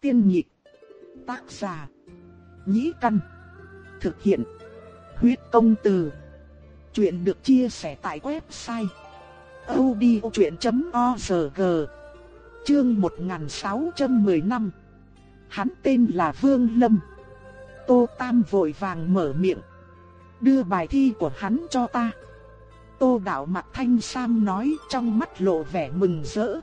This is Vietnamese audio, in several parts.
Tiên nhị Tác giả. Nhĩ căn. Thực hiện. Huyết công từ. Chuyện được chia sẻ tại website. odchuyện.org Chương 1615 Hắn tên là Vương Lâm. Tô Tam vội vàng mở miệng. Đưa bài thi của hắn cho ta. Tô Đạo mặt thanh sam nói trong mắt lộ vẻ mừng rỡ.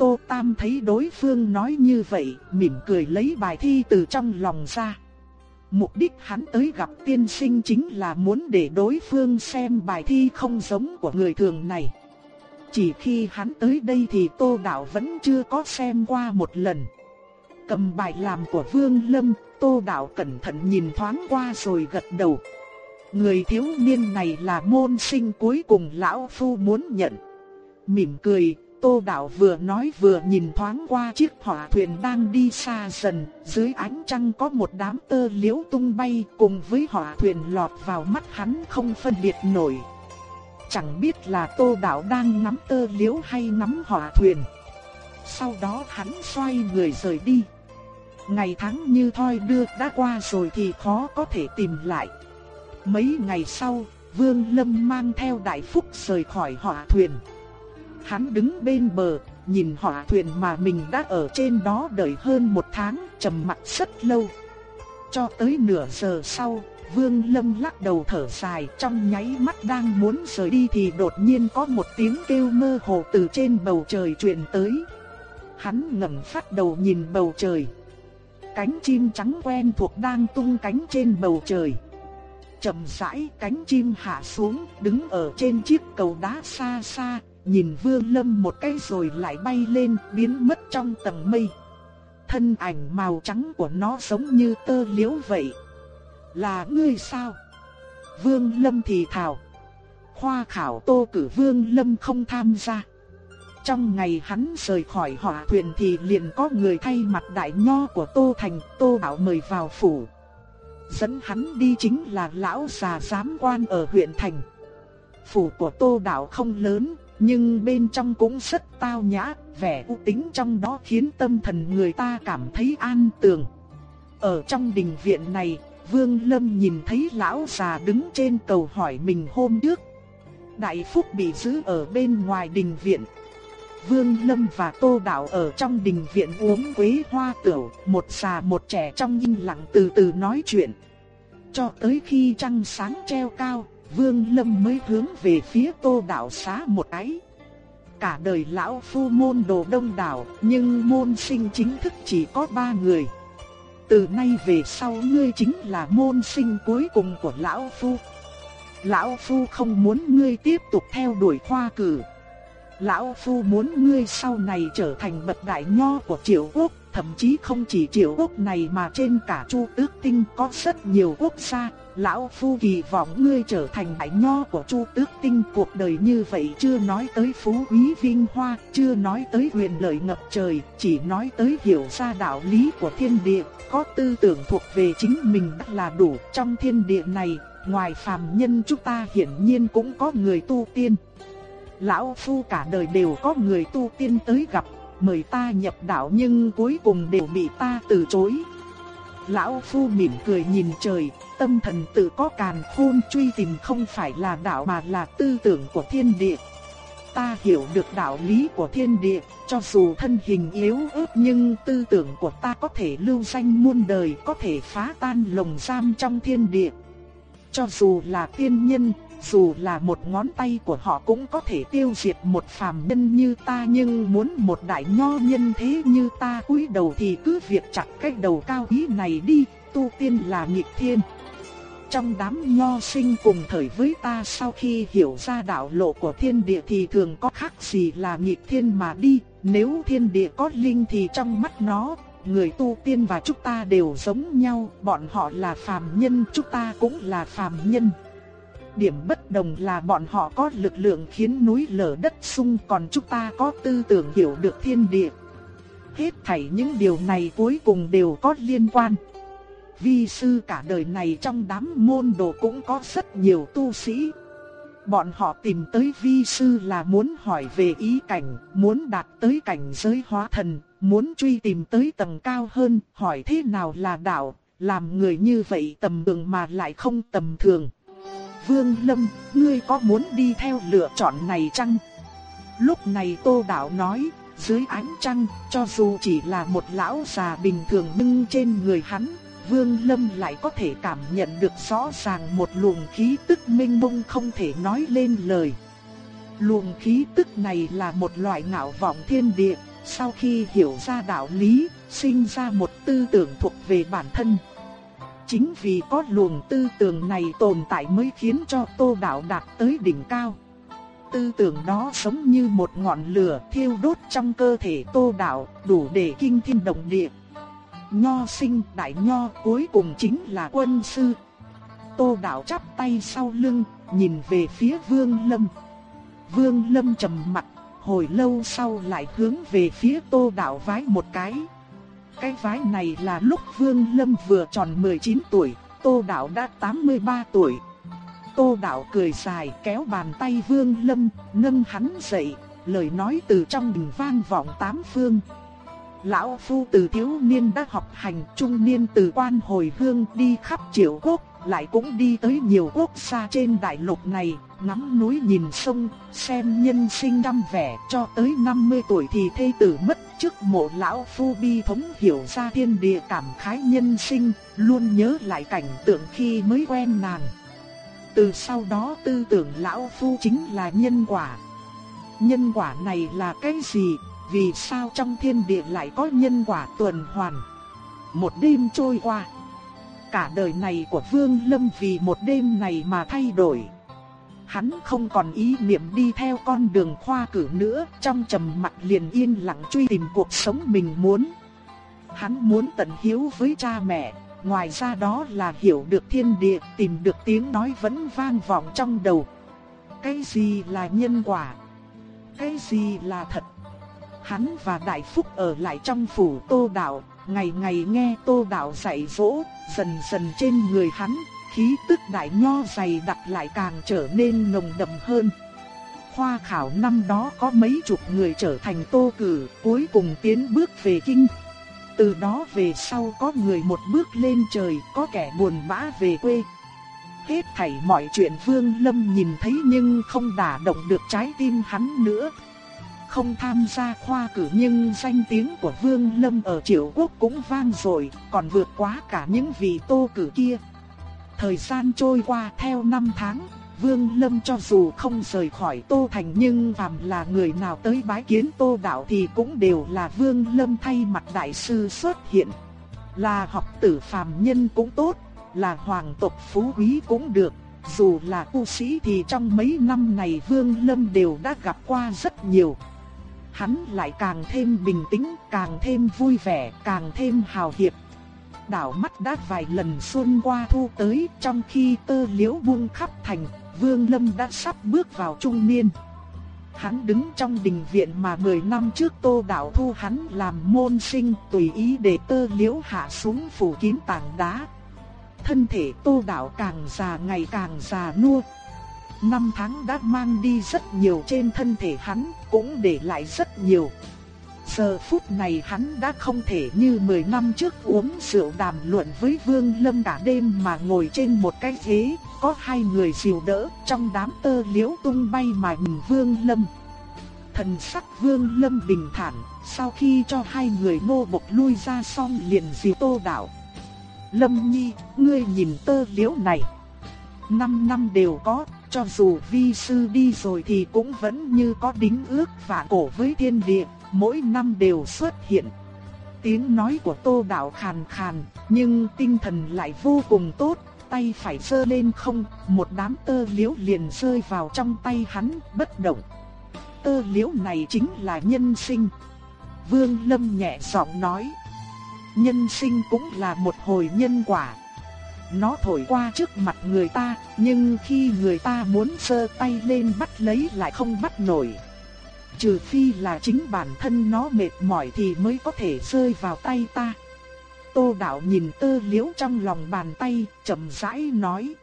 Tô Tam thấy đối phương nói như vậy, mỉm cười lấy bài thi từ trong lòng ra. Mục đích hắn tới gặp tiên sinh chính là muốn để đối phương xem bài thi không giống của người thường này. Chỉ khi hắn tới đây thì Tô Đạo vẫn chưa có xem qua một lần. Cầm bài làm của Vương Lâm, Tô Đạo cẩn thận nhìn thoáng qua rồi gật đầu. Người thiếu niên này là môn sinh cuối cùng lão phu muốn nhận. Mỉm cười, Tô Đạo vừa nói vừa nhìn thoáng qua chiếc hỏa thuyền đang đi xa dần, dưới ánh trăng có một đám tơ liễu tung bay cùng với hỏa thuyền lọt vào mắt hắn không phân biệt nổi. Chẳng biết là Tô Đạo đang nắm tơ liễu hay nắm hỏa thuyền. Sau đó hắn xoay người rời đi. Ngày tháng như thoi đưa đã qua rồi thì khó có thể tìm lại. Mấy ngày sau, Vương Lâm mang theo đại phúc rời khỏi hỏa thuyền. Hắn đứng bên bờ, nhìn hỏa thuyền mà mình đã ở trên đó đợi hơn một tháng, trầm mặc rất lâu. Cho tới nửa giờ sau, Vương Lâm lắc đầu thở dài trong nháy mắt đang muốn rời đi thì đột nhiên có một tiếng kêu mơ hồ từ trên bầu trời truyền tới. Hắn ngẩng phát đầu nhìn bầu trời. Cánh chim trắng quen thuộc đang tung cánh trên bầu trời. Chậm rãi cánh chim hạ xuống, đứng ở trên chiếc cầu đá xa xa, nhìn Vương Lâm một cái rồi lại bay lên, biến mất trong tầng mây. Thân ảnh màu trắng của nó giống như tơ liễu vậy. Là ngươi sao? Vương Lâm thì thào. Khoa khảo tô cử Vương Lâm không tham gia. Trong ngày hắn rời khỏi hỏa thuyền thì liền có người thay mặt đại nho của Tô Thành, Tô Bảo mời vào phủ. Dẫn hắn đi chính là lão già giám quan ở huyện Thành. Phủ của Tô Đạo không lớn, nhưng bên trong cũng rất tao nhã, vẻ u tính trong đó khiến tâm thần người ta cảm thấy an tường. Ở trong đình viện này, Vương Lâm nhìn thấy lão già đứng trên cầu hỏi mình hôm trước. Đại Phúc bị giữ ở bên ngoài đình viện. Vương Lâm và Tô Đạo ở trong đình viện uống quế hoa tửu, một già một trẻ trong im lặng từ từ nói chuyện. Cho tới khi trăng sáng treo cao, Vương Lâm mới hướng về phía Tô Đạo xá một cái. Cả đời lão phu môn đồ đông đảo, nhưng môn sinh chính thức chỉ có ba người. Từ nay về sau ngươi chính là môn sinh cuối cùng của lão phu. Lão phu không muốn ngươi tiếp tục theo đuổi khoa cử. Lão phu muốn ngươi sau này trở thành bậc đại nho của triều quốc, thậm chí không chỉ triều quốc này mà trên cả chu tước tinh có rất nhiều quốc gia. Lão phu kỳ vọng ngươi trở thành đại nho của chu tước tinh cuộc đời như vậy chưa nói tới phú quý vinh hoa, chưa nói tới quyền lợi ngập trời, chỉ nói tới hiểu ra đạo lý của thiên địa, có tư tưởng thuộc về chính mình đã là đủ. Trong thiên địa này, ngoài phàm nhân chúng ta hiển nhiên cũng có người tu tiên. Lão Phu cả đời đều có người tu tiên tới gặp, mời ta nhập đạo nhưng cuối cùng đều bị ta từ chối. Lão Phu mỉm cười nhìn trời, tâm thần tự có càn khôn truy tìm không phải là đạo mà là tư tưởng của thiên địa. Ta hiểu được đạo lý của thiên địa, cho dù thân hình yếu ớt nhưng tư tưởng của ta có thể lưu danh muôn đời, có thể phá tan lồng giam trong thiên địa. Cho dù là tiên nhân, dù là một ngón tay của họ cũng có thể tiêu diệt một phàm nhân như ta nhưng muốn một đại nho nhân thế như ta cúi đầu thì cứ việc chặt cái đầu cao ý này đi, tu tiên là nghịch thiên. Trong đám nho sinh cùng thời với ta sau khi hiểu ra đạo lộ của thiên địa thì thường có khác gì là nghịch thiên mà đi, nếu thiên địa có linh thì trong mắt nó, người tu tiên và chúng ta đều giống nhau, bọn họ là phàm nhân, chúng ta cũng là phàm nhân. Điểm bất đồng là bọn họ có lực lượng khiến núi lở đất sung còn chúng ta có tư tưởng hiểu được thiên địa. Hết thảy những điều này cuối cùng đều có liên quan. Vi sư cả đời này trong đám môn đồ cũng có rất nhiều tu sĩ. Bọn họ tìm tới vi sư là muốn hỏi về ý cảnh, muốn đạt tới cảnh giới hóa thần, muốn truy tìm tới tầng cao hơn, hỏi thế nào là đạo, làm người như vậy tầm thường mà lại không tầm thường. Vương Lâm, ngươi có muốn đi theo lựa chọn này chăng? Lúc này Tô Đạo nói, dưới ánh trăng, cho dù chỉ là một lão già bình thường nhưng trên người hắn, Vương Lâm lại có thể cảm nhận được rõ ràng một luồng khí tức minh mông không thể nói lên lời. Luồng khí tức này là một loại ngạo vọng thiên địa, sau khi hiểu ra đạo lý, sinh ra một tư tưởng thuộc về bản thân. Chính vì có luồng tư tưởng này tồn tại mới khiến cho Tô Đạo đạt tới đỉnh cao. Tư tưởng đó giống như một ngọn lửa thiêu đốt trong cơ thể Tô Đạo, đủ để kinh thiên động địa. Nho sinh đại nho cuối cùng chính là quân sư. Tô Đạo chắp tay sau lưng, nhìn về phía Vương Lâm. Vương Lâm trầm mặt, hồi lâu sau lại hướng về phía Tô Đạo vái một cái. Cái vái này là lúc Vương Lâm vừa tròn 19 tuổi, Tô Đạo đã 83 tuổi. Tô Đạo cười dài kéo bàn tay Vương Lâm, nâng hắn dậy, lời nói từ trong đình vang vọng tám phương. Lão Phu từ thiếu niên đã học hành trung niên từ quan hồi hương đi khắp triệu quốc, lại cũng đi tới nhiều quốc gia trên đại lục này, ngắm núi nhìn sông, xem nhân sinh đăm vẻ cho tới 50 tuổi thì thê tử mất trước mộ lão phu bi thống hiểu ra thiên địa cảm khái nhân sinh, luôn nhớ lại cảnh tượng khi mới quen nàng. Từ sau đó tư tưởng lão phu chính là nhân quả. Nhân quả này là cái gì? Vì sao trong thiên địa lại có nhân quả tuần hoàn? Một đêm trôi qua. Cả đời này của Vương Lâm vì một đêm này mà thay đổi. Hắn không còn ý niệm đi theo con đường khoa cử nữa, trong trầm mặc liền yên lặng truy tìm cuộc sống mình muốn. Hắn muốn tận hiếu với cha mẹ, ngoài ra đó là hiểu được thiên địa, tìm được tiếng nói vẫn vang vọng trong đầu. Cái gì là nhân quả? Cái gì là thật? Hắn và Đại Phúc ở lại trong phủ Tô Đạo, ngày ngày nghe Tô Đạo dạy dỗ, dần dần trên người hắn, khí tức đại nho dày đặt lại càng trở nên nồng đậm hơn. Khoa khảo năm đó có mấy chục người trở thành tô cử, cuối cùng tiến bước về kinh. Từ đó về sau có người một bước lên trời, có kẻ buồn bã về quê. Hết thảy mọi chuyện Vương Lâm nhìn thấy nhưng không đả động được trái tim hắn nữa. Không tham gia khoa cử nhưng danh tiếng của Vương Lâm ở Triệu Quốc cũng vang dội, còn vượt quá cả những vị tô cử kia. Thời gian trôi qua theo năm tháng, Vương Lâm cho dù không rời khỏi Tô Thành nhưng phàm là người nào tới bái kiến Tô Đạo thì cũng đều là Vương Lâm thay mặt đại sư xuất hiện. Là học tử phàm nhân cũng tốt, là hoàng tộc phú quý cũng được, dù là tu sĩ thì trong mấy năm này Vương Lâm đều đã gặp qua rất nhiều. Hắn lại càng thêm bình tĩnh, càng thêm vui vẻ, càng thêm hào hiệp, đảo mắt đã vài lần xuân qua thu tới, trong khi tơ liễu buông khắp thành, Vương Lâm đã sắp bước vào trung niên. Hắn đứng trong đình viện mà 10 năm trước Tô Đạo thu hắn làm môn sinh, tùy ý để tơ liễu hạ xuống phủ kín tảng đá. Thân thể Tô Đạo càng già ngày càng già nua. Năm tháng đã mang đi rất nhiều trên thân thể hắn, cũng để lại rất nhiều. Giờ phút này hắn đã không thể như 10 năm trước uống rượu đàm luận với Vương Lâm cả đêm mà ngồi trên một cái ghế, có hai người dìu đỡ, trong đám tơ liễu tung bay mà nhìn Vương Lâm. Thần sắc Vương Lâm bình thản, sau khi cho hai người ngô bộc lui ra xong liền dìu tô đạo. Lâm Nhi, ngươi nhìn tơ liễu này. Năm năm đều có, cho dù vi sư đi rồi thì cũng vẫn như có đính ước và cổ với thiên địa, mỗi năm đều xuất hiện. Tiếng nói của Tô Đạo khàn khàn, nhưng tinh thần lại vô cùng tốt, tay phải giơ lên không, một đám tơ liễu liền rơi vào trong tay hắn, bất động. Tơ liễu này chính là nhân sinh. Vương Lâm nhẹ giọng nói, nhân sinh cũng là một hồi nhân quả. Nó thổi qua trước mặt người ta, nhưng khi người ta muốn sơ tay lên bắt lấy lại không bắt nổi trừ phi là chính bản thân nó mệt mỏi thì mới có thể rơi vào tay ta. Tô Đạo nhìn tơ liễu trong lòng bàn tay, chậm rãi nói.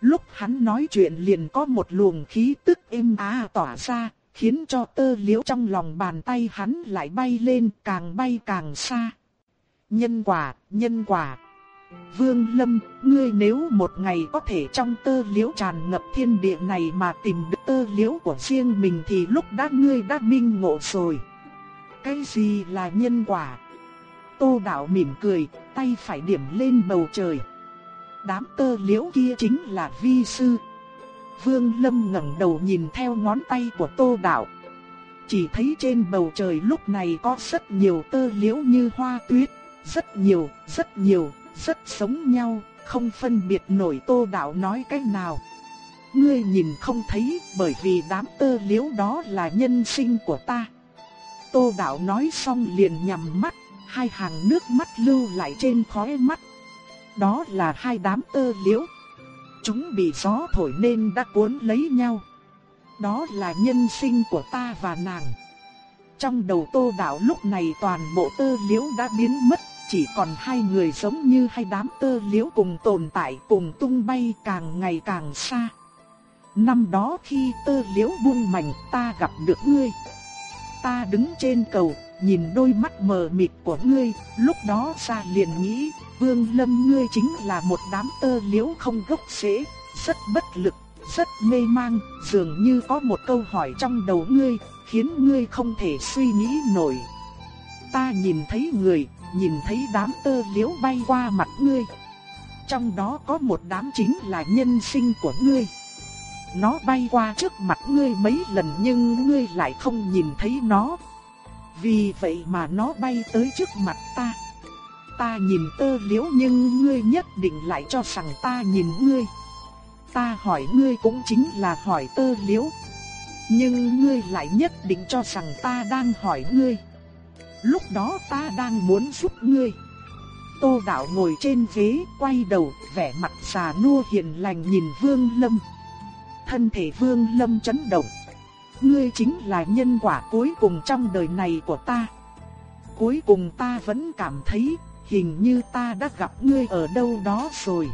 Lúc hắn nói chuyện liền có một luồng khí tức êm á tỏa ra, khiến cho tơ liễu trong lòng bàn tay hắn lại bay lên càng bay càng xa. Nhân quả, nhân quả. Vương Lâm, ngươi nếu một ngày có thể trong tơ liễu tràn ngập thiên địa này mà tìm được tơ liễu của riêng mình thì lúc đó ngươi đã minh ngộ rồi. Cái gì là nhân quả? Tô Đạo mỉm cười, tay phải điểm lên bầu trời. Đám tơ liễu kia chính là vi sư. Vương Lâm ngẩng đầu nhìn theo ngón tay của Tô Đạo. Chỉ thấy trên bầu trời lúc này có rất nhiều tơ liễu như hoa tuyết, rất nhiều, rất nhiều, rất giống nhau, không phân biệt nổi Tô Đạo nói cách nào. Ngươi nhìn không thấy bởi vì đám tơ liễu đó là nhân sinh của ta. Tô Đạo nói xong liền nhắm mắt, hai hàng nước mắt lưu lại trên khóe mắt. Đó là hai đám tơ liễu. Chúng bị gió thổi nên đã cuốn lấy nhau. Đó là nhân sinh của ta và nàng. Trong đầu Tô Đạo lúc này toàn bộ tơ liễu đã biến mất, chỉ còn hai người giống như hai đám tơ liễu cùng tồn tại cùng tung bay càng ngày càng xa. Năm đó khi tơ liễu buông mảnh ta gặp được ngươi. Ta đứng trên cầu, nhìn đôi mắt mờ mịt của ngươi, lúc đó ra liền nghĩ, Vương Lâm ngươi chính là một đám tơ liễu không gốc rễ, rất bất lực, rất mê mang, dường như có một câu hỏi trong đầu ngươi, khiến ngươi không thể suy nghĩ nổi. Ta nhìn thấy người, nhìn thấy đám tơ liễu bay qua mặt ngươi. Trong đó có một đám chính là nhân sinh của ngươi. Nó bay qua trước mặt ngươi mấy lần nhưng ngươi lại không nhìn thấy nó. Vì vậy mà nó bay tới trước mặt ta. Ta nhìn tơ liễu nhưng ngươi nhất định lại cho rằng ta nhìn ngươi. Ta hỏi ngươi cũng chính là hỏi tơ liễu. Nhưng ngươi lại nhất định cho rằng ta đang hỏi ngươi. Lúc đó ta đang muốn giúp ngươi. Tô Đạo ngồi trên ghế, quay đầu, vẻ mặt già nua hiền lành nhìn Vương Lâm. Thân thể Vương Lâm chấn động. Ngươi chính là nhân quả cuối cùng trong đời này của ta. Cuối cùng ta vẫn cảm thấy, hình như ta đã gặp ngươi ở đâu đó rồi.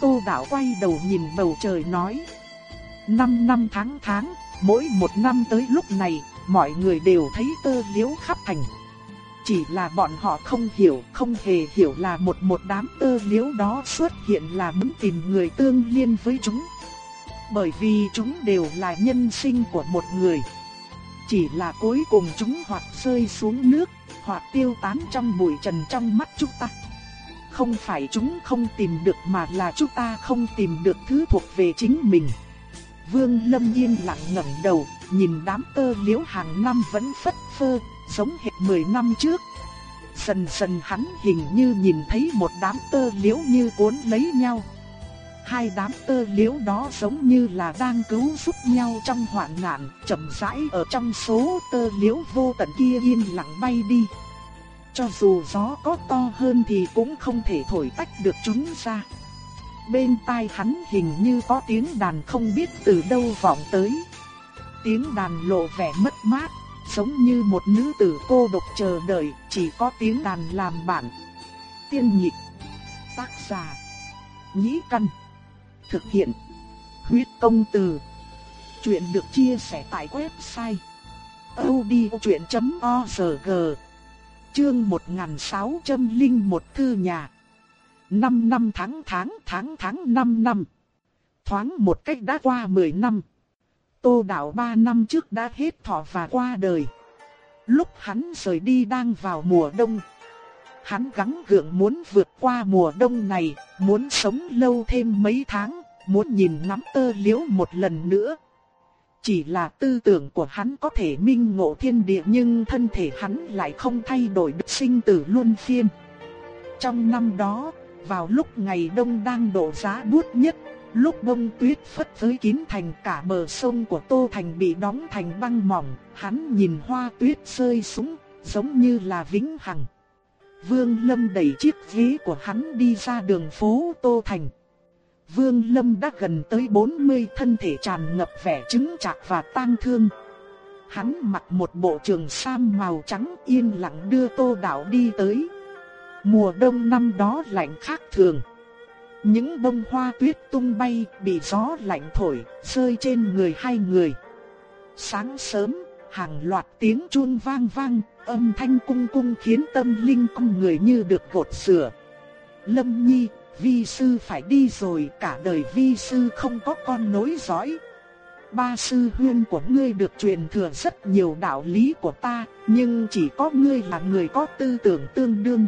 Tô Đạo quay đầu nhìn bầu trời nói. Năm năm tháng tháng, mỗi một năm tới lúc này, mọi người đều thấy tơ liễu khắp thành. Chỉ là bọn họ không hiểu, không hề hiểu là một một đám tơ liễu đó xuất hiện là muốn tìm người tương liên với chúng. Bởi vì chúng đều là nhân sinh của một người. Chỉ là cuối cùng chúng hoặc rơi xuống nước, hoặc tiêu tán trong bụi trần trong mắt chúng ta. Không phải chúng không tìm được mà là chúng ta không tìm được thứ thuộc về chính mình. Vương Lâm yên lặng ngẩng đầu, nhìn đám tơ liễu hàng năm vẫn phất phơ, giống hệt 10 năm trước. Dần dần hắn hình như nhìn thấy một đám tơ liễu như cuốn lấy nhau. Hai đám tơ liễu đó giống như là đang cứu giúp nhau trong hoạn nạn, chậm rãi ở trong số tơ liễu vô tận kia yên lặng bay đi. Cho dù gió có to hơn thì cũng không thể thổi tách được chúng ra. Bên tai hắn hình như có tiếng đàn không biết từ đâu vọng tới. Tiếng đàn lộ vẻ mất mát, giống như một nữ tử cô độc chờ đợi, chỉ có tiếng đàn làm bạn. Tiên nhịp, tác giả, nhĩ căn, thực hiện, huyết công từ. Chuyện được chia sẻ tại website odchuyện.org Chương 1601 Thư Nhà 5 năm tháng tháng tháng tháng 5 năm. Thoáng một cách đã qua 10 năm. Tô Đạo 3 năm trước đã hết thọ và qua đời. Lúc hắn rời đi đang vào mùa đông. Hắn gắng gượng muốn vượt qua mùa đông này Muốn sống lâu thêm mấy tháng Muốn nhìn nắm tơ liễu một lần nữa. Chỉ là tư tưởng của hắn có thể minh ngộ thiên địa nhưng thân thể hắn lại không thay đổi được sinh tử luân phiên. Trong năm đó, vào lúc ngày đông đang đổ giá buốt nhất, lúc bông tuyết phất phới kín thành cả bờ sông của Tô Thành bị đóng thành băng mỏng, hắn nhìn hoa tuyết rơi xuống, giống như là vĩnh hằng. Vương Lâm đẩy chiếc ghế của hắn đi ra đường phố Tô Thành. Vương Lâm đã gần tới 40 thân thể tràn ngập vẻ chứng chạc và tang thương. Hắn mặc một bộ trường sam màu trắng yên lặng đưa tô đạo đi tới. Mùa đông năm đó lạnh khác thường. Những bông hoa tuyết tung bay bị gió lạnh thổi, rơi trên người hai người. Sáng sớm, hàng loạt tiếng chuông vang vang, âm thanh cung cung khiến tâm linh con người như được gột rửa. Lâm Nhi, vi sư phải đi rồi, cả đời vi sư không có con nối dõi. Ba sư huyên của ngươi được truyền thừa rất nhiều đạo lý của ta, nhưng chỉ có ngươi là người có tư tưởng tương đương.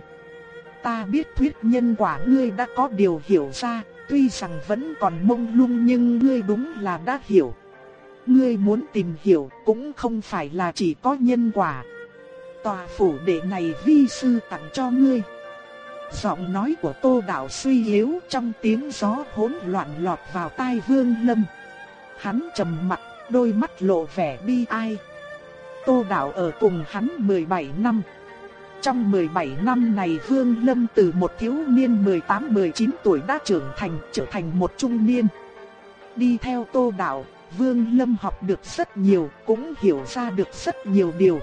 Ta biết thuyết nhân quả ngươi đã có điều hiểu ra, tuy rằng vẫn còn mông lung nhưng ngươi đúng là đã hiểu. Ngươi muốn tìm hiểu cũng không phải là chỉ có nhân quả. Tòa phủ đệ này vi sư tặng cho ngươi. Giọng nói của Tô Đạo suy yếu trong tiếng gió hỗn loạn lọt vào tai Vương Lâm. Hắn trầm mặt, đôi mắt lộ vẻ bi ai. Tô Đạo ở cùng hắn 17 năm. Trong 17 năm này Vương Lâm từ một thiếu niên 18-19 tuổi đã trưởng thành, trở thành một trung niên. Đi theo Tô Đạo, Vương Lâm học được rất nhiều, cũng hiểu ra được rất nhiều điều.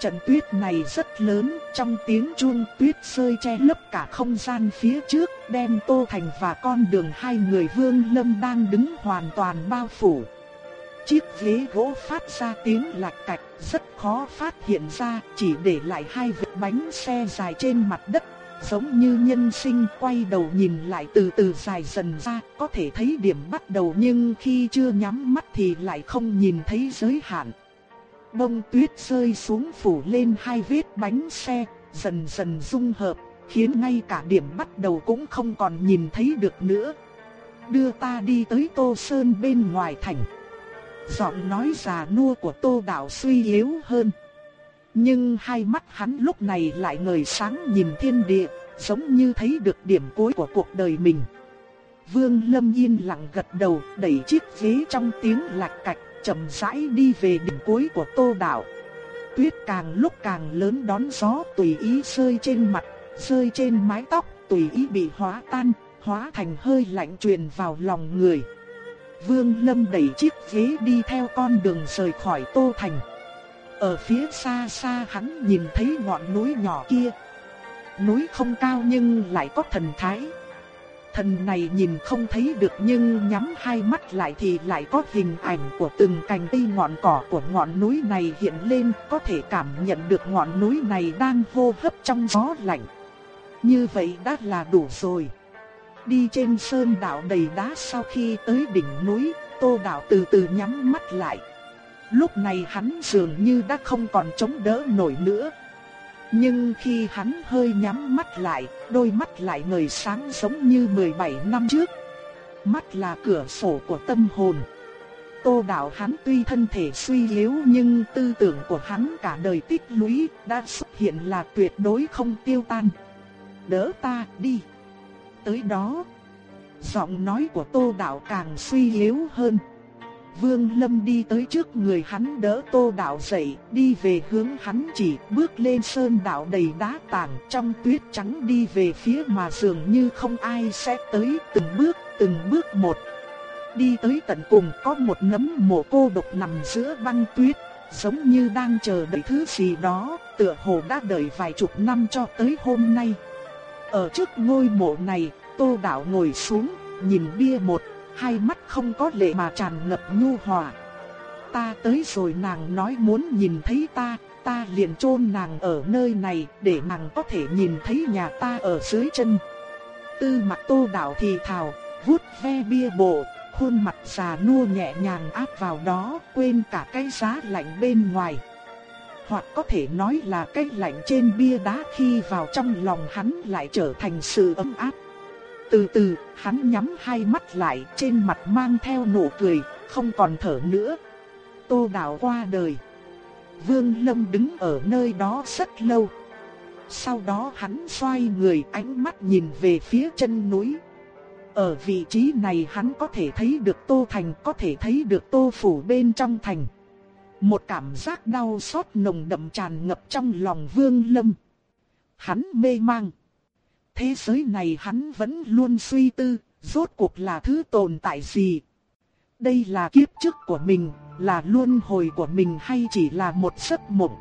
Trận tuyết này rất lớn, trong tiếng chuông tuyết rơi che lấp cả không gian phía trước, đem Tô Thành và con đường hai người Vương Lâm đang đứng hoàn toàn bao phủ. Chiếc ghế gỗ phát ra tiếng lạch cạch, rất khó phát hiện ra, chỉ để lại hai vệt bánh xe dài trên mặt đất, giống như nhân sinh quay đầu nhìn lại từ từ dài dần ra, có thể thấy điểm bắt đầu nhưng khi chưa nhắm mắt thì lại không nhìn thấy giới hạn. Bông tuyết rơi xuống phủ lên hai vết bánh xe, dần dần dung hợp, khiến ngay cả điểm bắt đầu cũng không còn nhìn thấy được nữa. Đưa ta đi tới Tô Sơn bên ngoài thành. Giọng nói già nua của Tô Đạo suy yếu hơn. Nhưng hai mắt hắn lúc này lại ngời sáng nhìn thiên địa, giống như thấy được điểm cuối của cuộc đời mình. Vương Lâm yên lặng gật đầu, đẩy chiếc ghế trong tiếng lạch cạch, chậm rãi đi về đỉnh cuối của Tô Đạo. Tuyết càng lúc càng lớn đón gió tùy ý rơi trên mặt, rơi trên mái tóc, tùy ý bị hóa tan, hóa thành hơi lạnh truyền vào lòng người. Vương Lâm đẩy chiếc ghế đi theo con đường rời khỏi Tô Thành. Ở phía xa xa hắn nhìn thấy ngọn núi nhỏ kia. Núi không cao nhưng lại có thần thái. Thần này nhìn không thấy được nhưng nhắm hai mắt lại thì lại có hình ảnh của từng cành cây ngọn cỏ của ngọn núi này hiện lên, có thể cảm nhận được ngọn núi này đang hô hấp trong gió lạnh. Như vậy đã là đủ rồi. Đi trên sơn đảo đầy đá sau khi tới đỉnh núi, Tô Đạo từ từ nhắm mắt lại. Lúc này hắn dường như đã không còn chống đỡ nổi nữa. Nhưng khi hắn hơi nhắm mắt lại, đôi mắt lại ngời sáng giống như 17 năm trước. Mắt là cửa sổ của tâm hồn. Tô đạo hắn tuy thân thể suy yếu nhưng tư tưởng của hắn cả đời tích lũy đã xuất hiện là tuyệt đối không tiêu tan. Đỡ ta đi tới đó. Giọng nói của Tô Đạo càng suy yếu hơn. Vương Lâm đi tới trước người hắn đỡ Tô Đạo dậy, đi về hướng hắn chỉ, bước lên sơn đạo đầy đá tảng trong tuyết trắng đi về phía mà dường như không ai sẽ tới, từng bước, từng bước một. Đi tới tận cùng có một nấm mộ cô độc nằm giữa băng tuyết, giống như đang chờ đợi thứ gì đó, tựa hồ đã đợi vài chục năm cho tới hôm nay. Ở trước ngôi mộ này, Tô Đạo ngồi xuống, nhìn bia một, hai mắt không có lệ mà tràn ngập nhu hòa. Ta tới rồi nàng nói muốn nhìn thấy ta, ta liền chôn nàng ở nơi này để nàng có thể nhìn thấy nhà ta ở dưới chân. Tư mặt Tô Đạo thì thào, vuốt ve bia bộ, khuôn mặt già nua nhẹ nhàng áp vào đó, quên cả cái giá lạnh bên ngoài hoặc có thể nói là cái lạnh trên bia đá khi vào trong lòng hắn lại trở thành sự ấm áp. Từ từ, hắn nhắm hai mắt lại, trên mặt mang theo nụ cười, không còn thở nữa. Tô Đào qua đời. Vương Lâm đứng ở nơi đó rất lâu. Sau đó hắn xoay người ánh mắt nhìn về phía chân núi. Ở vị trí này hắn có thể thấy được Tô Thành, có thể thấy được Tô Phủ bên trong thành. Một cảm giác đau xót nồng đậm tràn ngập trong lòng Vương Lâm. Hắn mê mang. Thế giới này hắn vẫn luôn suy tư, rốt cuộc là thứ tồn tại gì? Đây là kiếp trước của mình, là luân hồi của mình hay chỉ là một giấc mộng?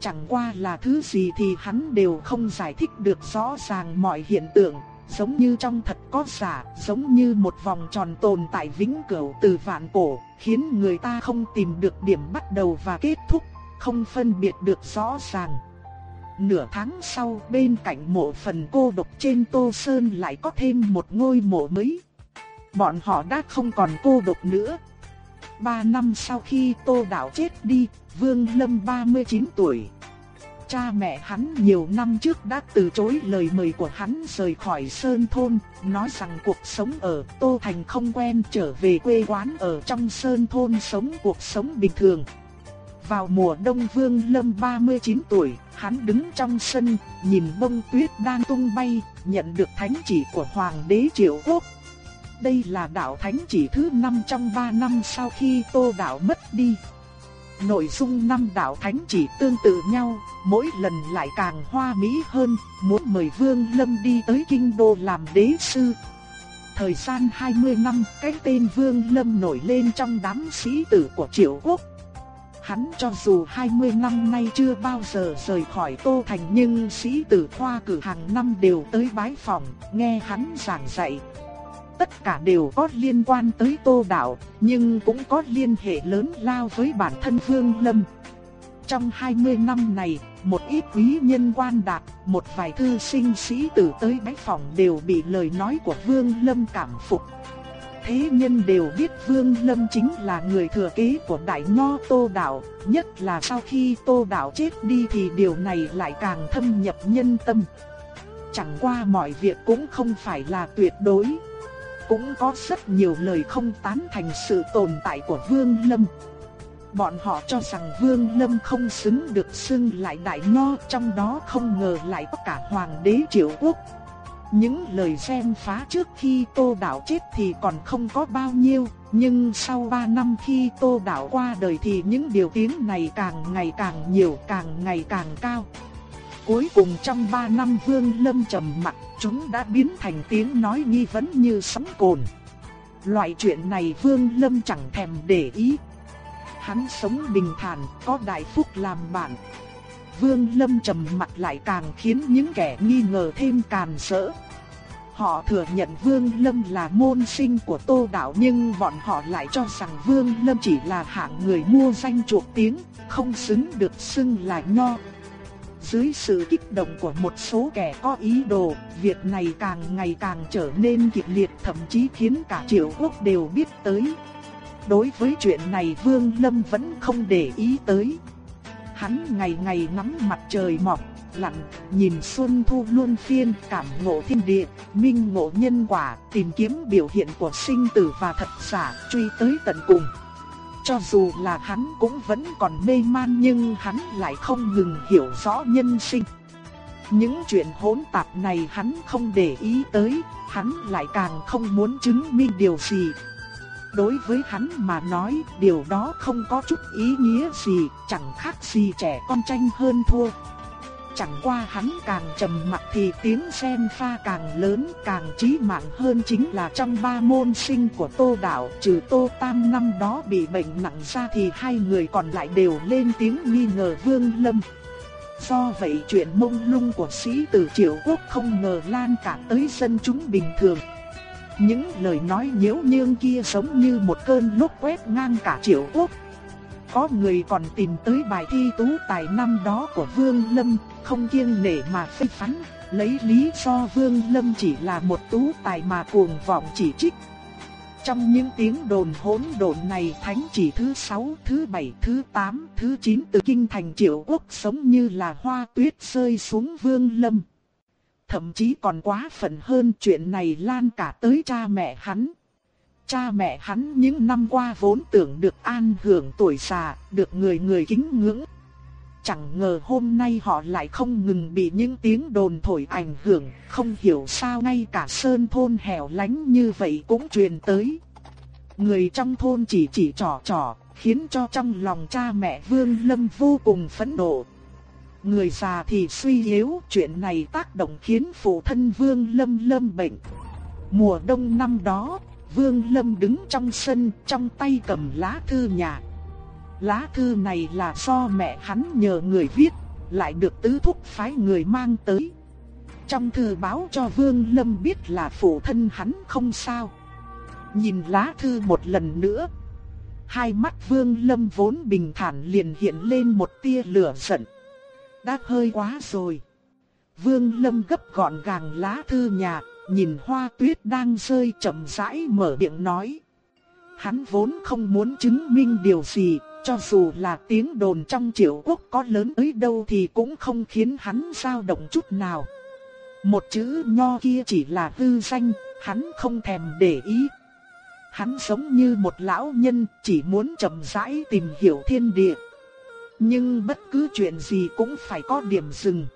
Chẳng qua là thứ gì thì hắn đều không giải thích được rõ ràng mọi hiện tượng, giống như trong thật có giả, giống như một vòng tròn tồn tại vĩnh cửu từ vạn cổ, khiến người ta không tìm được điểm bắt đầu và kết thúc, không phân biệt được rõ ràng. Nửa tháng sau, bên cạnh mộ phần cô độc trên Tô Sơn lại có thêm một ngôi mộ mới. Bọn họ đã không còn cô độc nữa. Ba năm sau khi Tô Đạo chết đi, Vương Lâm 39 tuổi. Cha mẹ hắn nhiều năm trước đã từ chối lời mời của hắn rời khỏi Sơn Thôn, nói rằng cuộc sống ở Tô Thành không quen trở về quê quán ở trong Sơn Thôn sống cuộc sống bình thường. Vào mùa đông Vương Lâm 39 tuổi, hắn đứng trong sân, nhìn bông tuyết đang tung bay, nhận được thánh chỉ của Hoàng đế Triệu Quốc. Đây là đạo thánh chỉ thứ 5 trong 3 năm sau khi Tô đạo mất đi. Nội dung năm đạo thánh chỉ tương tự nhau, mỗi lần lại càng hoa mỹ hơn, muốn mời Vương Lâm đi tới kinh đô làm đế sư. Thời gian 20 năm, cái tên Vương Lâm nổi lên trong đám sĩ tử của Triệu Quốc. Hắn cho dù 20 năm nay chưa bao giờ rời khỏi Tô Thành nhưng sĩ tử khoa cử hàng năm đều tới bái phòng, nghe hắn giảng dạy, tất cả đều có liên quan tới Tô Đạo, nhưng cũng có liên hệ lớn lao với bản thân Vương Lâm. Trong 20 năm này, một ít quý nhân quan đạt, một vài thư sinh sĩ tử tới bái phòng đều bị lời nói của Vương Lâm cảm phục. Thế nhân đều biết Vương Lâm chính là người thừa kế của Đại Nho Tô Đạo, nhất là sau khi Tô Đạo chết đi thì điều này lại càng thâm nhập nhân tâm. Chẳng qua mọi việc cũng không phải là tuyệt đối cũng có rất nhiều lời không tán thành sự tồn tại của Vương Lâm. Bọn họ cho rằng Vương Lâm không xứng được xưng lại đại nho, trong đó không ngờ lại có cả hoàng đế Triệu Quốc. Những lời xem phá trước khi Tô Đạo chết thì còn không có bao nhiêu, nhưng sau 3 năm khi Tô Đạo qua đời thì những điều tiếng này càng ngày càng nhiều, càng ngày càng cao. Cuối cùng trong 3 năm Vương Lâm trầm mặt, chúng đã biến thành tiếng nói nghi vấn như sóng cồn. Loại chuyện này Vương Lâm chẳng thèm để ý. Hắn sống bình thản, có đại phúc làm bạn. Vương Lâm trầm mặt lại càng khiến những kẻ nghi ngờ thêm càn rỡ. Họ thừa nhận Vương Lâm là môn sinh của Tô Đạo nhưng bọn họ lại cho rằng Vương Lâm chỉ là hạng người mua danh chuộc tiếng, không xứng được xưng là nho. Dưới sự kích động của một số kẻ có ý đồ, việc này càng ngày càng trở nên kịch liệt thậm chí khiến cả triệu quốc đều biết tới. Đối với chuyện này Vương Lâm vẫn không để ý tới. Hắn ngày ngày ngắm mặt trời mọc, lặng, nhìn xuân thu luôn phiên, cảm ngộ thiên địa, minh ngộ nhân quả, tìm kiếm biểu hiện của sinh tử và thật giả, truy tới tận cùng. Cho dù là hắn cũng vẫn còn mê man nhưng hắn lại không ngừng hiểu rõ nhân sinh. Những chuyện hỗn tạp này hắn không để ý tới, hắn lại càng không muốn chứng minh điều gì. Đối với hắn mà nói, điều đó không có chút ý nghĩa gì, chẳng khác gì trẻ con tranh hơn thua. Chẳng qua hắn càng trầm mặc thì tiếng sen pha càng lớn, càng trí mạng hơn chính là trong ba môn sinh của Tô Đạo, trừ Tô Tam năm đó bị bệnh nặng ra thì hai người còn lại đều lên tiếng nghi ngờ Vương Lâm. Do vậy chuyện mông lung của sĩ tử triệu quốc không ngờ lan cả tới dân chúng bình thường. Những lời nói nhiễu nhương kia giống như một cơn lốc quét ngang cả triệu quốc. Có người còn tìm tới bài thi tú tài năm đó của Vương Lâm, không kiêng nể mà phê phán, lấy lý do Vương Lâm chỉ là một tú tài mà cuồng vọng chỉ trích. Trong những tiếng đồn hỗn độn này thánh chỉ thứ 6, thứ 7, thứ 8, thứ 9 từ kinh thành triệu quốc sống như là hoa tuyết rơi xuống Vương Lâm. Thậm chí còn quá phần hơn chuyện này lan cả tới cha mẹ hắn. Cha mẹ hắn những năm qua vốn tưởng được an hưởng tuổi già, được người người kính ngưỡng. Chẳng ngờ hôm nay họ lại không ngừng bị những tiếng đồn thổi ảnh hưởng, không hiểu sao ngay cả sơn thôn hẻo lánh như vậy cũng truyền tới. Người trong thôn chỉ chỉ trò trò, khiến cho trong lòng cha mẹ Vương Lâm vô cùng phẫn nộ. Người già thì suy yếu, chuyện này tác động khiến phụ thân Vương Lâm lâm bệnh. Mùa đông năm đó, Vương Lâm đứng trong sân, trong tay cầm lá thư nhà. Lá thư này là do mẹ hắn nhờ người viết, lại được tứ thúc phái người mang tới. trong thư báo cho Vương Lâm biết là phụ thân hắn không sao. Nhìn lá thư một lần nữa. Hai mắt Vương Lâm vốn bình thản liền hiện lên một tia lửa giận. Đã hơi quá rồi. Vương Lâm gấp gọn gàng lá thư nhà, nhìn hoa tuyết đang rơi chậm rãi mở miệng nói. Hắn vốn không muốn chứng minh điều gì, cho dù là tiếng đồn trong triệu quốc có lớn ấy đâu thì cũng không khiến hắn dao động chút nào. Một chữ nho kia chỉ là hư danh, hắn không thèm để ý. Hắn giống như một lão nhân chỉ muốn chậm rãi tìm hiểu thiên địa. Nhưng bất cứ chuyện gì cũng phải có điểm dừng.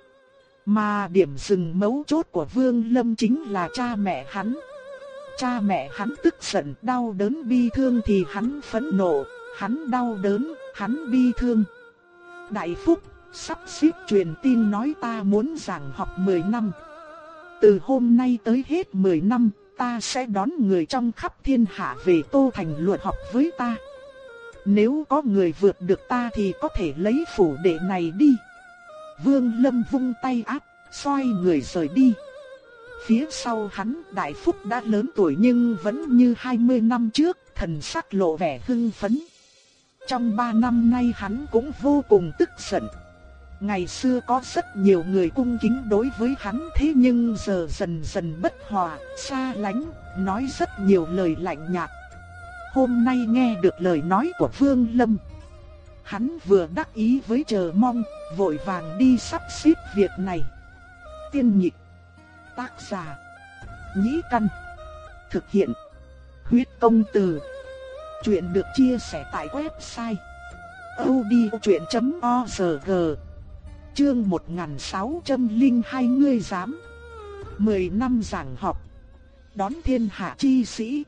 Mà điểm dừng mấu chốt của Vương Lâm chính là cha mẹ hắn. Cha mẹ hắn tức giận, đau đớn bi thương thì hắn phẫn nộ, hắn đau đớn, hắn bi thương. Đại Phúc sắp xếp truyền tin nói ta muốn giảng học 10 năm. Từ hôm nay tới hết 10 năm, ta sẽ đón người trong khắp thiên hạ về Tô Thành luận học với ta. Nếu có người vượt được ta thì có thể lấy phủ đệ này đi. Vương Lâm vung tay áp, xoay người rời đi. Phía sau hắn Đại Phúc đã lớn tuổi nhưng vẫn như 20 năm trước, thần sắc lộ vẻ hưng phấn. Trong 3 năm nay hắn cũng vô cùng tức giận. Ngày xưa có rất nhiều người cung kính đối với hắn thế nhưng giờ dần dần bất hòa, xa lánh, nói rất nhiều lời lạnh nhạt. Hôm nay nghe được lời nói của Vương Lâm. Hắn vừa đắc ý với chờ mong, vội vàng đi sắp xếp việc này. Tiên nhị tác giả, nhĩ căn, thực hiện, huyết công từ. Chuyện được chia sẻ tại website odchuyện.org Chương 1602 ngươi dám 10 năm giảng học Đón thiên hạ chi sĩ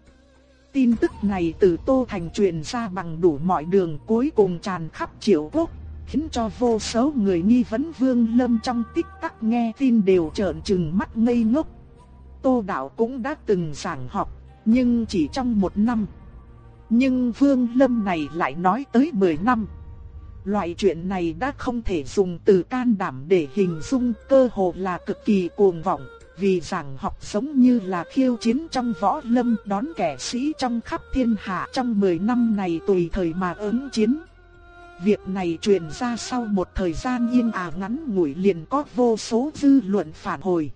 Tin tức này từ Tô Thành truyền ra bằng đủ mọi đường cuối cùng tràn khắp triệu quốc Khiến cho vô số người nghi vấn Vương Lâm trong tích tắc nghe tin đều trợn trừng mắt ngây ngốc. Tô Đạo cũng đã từng giảng học Nhưng chỉ trong một năm. Nhưng Vương Lâm này lại nói tới 10 năm. Loại chuyện này đã không thể dùng từ can đảm để hình dung cơ hồ là cực kỳ cuồng vọng, vì giảng học giống như là khiêu chiến trong võ lâm, đón kẻ sĩ trong khắp thiên hạ trong 10 năm này tùy thời mà ứng chiến. Việc này truyền ra sau một thời gian yên ả ngắn ngủi liền có vô số dư luận phản hồi.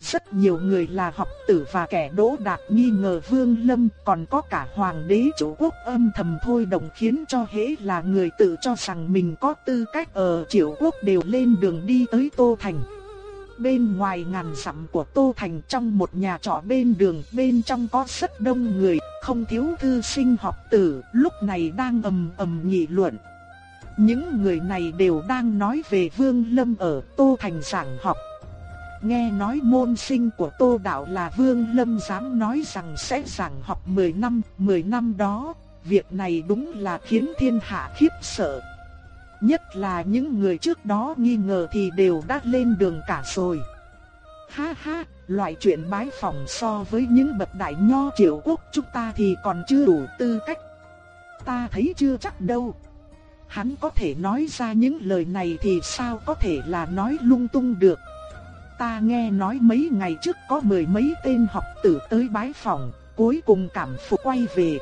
Rất nhiều người là học tử và kẻ đỗ đạt nghi ngờ Vương Lâm, còn có cả hoàng đế chủ quốc âm thầm thôi đồng khiến cho hễ là người tự cho rằng mình có tư cách ở triệu quốc đều lên đường đi tới Tô Thành. Bên ngoài ngàn dặm của Tô Thành trong một nhà trọ bên đường bên trong có rất đông người, không thiếu thư sinh học tử, lúc này đang ầm ầm nghị luận. Những người này đều đang nói về Vương Lâm ở Tô Thành giảng học. Nghe nói môn sinh của Tô Đạo là Vương Lâm dám nói rằng sẽ giảng học 10 năm, 10 năm đó, việc này đúng là khiến thiên hạ khiếp sợ. Nhất là những người trước đó nghi ngờ thì đều đã lên đường cả rồi. Ha ha, loại chuyện bái phỏng so với những bậc đại nho triệu quốc chúng ta thì còn chưa đủ tư cách. Ta thấy chưa chắc đâu. Hắn có thể nói ra những lời này thì sao có thể là nói lung tung được ta nghe nói mấy ngày trước có mười mấy tên học tử tới bái phỏng, cuối cùng cảm phục quay về.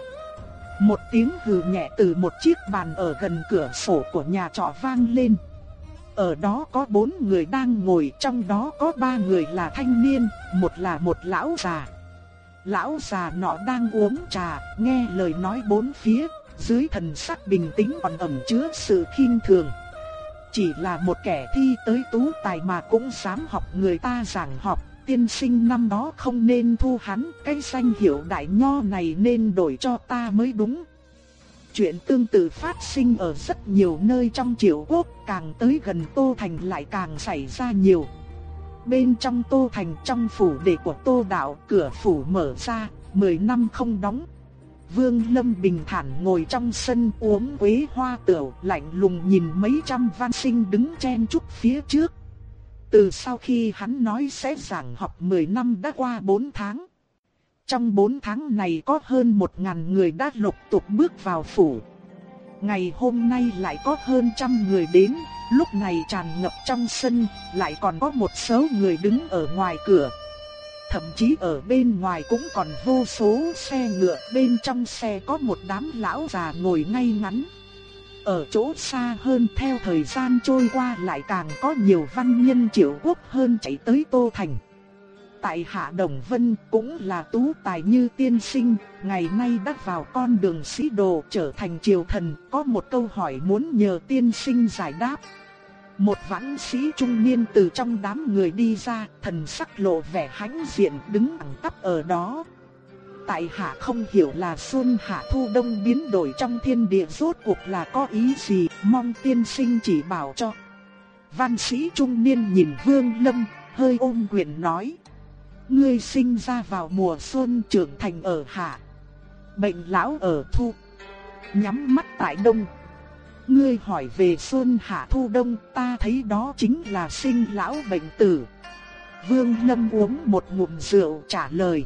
Một tiếng hừ nhẹ từ một chiếc bàn ở gần cửa sổ của nhà trọ vang lên. Ở đó có bốn người đang ngồi, trong đó có ba người là thanh niên, một là một lão già. Lão già nọ đang uống trà, nghe lời nói bốn phía, dưới thần sắc bình tĩnh còn ẩn chứa sự khinh thường. Chỉ là một kẻ thi tới tú tài mà cũng dám học người ta giảng học, tiên sinh năm đó không nên thu hắn, cái danh hiệu đại nho này nên đổi cho ta mới đúng. Chuyện tương tự phát sinh ở rất nhiều nơi trong triều quốc, càng tới gần Tô Thành lại càng xảy ra nhiều. Bên trong Tô Thành trong phủ đệ của Tô Đạo, cửa phủ mở ra, 10 năm không đóng, Vương Lâm bình thản ngồi trong sân uống quế hoa tửu, lạnh lùng nhìn mấy trăm văn sinh đứng chen chúc phía trước. Từ sau khi hắn nói sẽ giảng học 10 năm đã qua 4 tháng. Trong 4 tháng này có hơn 1.000 người đã lục tục bước vào phủ. Ngày hôm nay lại có hơn trăm người đến, lúc này tràn ngập trong sân, lại còn có một số người đứng ở ngoài cửa. Thậm chí ở bên ngoài cũng còn vô số xe ngựa, bên trong xe có một đám lão già ngồi ngay ngắn. Ở chỗ xa hơn theo thời gian trôi qua lại càng có nhiều văn nhân triệu quốc hơn chạy tới Tô Thành. Tại Hạ Đồng Vân cũng là tú tài như tiên sinh, ngày nay đã vào con đường sĩ đồ trở thành triều thần, có một câu hỏi muốn nhờ tiên sinh giải đáp. Một vãn sĩ trung niên từ trong đám người đi ra, thần sắc lộ vẻ hãnh diện đứng thẳng tắp ở đó. Tại hạ không hiểu là xuân hạ thu đông biến đổi trong thiên địa rốt cuộc là có ý gì, mong tiên sinh chỉ bảo cho. Văn sĩ trung niên nhìn Vương Lâm, hơi ôm quyền nói. Ngươi sinh ra vào mùa xuân trưởng thành ở hạ. Bệnh lão ở thu. Nhắm mắt tại đông. Ngươi hỏi về xuân hạ thu đông ta thấy đó chính là sinh lão bệnh tử. Vương Lâm uống một ngụm rượu trả lời.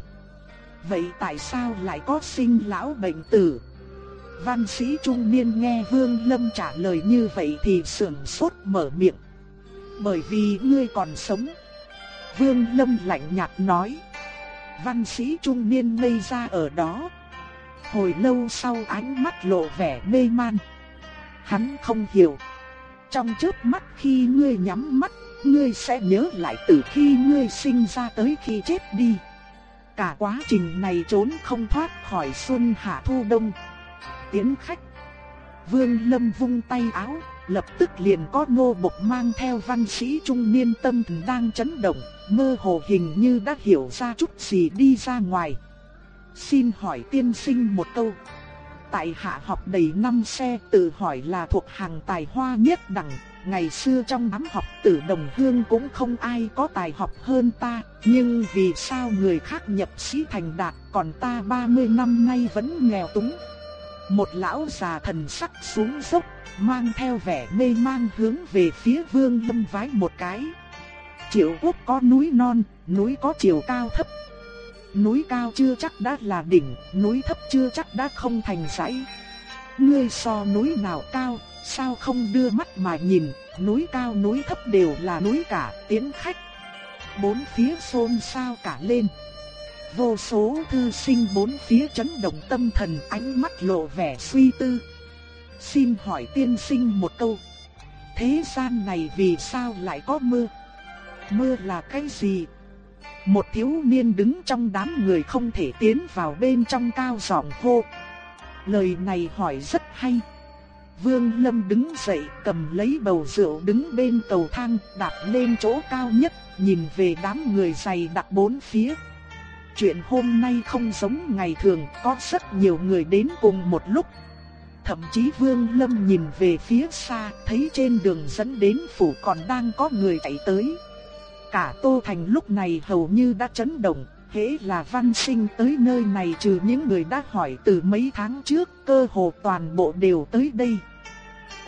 Vậy tại sao lại có sinh lão bệnh tử? Văn sĩ trung niên nghe Vương Lâm trả lời như vậy thì sườn sốt mở miệng. Bởi vì ngươi còn sống. Vương Lâm lạnh nhạt nói. Văn sĩ trung niên ngây ra ở đó. Hồi lâu sau ánh mắt lộ vẻ mê man. Hắn không hiểu. Trong chớp mắt khi ngươi nhắm mắt, ngươi sẽ nhớ lại từ khi ngươi sinh ra tới khi chết đi. Cả quá trình này trốn không thoát khỏi xuân hạ thu đông. Tiến khách. Vương Lâm vung tay áo, lập tức liền có nô bộc mang theo văn sĩ trung niên tâm thần đang chấn động, mơ hồ hình như đã hiểu ra chút gì đi ra ngoài. Xin hỏi tiên sinh một câu. Tại hạ học đầy năm xe tự hỏi là thuộc hàng tài hoa nhất đẳng, ngày xưa trong đám học tử đồng hương cũng không ai có tài học hơn ta, nhưng vì sao người khác nhập sĩ thành đạt, còn ta 30 năm nay vẫn nghèo túng. Một lão già thần sắc xuống dốc, mang theo vẻ mê mang hướng về phía vương lâm vái một cái. Triệu quốc có núi non, núi có chiều cao thấp. Núi cao chưa chắc đã là đỉnh, núi thấp chưa chắc đã không thành dãy. Ngươi so núi nào cao, sao không đưa mắt mà nhìn, núi cao núi thấp đều là núi cả, tiến khách. Bốn phía xôn xao cả lên. Vô số thư sinh bốn phía chấn động tâm thần ánh mắt lộ vẻ suy tư. Xin hỏi tiên sinh một câu. Thế gian này vì sao lại có mưa? Mưa là cái gì? Một thiếu niên đứng trong đám người không thể tiến vào bên trong cao giọng hô. Lời này hỏi rất hay. Vương Lâm đứng dậy cầm lấy bầu rượu đứng bên cầu thang đạp lên chỗ cao nhất nhìn về đám người dày đặc bốn phía. Chuyện hôm nay không giống ngày thường có rất nhiều người đến cùng một lúc. Thậm chí Vương Lâm nhìn về phía xa thấy trên đường dẫn đến phủ còn đang có người chạy tới. Cả Tô Thành lúc này hầu như đã chấn động, hễ là văn sinh tới nơi này trừ những người đã hỏi từ mấy tháng trước, cơ hồ toàn bộ đều tới đây.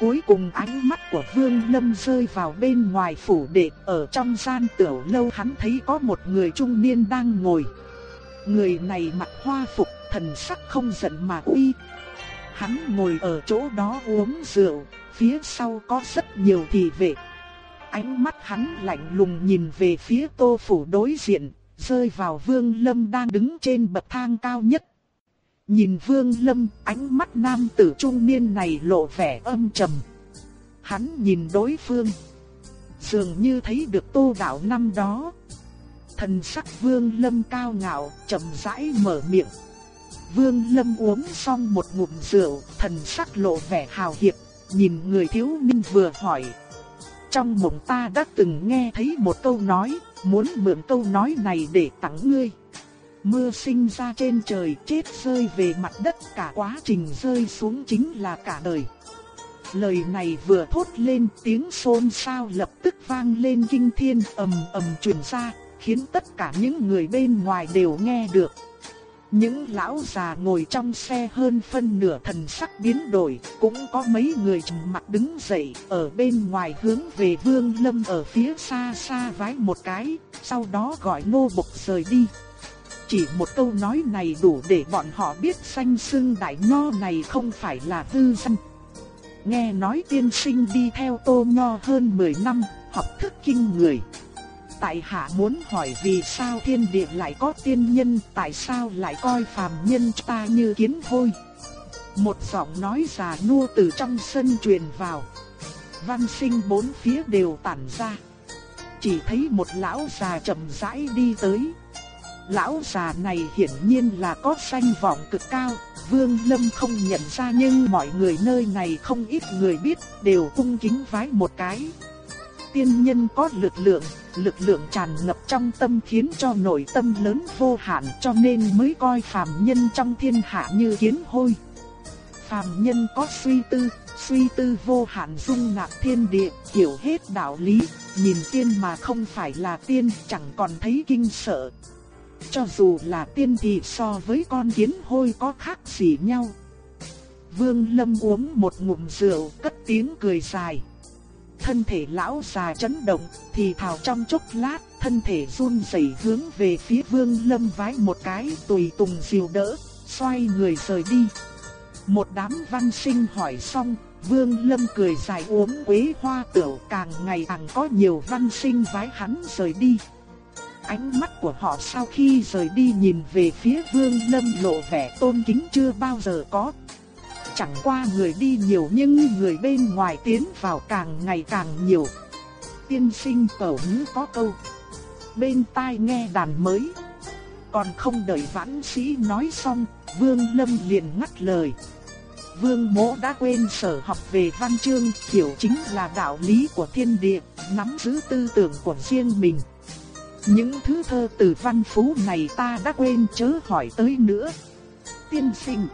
Cuối cùng ánh mắt của Vương Lâm rơi vào bên ngoài phủ đệ, ở trong gian tiểu lâu hắn thấy có một người trung niên đang ngồi. Người này mặc hoa phục, thần sắc không giận mà uy. Hắn ngồi ở chỗ đó uống rượu, phía sau có rất nhiều thị vệ. Ánh mắt hắn lạnh lùng nhìn về phía tô phủ đối diện, rơi vào Vương Lâm đang đứng trên bậc thang cao nhất. Nhìn Vương Lâm, ánh mắt nam tử trung niên này lộ vẻ âm trầm. Hắn nhìn đối phương, dường như thấy được Tô đạo năm đó. Thần sắc Vương Lâm cao ngạo, chậm rãi mở miệng. Vương Lâm uống xong một ngụm rượu, thần sắc lộ vẻ hào hiệp, nhìn người thiếu niên vừa hỏi. Trong mộng ta đã từng nghe thấy một câu nói, muốn mượn câu nói này để tặng ngươi. Mưa sinh ra trên trời chết rơi về mặt đất cả quá trình rơi xuống chính là cả đời. Lời này vừa thốt lên tiếng xôn xao lập tức vang lên kinh thiên ầm ầm truyền ra, khiến tất cả những người bên ngoài đều nghe được. Những lão già ngồi trong xe hơn phân nửa thần sắc biến đổi, cũng có mấy người trầm mặt đứng dậy, ở bên ngoài hướng về Vương Lâm ở phía xa xa vái một cái, sau đó gọi nô bộc rời đi. Chỉ một câu nói này đủ để bọn họ biết sanh sưng đại nho này không phải là tư danh. nghe nói tiên sinh đi theo tô nho hơn 10 năm, học thức kinh người. Tại hạ muốn hỏi vì sao thiên địa lại có tiên nhân, tại sao lại coi phàm nhân ta như kiến hôi. Một giọng nói già nua từ trong sân truyền vào. Văn sinh bốn phía đều tản ra. Chỉ thấy một lão già chậm rãi đi tới. Lão già này hiển nhiên là có danh vọng cực cao, Vương Lâm không nhận ra nhưng mọi người nơi này không ít người biết, đều cung kính vái một cái. Tiên nhân có lực lượng, lực lượng tràn ngập trong tâm khiến cho nội tâm lớn vô hạn cho nên mới coi phàm nhân trong thiên hạ như kiến hôi. Phàm nhân có suy tư, suy tư vô hạn dung nạp thiên địa, hiểu hết đạo lý, nhìn tiên mà không phải là tiên chẳng còn thấy kinh sợ, cho dù là tiên thì so với con kiến hôi có khác gì nhau. Vương Lâm uống một ngụm rượu, cất tiếng cười dài. Thân thể lão già chấn động, thì thào trong chốc lát, thân thể run rẩy hướng về phía Vương Lâm vái một cái, tùy tùng diều đỡ, xoay người rời đi. Một đám văn sinh hỏi xong, Vương Lâm cười dài uống quế hoa tửu càng ngày càng có nhiều văn sinh vái hắn rời đi. Ánh mắt của họ sau khi rời đi nhìn về phía Vương Lâm lộ vẻ tôn kính chưa bao giờ có. Chẳng qua người đi nhiều nhưng người bên ngoài tiến vào càng ngày càng nhiều. Tiên sinh cẩu ngữ có câu. Bên tai nghe đàn mới. Còn không đợi vãn sĩ nói xong, Vương Lâm liền ngắt lời. Vương mỗ đã quên sở học về văn chương, hiểu chính là đạo lý của thiên địa, nắm giữ tư tưởng của riêng mình. Những thứ thơ từ văn phú này ta đã quên chớ hỏi tới nữa. Tiên sinh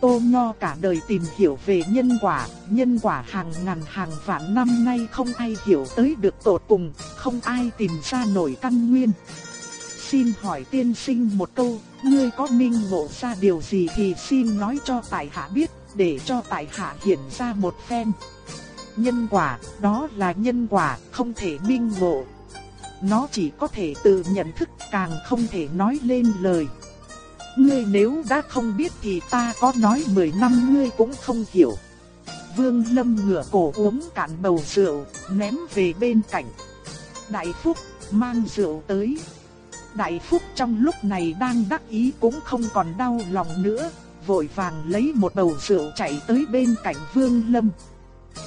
Tô Nho cả đời tìm hiểu về nhân quả, nhân quả hàng ngàn hàng vạn năm nay không ai hiểu tới được tột cùng, không ai tìm ra nổi căn nguyên. Xin hỏi tiên sinh một câu, ngươi có minh ngộ ra điều gì thì xin nói cho tại hạ biết, để cho tại hạ hiện ra một phen. Nhân quả, đó là nhân quả, không thể minh ngộ, nó chỉ có thể tự nhận thức càng không thể nói lên lời. Ngươi nếu đã không biết thì ta có nói 10 năm ngươi cũng không hiểu. Vương Lâm ngửa cổ uống cạn bầu rượu, ném về bên cạnh. Đại Phúc mang rượu tới. Đại Phúc trong lúc này đang đắc ý cũng không còn đau lòng nữa, vội vàng lấy một bầu rượu chạy tới bên cạnh Vương Lâm.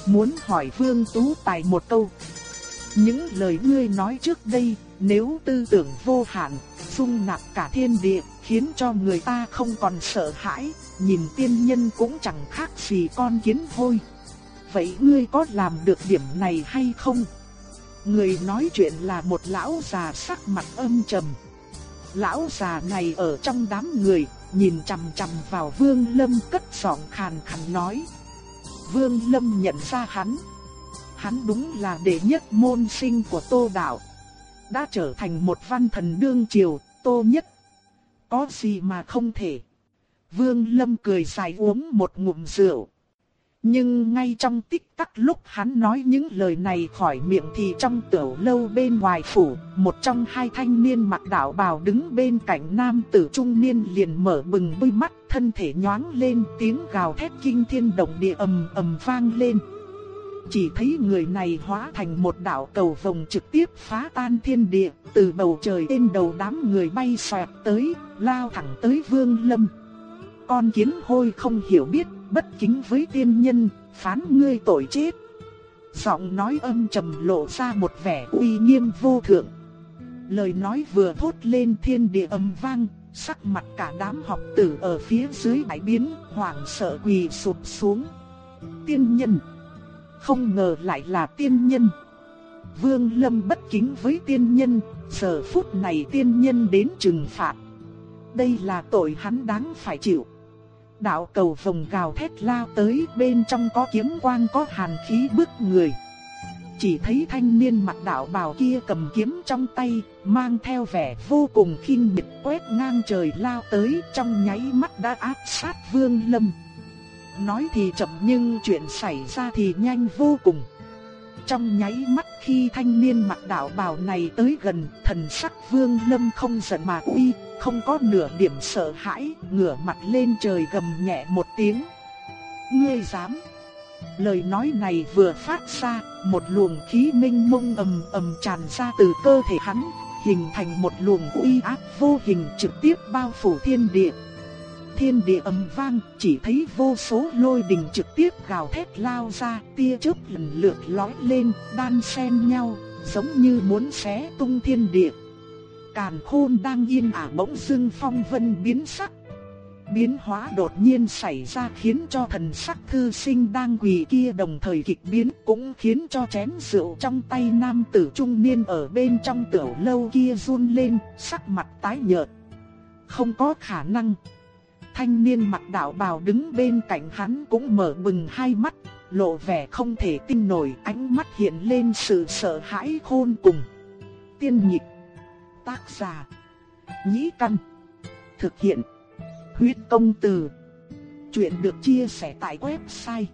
Muốn hỏi Vương Tú Tài một câu. Những lời ngươi nói trước đây, nếu tư tưởng vô hạn, dung nạp cả thiên địa, khiến cho người ta không còn sợ hãi, nhìn tiên nhân cũng chẳng khác gì con kiến hôi. Vậy ngươi có làm được điểm này hay không? Người nói chuyện là một lão già sắc mặt âm trầm. Lão già này ở trong đám người, nhìn chằm chằm vào Vương Lâm cất giọng khàn khàn nói. Vương Lâm nhận ra hắn, hắn đúng là đệ nhất môn sinh của Tô Đạo. Đã trở thành một văn thần đương triều, Tô Nhất. Có gì mà không thể. Vương Lâm cười dài uống một ngụm rượu. Nhưng ngay trong tích tắc lúc hắn nói những lời này khỏi miệng thì trong tiểu lâu bên ngoài phủ, một trong hai thanh niên mặc đạo bào đứng bên cạnh nam tử trung niên liền mở bừng đôi mắt, thân thể nhoáng lên tiếng gào thét kinh thiên động địa ầm ầm vang lên. Chỉ thấy người này hóa thành một đạo cầu vồng trực tiếp phá tan thiên địa, từ bầu trời trên đầu đám người bay xoẹt tới, lao thẳng tới Vương Lâm. Con kiến hôi không hiểu biết, bất kính với tiên nhân, phán ngươi tội chết. Giọng nói âm trầm lộ ra một vẻ uy nghiêm vô thượng. Lời nói vừa thốt lên thiên địa âm vang, sắc mặt cả đám học tử ở phía dưới bãi biến, hoảng sợ quỳ sụp xuống. Tiên nhân không ngờ lại là tiên nhân. Vương Lâm bất kính với tiên nhân, giờ phút này tiên nhân đến trừng phạt. Đây là tội hắn đáng phải chịu. Đạo cầu vòng gào thét lao tới bên trong có kiếm quang có hàn khí bức người. Chỉ thấy thanh niên mặt đạo bào kia cầm kiếm trong tay, mang theo vẻ vô cùng khinh miệt quét ngang trời lao tới trong nháy mắt đã áp sát vương lâm nói thì chậm nhưng chuyện xảy ra thì nhanh vô cùng. Trong nháy mắt khi thanh niên mặc đạo bào này tới gần, thần sắc vương lâm không giận mà uy, không có nửa điểm sợ hãi, ngửa mặt lên trời gầm nhẹ một tiếng. Ngươi dám! Lời nói này vừa phát ra, một luồng khí minh mông ầm ầm tràn ra từ cơ thể hắn, hình thành một luồng uy áp vô hình trực tiếp bao phủ thiên địa. Thiên địa ầm vang, chỉ thấy vô số lôi đình trực tiếp gào thét lao ra, tia chớp lần lượt lói lên, đan xen nhau, giống như muốn xé tung thiên địa. Càn khôn đang yên ả bỗng dưng phong vân biến sắc. Biến hóa đột nhiên xảy ra khiến cho thần sắc thư sinh đang quỳ kia đồng thời kịch biến cũng khiến cho chén rượu trong tay nam tử trung niên ở bên trong tiểu lâu kia run lên, sắc mặt tái nhợt. Không có khả năng. Thanh niên mặc đạo bào đứng bên cạnh hắn cũng mở bừng hai mắt, lộ vẻ không thể tin nổi, ánh mắt hiện lên sự sợ hãi khôn cùng. Tiên nhịp, tác giả, nhĩ căn, thực hiện, huyết công từ. Chuyện được chia sẻ tại website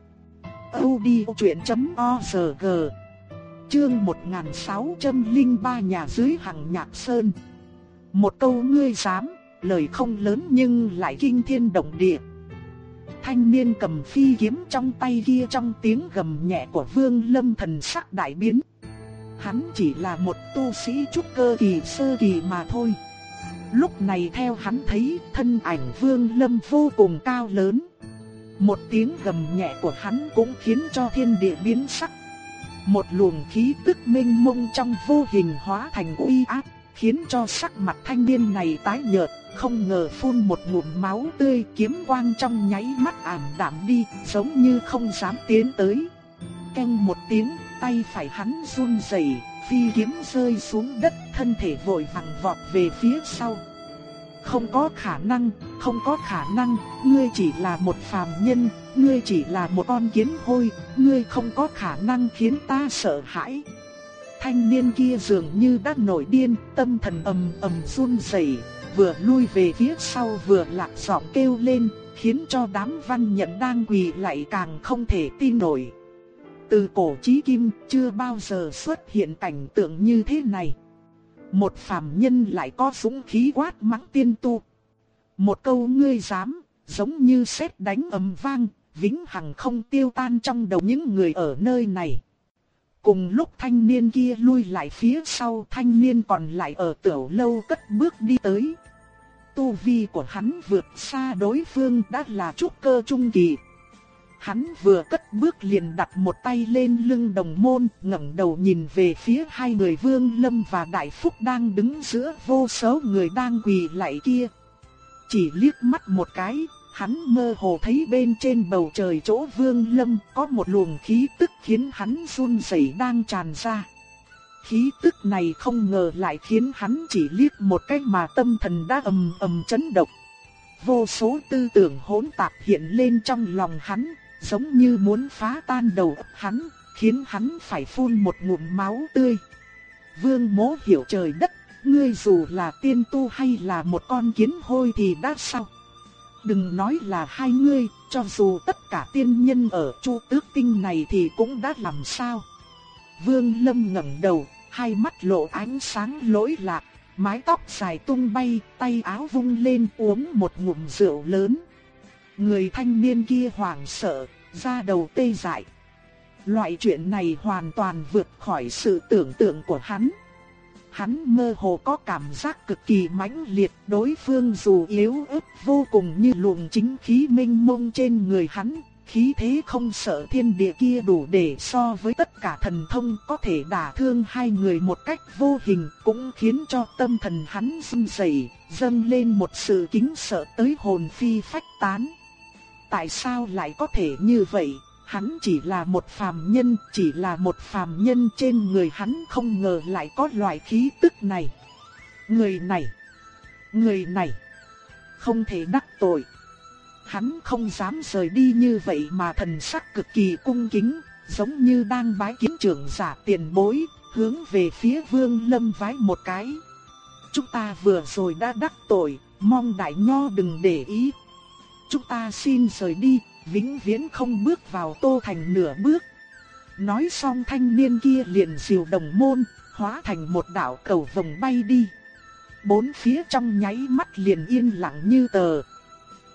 odchuyện.org Chương 1603 nhà dưới hàng nhạc sơn Một câu ngươi dám, lời không lớn nhưng lại kinh thiên động địa thanh niên cầm phi kiếm trong tay kia trong tiếng gầm nhẹ của Vương Lâm thần sắc đại biến. Hắn chỉ là một tu sĩ trúc cơ kỳ sơ kỳ mà thôi. Lúc này theo hắn thấy thân ảnh Vương Lâm vô cùng cao lớn. Một tiếng gầm nhẹ của hắn cũng khiến cho thiên địa biến sắc. Một luồng khí tức minh mông trong vô hình hóa thành uy áp, khiến cho sắc mặt thanh niên này tái nhợt, không ngờ phun một ngụm máu tươi kiếm quang trong nháy mắt ảm đạm đi, giống như không dám tiến tới. Keng một tiếng, tay phải hắn run rẩy, phi kiếm rơi xuống đất, thân thể vội vàng vọt về phía sau. Không có khả năng, không có khả năng, ngươi chỉ là một phàm nhân, ngươi chỉ là một con kiến hôi, ngươi không có khả năng khiến ta sợ hãi. Thanh niên kia dường như đã nổi điên, tâm thần ầm ầm run rẩy, vừa lui về phía sau vừa lạc giọng kêu lên, khiến cho đám văn nhận đang quỳ lại càng không thể tin nổi. Từ cổ chí kim chưa bao giờ xuất hiện cảnh tượng như thế này. Một phàm nhân lại có súng khí quát mắng tiên tu. Một câu ngươi dám, giống như sét đánh ầm vang, vĩnh hằng không tiêu tan trong đầu những người ở nơi này. Cùng lúc thanh niên kia lui lại phía sau thanh niên còn lại ở tiểu lâu cất bước đi tới. Tu vi của hắn vượt xa đối phương đã là trúc cơ trung kỳ. Hắn vừa cất bước liền đặt một tay lên lưng đồng môn, ngẩng đầu nhìn về phía hai người Vương Lâm và Đại Phúc đang đứng giữa vô số người đang quỳ lại kia. Chỉ liếc mắt một cái, hắn mơ hồ thấy bên trên bầu trời chỗ Vương Lâm có một luồng khí tức khiến hắn run rẩy đang tràn ra. Khí tức này không ngờ lại khiến hắn chỉ liếc một cái mà tâm thần đã ầm ầm chấn động. Vô số tư tưởng hỗn tạp hiện lên trong lòng hắn, giống như muốn phá tan đầu hắn, khiến hắn phải phun một ngụm máu tươi. Vương mố hiểu trời đất, ngươi dù là tiên tu hay là một con kiến hôi thì đã sao? Đừng nói là hai ngươi, cho dù tất cả tiên nhân ở chu tước tinh này thì cũng đã làm sao? Vương Lâm ngẩng đầu, hai mắt lộ ánh sáng lỗi lạc, mái tóc dài tung bay, tay áo vung lên uống một ngụm rượu lớn. Người thanh niên kia hoảng sợ, da đầu tê dại. Loại chuyện này hoàn toàn vượt khỏi sự tưởng tượng của hắn. Hắn mơ hồ có cảm giác cực kỳ mãnh liệt, đối phương dù yếu ớt vô cùng như luồng chính khí minh mông trên người hắn, khí thế không sợ thiên địa kia đủ để so với tất cả thần thông có thể đả thương hai người một cách vô hình, cũng khiến cho tâm thần hắn run rẩy, dâng lên một sự kính sợ tới hồn phi phách tán. Tại sao lại có thể như vậy? Hắn chỉ là một phàm nhân, chỉ là một phàm nhân trên người hắn không ngờ lại có loại khí tức này. Người này, người này, không thể đắc tội. Hắn không dám rời đi như vậy mà thần sắc cực kỳ cung kính, giống như đang bái kiến trưởng giả tiền bối, hướng về phía vương lâm vái một cái. Chúng ta vừa rồi đã đắc tội, mong đại nho đừng để ý. Chúng ta xin rời đi, vĩnh viễn không bước vào tô thành nửa bước. Nói xong thanh niên kia liền diều đồng môn, hóa thành một đạo cầu vồng bay đi. Bốn phía trong nháy mắt liền yên lặng như tờ.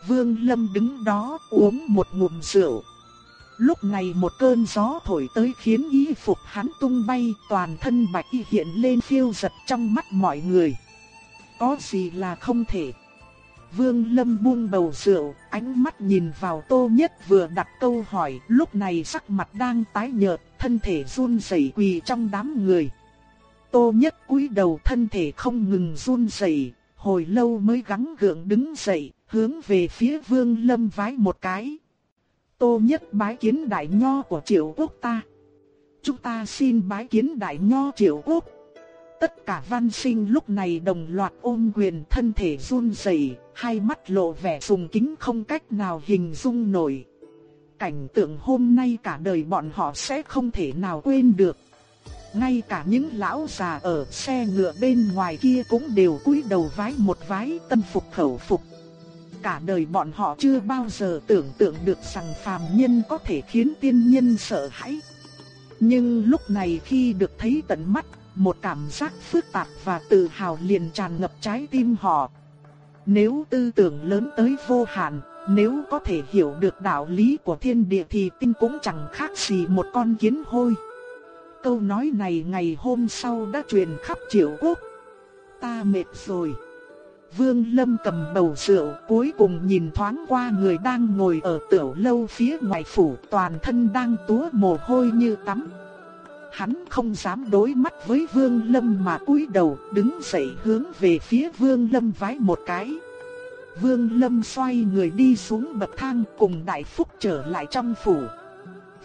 Vương Lâm đứng đó uống một ngụm rượu. Lúc này một cơn gió thổi tới khiến y phục hắn tung bay, toàn thân bạch y hiện lên phiêu giật trong mắt mọi người. Có gì là không thể. Vương Lâm buông bầu rượu, ánh mắt nhìn vào Tô Nhất vừa đặt câu hỏi, lúc này sắc mặt đang tái nhợt, thân thể run rẩy quỳ trong đám người. Tô Nhất cúi đầu thân thể không ngừng run rẩy, hồi lâu mới gắng gượng đứng dậy, hướng về phía Vương Lâm vái một cái. Tô Nhất bái kiến đại nho của Triệu Quốc ta. Chúng ta xin bái kiến đại nho Triệu Quốc. Tất cả văn sinh lúc này đồng loạt ôm quyền thân thể run rẩy, hai mắt lộ vẻ sùng kính không cách nào hình dung nổi. Cảnh tượng hôm nay cả đời bọn họ sẽ không thể nào quên được. Ngay cả những lão già ở xe ngựa bên ngoài kia cũng đều cúi đầu vái một vái tân phục khẩu phục. Cả đời bọn họ chưa bao giờ tưởng tượng được rằng phàm nhân có thể khiến tiên nhân sợ hãi. Nhưng lúc này khi được thấy tận mắt, một cảm giác phức tạp và tự hào liền tràn ngập trái tim họ. Nếu tư tưởng lớn tới vô hạn, nếu có thể hiểu được đạo lý của thiên địa thì tinh cũng chẳng khác gì một con kiến hôi. Câu nói này ngày hôm sau đã truyền khắp triệu quốc. Ta mệt rồi. Vương Lâm cầm bầu rượu cuối cùng nhìn thoáng qua người đang ngồi ở tiểu lâu phía ngoài phủ toàn thân đang túa mồ hôi như tắm. Hắn không dám đối mắt với Vương Lâm mà cúi đầu đứng dậy hướng về phía Vương Lâm vái một cái. Vương Lâm xoay người đi xuống bậc thang cùng Đại Phúc trở lại trong phủ.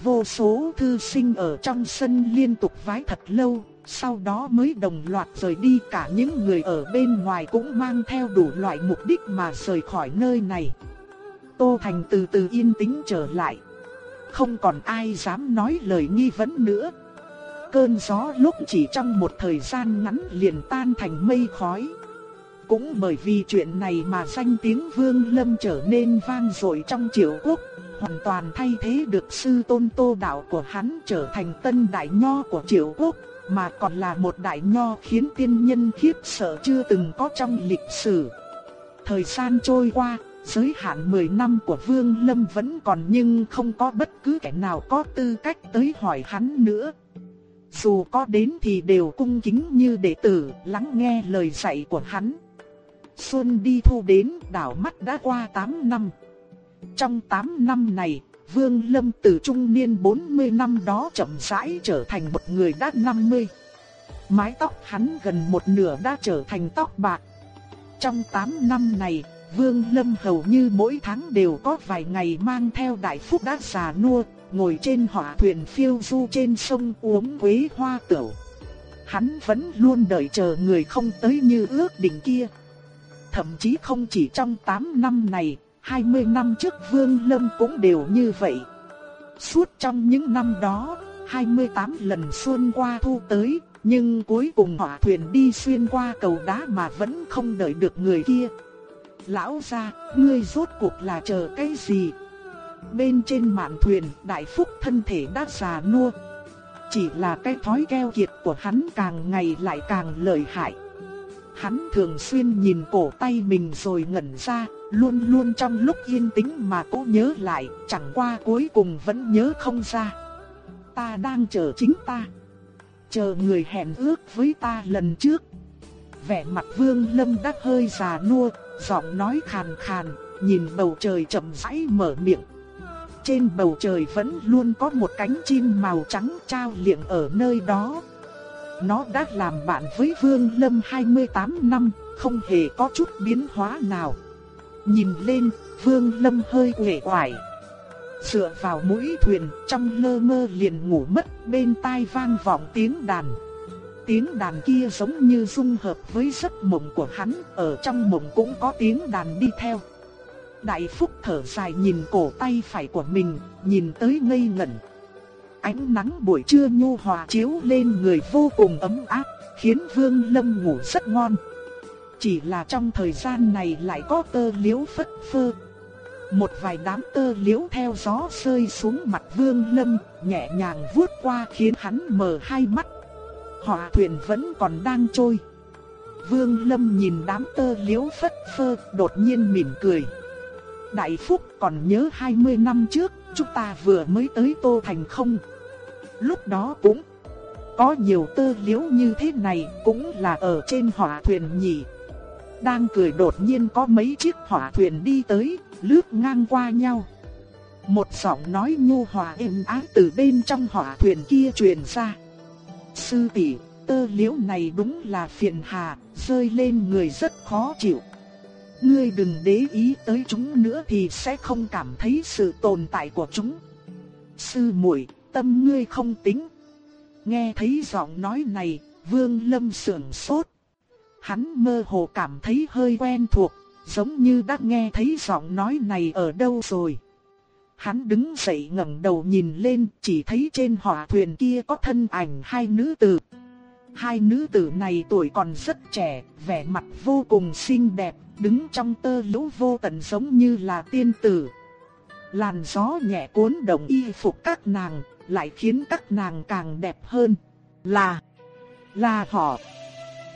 Vô số thư sinh ở trong sân liên tục vái thật lâu, sau đó mới đồng loạt rời đi cả những người ở bên ngoài cũng mang theo đủ loại mục đích mà rời khỏi nơi này. Tô Thành từ từ yên tĩnh trở lại. Không còn ai dám nói lời nghi vấn nữa. Cơn gió lúc chỉ trong một thời gian ngắn liền tan thành mây khói. Cũng bởi vì chuyện này mà danh tiếng Vương Lâm trở nên vang dội trong triều quốc, hoàn toàn thay thế được sư tôn Tô đạo của hắn trở thành tân đại nho của triều quốc, mà còn là một đại nho khiến tiên nhân khiếp sợ chưa từng có trong lịch sử. Thời gian trôi qua, giới hạn 10 năm của Vương Lâm vẫn còn nhưng không có bất cứ kẻ nào có tư cách tới hỏi hắn nữa. Dù có đến thì đều cung kính như đệ tử, lắng nghe lời dạy của hắn. Xuân đi thu đến, đảo mắt đã qua 8 năm. Trong 8 năm này, Vương Lâm từ trung niên 40 năm đó chậm rãi trở thành một người đã 50. Mái tóc hắn gần một nửa đã trở thành tóc bạc. Trong 8 năm này, Vương Lâm hầu như mỗi tháng đều có vài ngày mang theo đại phúc đã già nua, ngồi trên hỏa thuyền phiêu du trên sông uống quế hoa tửu. Hắn vẫn luôn đợi chờ người không tới như ước định kia. Thậm chí không chỉ trong 8 năm này, 20 năm trước Vương Lâm cũng đều như vậy. Suốt trong những năm đó, 28 lần xuân qua thu tới, nhưng cuối cùng hỏa thuyền đi xuyên qua cầu đá mà vẫn không đợi được người kia. Lão gia, ngươi rốt cuộc là chờ cái gì? Bên trên mạn thuyền, đại phúc thân thể đã già nua. Chỉ là cái thói keo kiệt của hắn càng ngày lại càng lợi hại. Hắn thường xuyên nhìn cổ tay mình rồi ngẩn ra, luôn luôn trong lúc yên tĩnh mà cố nhớ lại, chẳng qua cuối cùng vẫn nhớ không ra. Ta đang chờ chính ta. Chờ người hẹn ước với ta lần trước. Vẻ mặt vương lâm đắc hơi già nua, giọng nói khàn khàn, nhìn bầu trời chậm rãi mở miệng. Trên bầu trời vẫn luôn có một cánh chim màu trắng trao liệng ở nơi đó. Nó đã làm bạn với Vương Lâm 28 năm, không hề có chút biến hóa nào. Nhìn lên, Vương Lâm hơi uể oải. Dựa vào mũi thuyền, trong lơ mơ liền ngủ mất, bên tai vang vọng tiếng đàn. Tiếng đàn kia giống như dung hợp với giấc mộng của hắn, ở trong mộng cũng có tiếng đàn đi theo. Đại Phúc thở dài nhìn cổ tay phải của mình, nhìn tới ngây ngẩn. Ánh nắng buổi trưa nhu hòa chiếu lên người vô cùng ấm áp, khiến Vương Lâm ngủ rất ngon. Chỉ là trong thời gian này lại có tơ liễu phất phơ. Một vài đám tơ liễu theo gió rơi xuống mặt Vương Lâm, nhẹ nhàng vuốt qua khiến hắn mở hai mắt. Hỏa thuyền vẫn còn đang trôi. Vương Lâm nhìn đám tơ liễu phất phơ, đột nhiên mỉm cười. Đại Phúc còn nhớ 20 năm trước, chúng ta vừa mới tới Tô Thành không? Lúc đó cũng có nhiều tơ liễu như thế này cũng là ở trên hỏa thuyền nhỉ. Đang cười đột nhiên có mấy chiếc hỏa thuyền đi tới, lướt ngang qua nhau. Một giọng nói nhu hòa êm ái từ bên trong hỏa thuyền kia truyền ra. Sư tỷ, tơ liễu này đúng là phiền hà, rơi lên người rất khó chịu. Ngươi đừng để ý tới chúng nữa thì sẽ không cảm thấy sự tồn tại của chúng. Sư muội, tâm ngươi không tính. Nghe thấy giọng nói này, Vương Lâm sườn sốt. Hắn mơ hồ cảm thấy hơi quen thuộc, giống như đã nghe thấy giọng nói này ở đâu rồi. Hắn đứng dậy ngẩng đầu nhìn lên, chỉ thấy trên hỏa thuyền kia có thân ảnh hai nữ tử. Hai nữ tử này tuổi còn rất trẻ, vẻ mặt vô cùng xinh đẹp, đứng trong tơ lũ vô tận giống như là tiên tử. Làn gió nhẹ cuốn động y phục các nàng, lại khiến các nàng càng đẹp hơn. Là, là họ.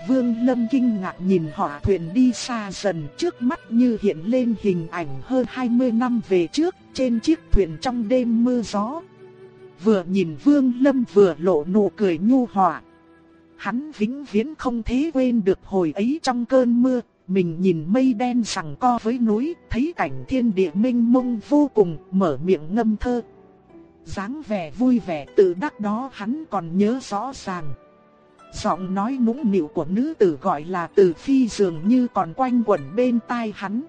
Vương Lâm kinh ngạc nhìn họ thuyền đi xa dần trước mắt như hiện lên hình ảnh hơn 20 năm về trước trên chiếc thuyền trong đêm mưa gió. Vừa nhìn Vương Lâm vừa lộ nụ cười nhu hòa. Hắn vĩnh viễn không thể quên được hồi ấy trong cơn mưa, mình nhìn mây đen sằng co với núi, thấy cảnh thiên địa mênh mông vô cùng, mở miệng ngâm thơ. dáng vẻ vui vẻ tự đắc đó hắn còn nhớ rõ ràng. Giọng nói nũng nịu của nữ tử gọi là từ phi dường như còn quanh quẩn bên tai hắn.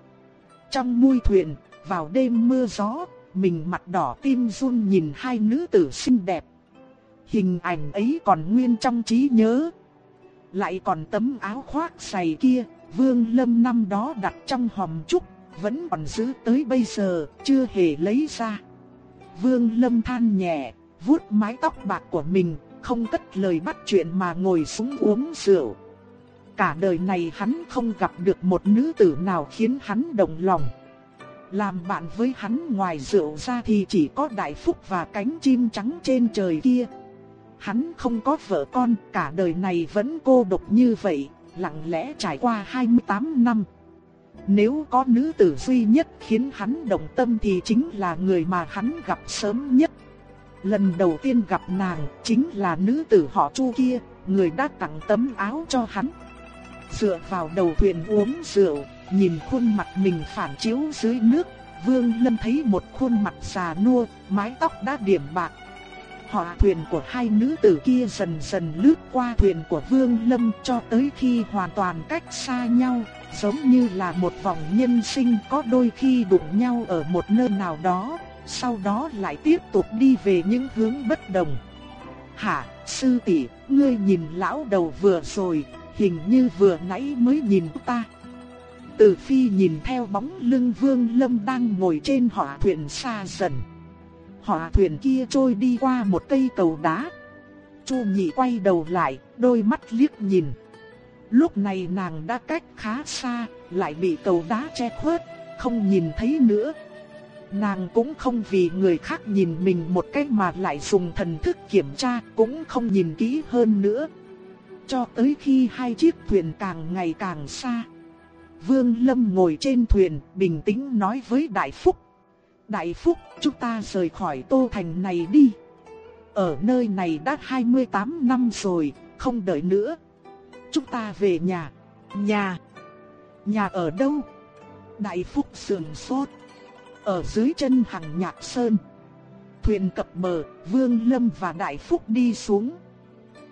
Trong mui thuyền, vào đêm mưa gió, mình mặt đỏ tim run nhìn hai nữ tử xinh đẹp. Hình ảnh ấy còn nguyên trong trí nhớ. Lại còn tấm áo khoác dày kia, Vương Lâm năm đó đặt trong hòm trúc, vẫn còn giữ tới bây giờ, chưa hề lấy ra. Vương Lâm than nhẹ, vuốt mái tóc bạc của mình, không cất lời bắt chuyện mà ngồi xuống uống rượu. Cả đời này hắn không gặp được một nữ tử nào khiến hắn động lòng. Làm bạn với hắn ngoài rượu ra thì chỉ có đại phúc và cánh chim trắng trên trời kia. Hắn không có vợ con, cả đời này vẫn cô độc như vậy, lặng lẽ trải qua 28 năm. Nếu có nữ tử duy nhất khiến hắn động tâm thì chính là người mà hắn gặp sớm nhất. Lần đầu tiên gặp nàng chính là nữ tử họ Chu kia, người đã tặng tấm áo cho hắn. Dựa vào đầu thuyền uống rượu, nhìn khuôn mặt mình phản chiếu dưới nước, Vương Lâm thấy một khuôn mặt già nua, mái tóc đã điểm bạc. Họa thuyền của hai nữ tử kia dần dần lướt qua thuyền của Vương Lâm cho tới khi hoàn toàn cách xa nhau, giống như là một vòng nhân sinh có đôi khi đụng nhau ở một nơi nào đó, sau đó lại tiếp tục đi về những hướng bất đồng. Hả, sư tỷ, ngươi nhìn lão đầu vừa rồi, hình như vừa nãy mới nhìn ta. Từ phi nhìn theo bóng lưng vương lâm đang ngồi trên hỏa thuyền xa dần. Hỏa thuyền kia trôi đi qua một cây cầu đá. Chu nhị quay đầu lại, đôi mắt liếc nhìn. Lúc này nàng đã cách khá xa, lại bị cầu đá che khuất, không nhìn thấy nữa. Nàng cũng không vì người khác nhìn mình một cách mà lại dùng thần thức kiểm tra, cũng không nhìn kỹ hơn nữa. Cho tới khi hai chiếc thuyền càng ngày càng xa. Vương Lâm ngồi trên thuyền, bình tĩnh nói với Đại Phúc. Đại Phúc, chúng ta rời khỏi Tô Thành này đi. Ở nơi này đã 28 năm rồi, không đợi nữa. Chúng ta về nhà. Nhà? Nhà ở đâu? Đại Phúc sườn sốt. Ở dưới chân hàng nhạc sơn. Thuyền cập bờ, Vương Lâm và Đại Phúc đi xuống.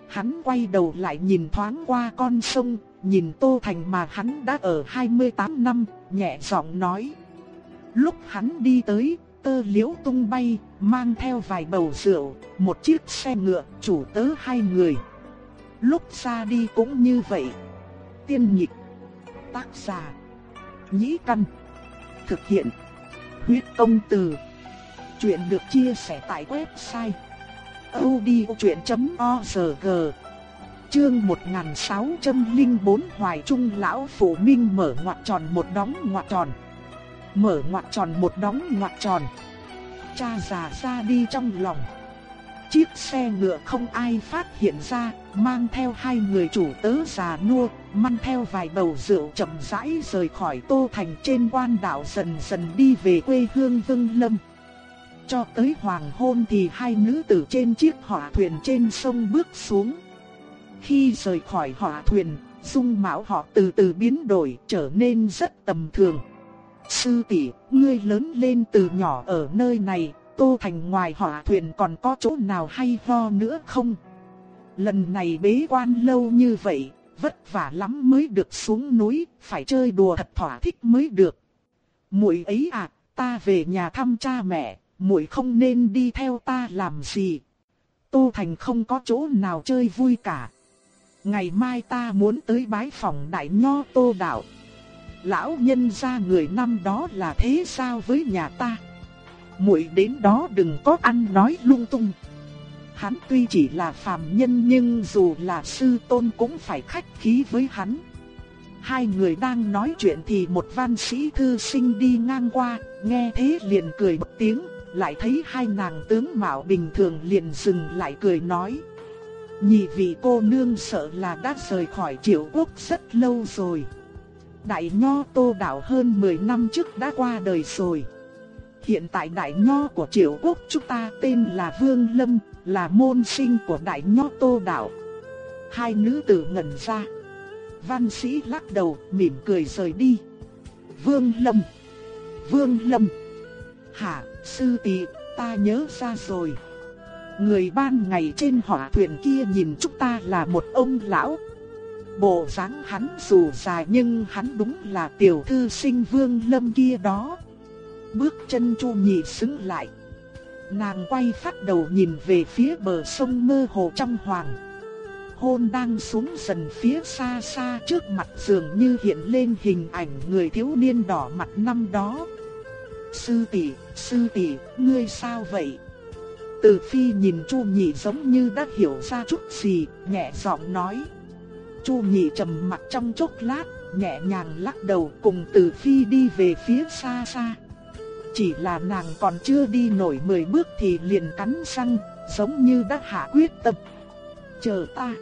Hắn quay đầu lại nhìn thoáng qua con sông, nhìn Tô Thành mà hắn đã ở 28 năm, nhẹ giọng nói. Lúc hắn đi tới, tơ liễu tung bay, mang theo vài bầu rượu, một chiếc xe ngựa, chủ tớ hai người. Lúc xa đi cũng như vậy. Tiên nhịch. tác giả, nhĩ căn, thực hiện, huyết công từ. Chuyện được chia sẻ tại website odchuyện.org Chương 1604 Hoài Trung Lão Phủ Minh mở ngoặt tròn một đóng ngoặt tròn Mở ngoặc tròn một đóng ngoặc tròn Cha già ra đi trong lòng Chiếc xe ngựa không ai phát hiện ra Mang theo hai người chủ tớ già nua Mang theo vài bầu rượu chậm rãi rời khỏi Tô Thành trên quan đảo dần dần đi về quê hương Vân Lâm cho tới hoàng hôn thì hai nữ tử trên chiếc hỏa thuyền trên sông bước xuống. Khi rời khỏi hỏa thuyền, dung mạo họ từ từ biến đổi trở nên rất tầm thường. Sư tỷ, ngươi lớn lên từ nhỏ ở nơi này, Tô Thành ngoài hỏa thuyền còn có chỗ nào hay ho nữa không? Lần này bế quan lâu như vậy, vất vả lắm mới được xuống núi, phải chơi đùa thật thỏa thích mới được. Muội ấy à, ta về nhà thăm cha mẹ, muội không nên đi theo ta làm gì. Tô Thành không có chỗ nào chơi vui cả. Ngày mai ta muốn tới bái phòng đại nho Tô đạo. Lão nhân gia người năm đó là thế sao với nhà ta? Muội đến đó đừng có ăn nói lung tung. Hắn tuy chỉ là phàm nhân nhưng dù là sư tôn cũng phải khách khí với hắn. Hai người đang nói chuyện thì một văn sĩ thư sinh đi ngang qua, nghe thế liền cười một tiếng, lại thấy hai nàng tướng mạo bình thường liền dừng lại cười nói. Nhị vị cô nương sợ là đã rời khỏi triệu quốc rất lâu rồi. Đại Nho Tô Đạo hơn 10 năm trước đã qua đời rồi. Hiện tại Đại Nho của triệu quốc chúng ta tên là Vương Lâm, là môn sinh của Đại Nho Tô Đạo. Hai nữ tử ngẩn ra. Văn sĩ lắc đầu, mỉm cười rời đi. Vương Lâm. Vương Lâm. Hả, sư tỷ, ta nhớ ra rồi. Người ban ngày trên hỏa thuyền kia nhìn chúng ta là một ông lão. Bộ dáng hắn dù dài nhưng hắn đúng là tiểu thư sinh Vương Lâm kia đó. Bước chân Chu Nhị xứng lại. Nàng quay phát đầu nhìn về phía bờ sông mơ hồ trong hoàng hôn đang xuống dần phía xa xa trước mặt dường như hiện lên hình ảnh người thiếu niên đỏ mặt năm đó. Sư tỷ, sư tỷ, ngươi sao vậy? Từ phi nhìn Chu Nhị giống như đã hiểu ra chút gì, nhẹ giọng nói. Chu Nhị trầm mặt trong chốc lát, nhẹ nhàng lắc đầu cùng Từ phi đi về phía xa xa. Chỉ là nàng còn chưa đi nổi 10 bước thì liền cắn răng, giống như đã hạ quyết tâm. Chờ ta.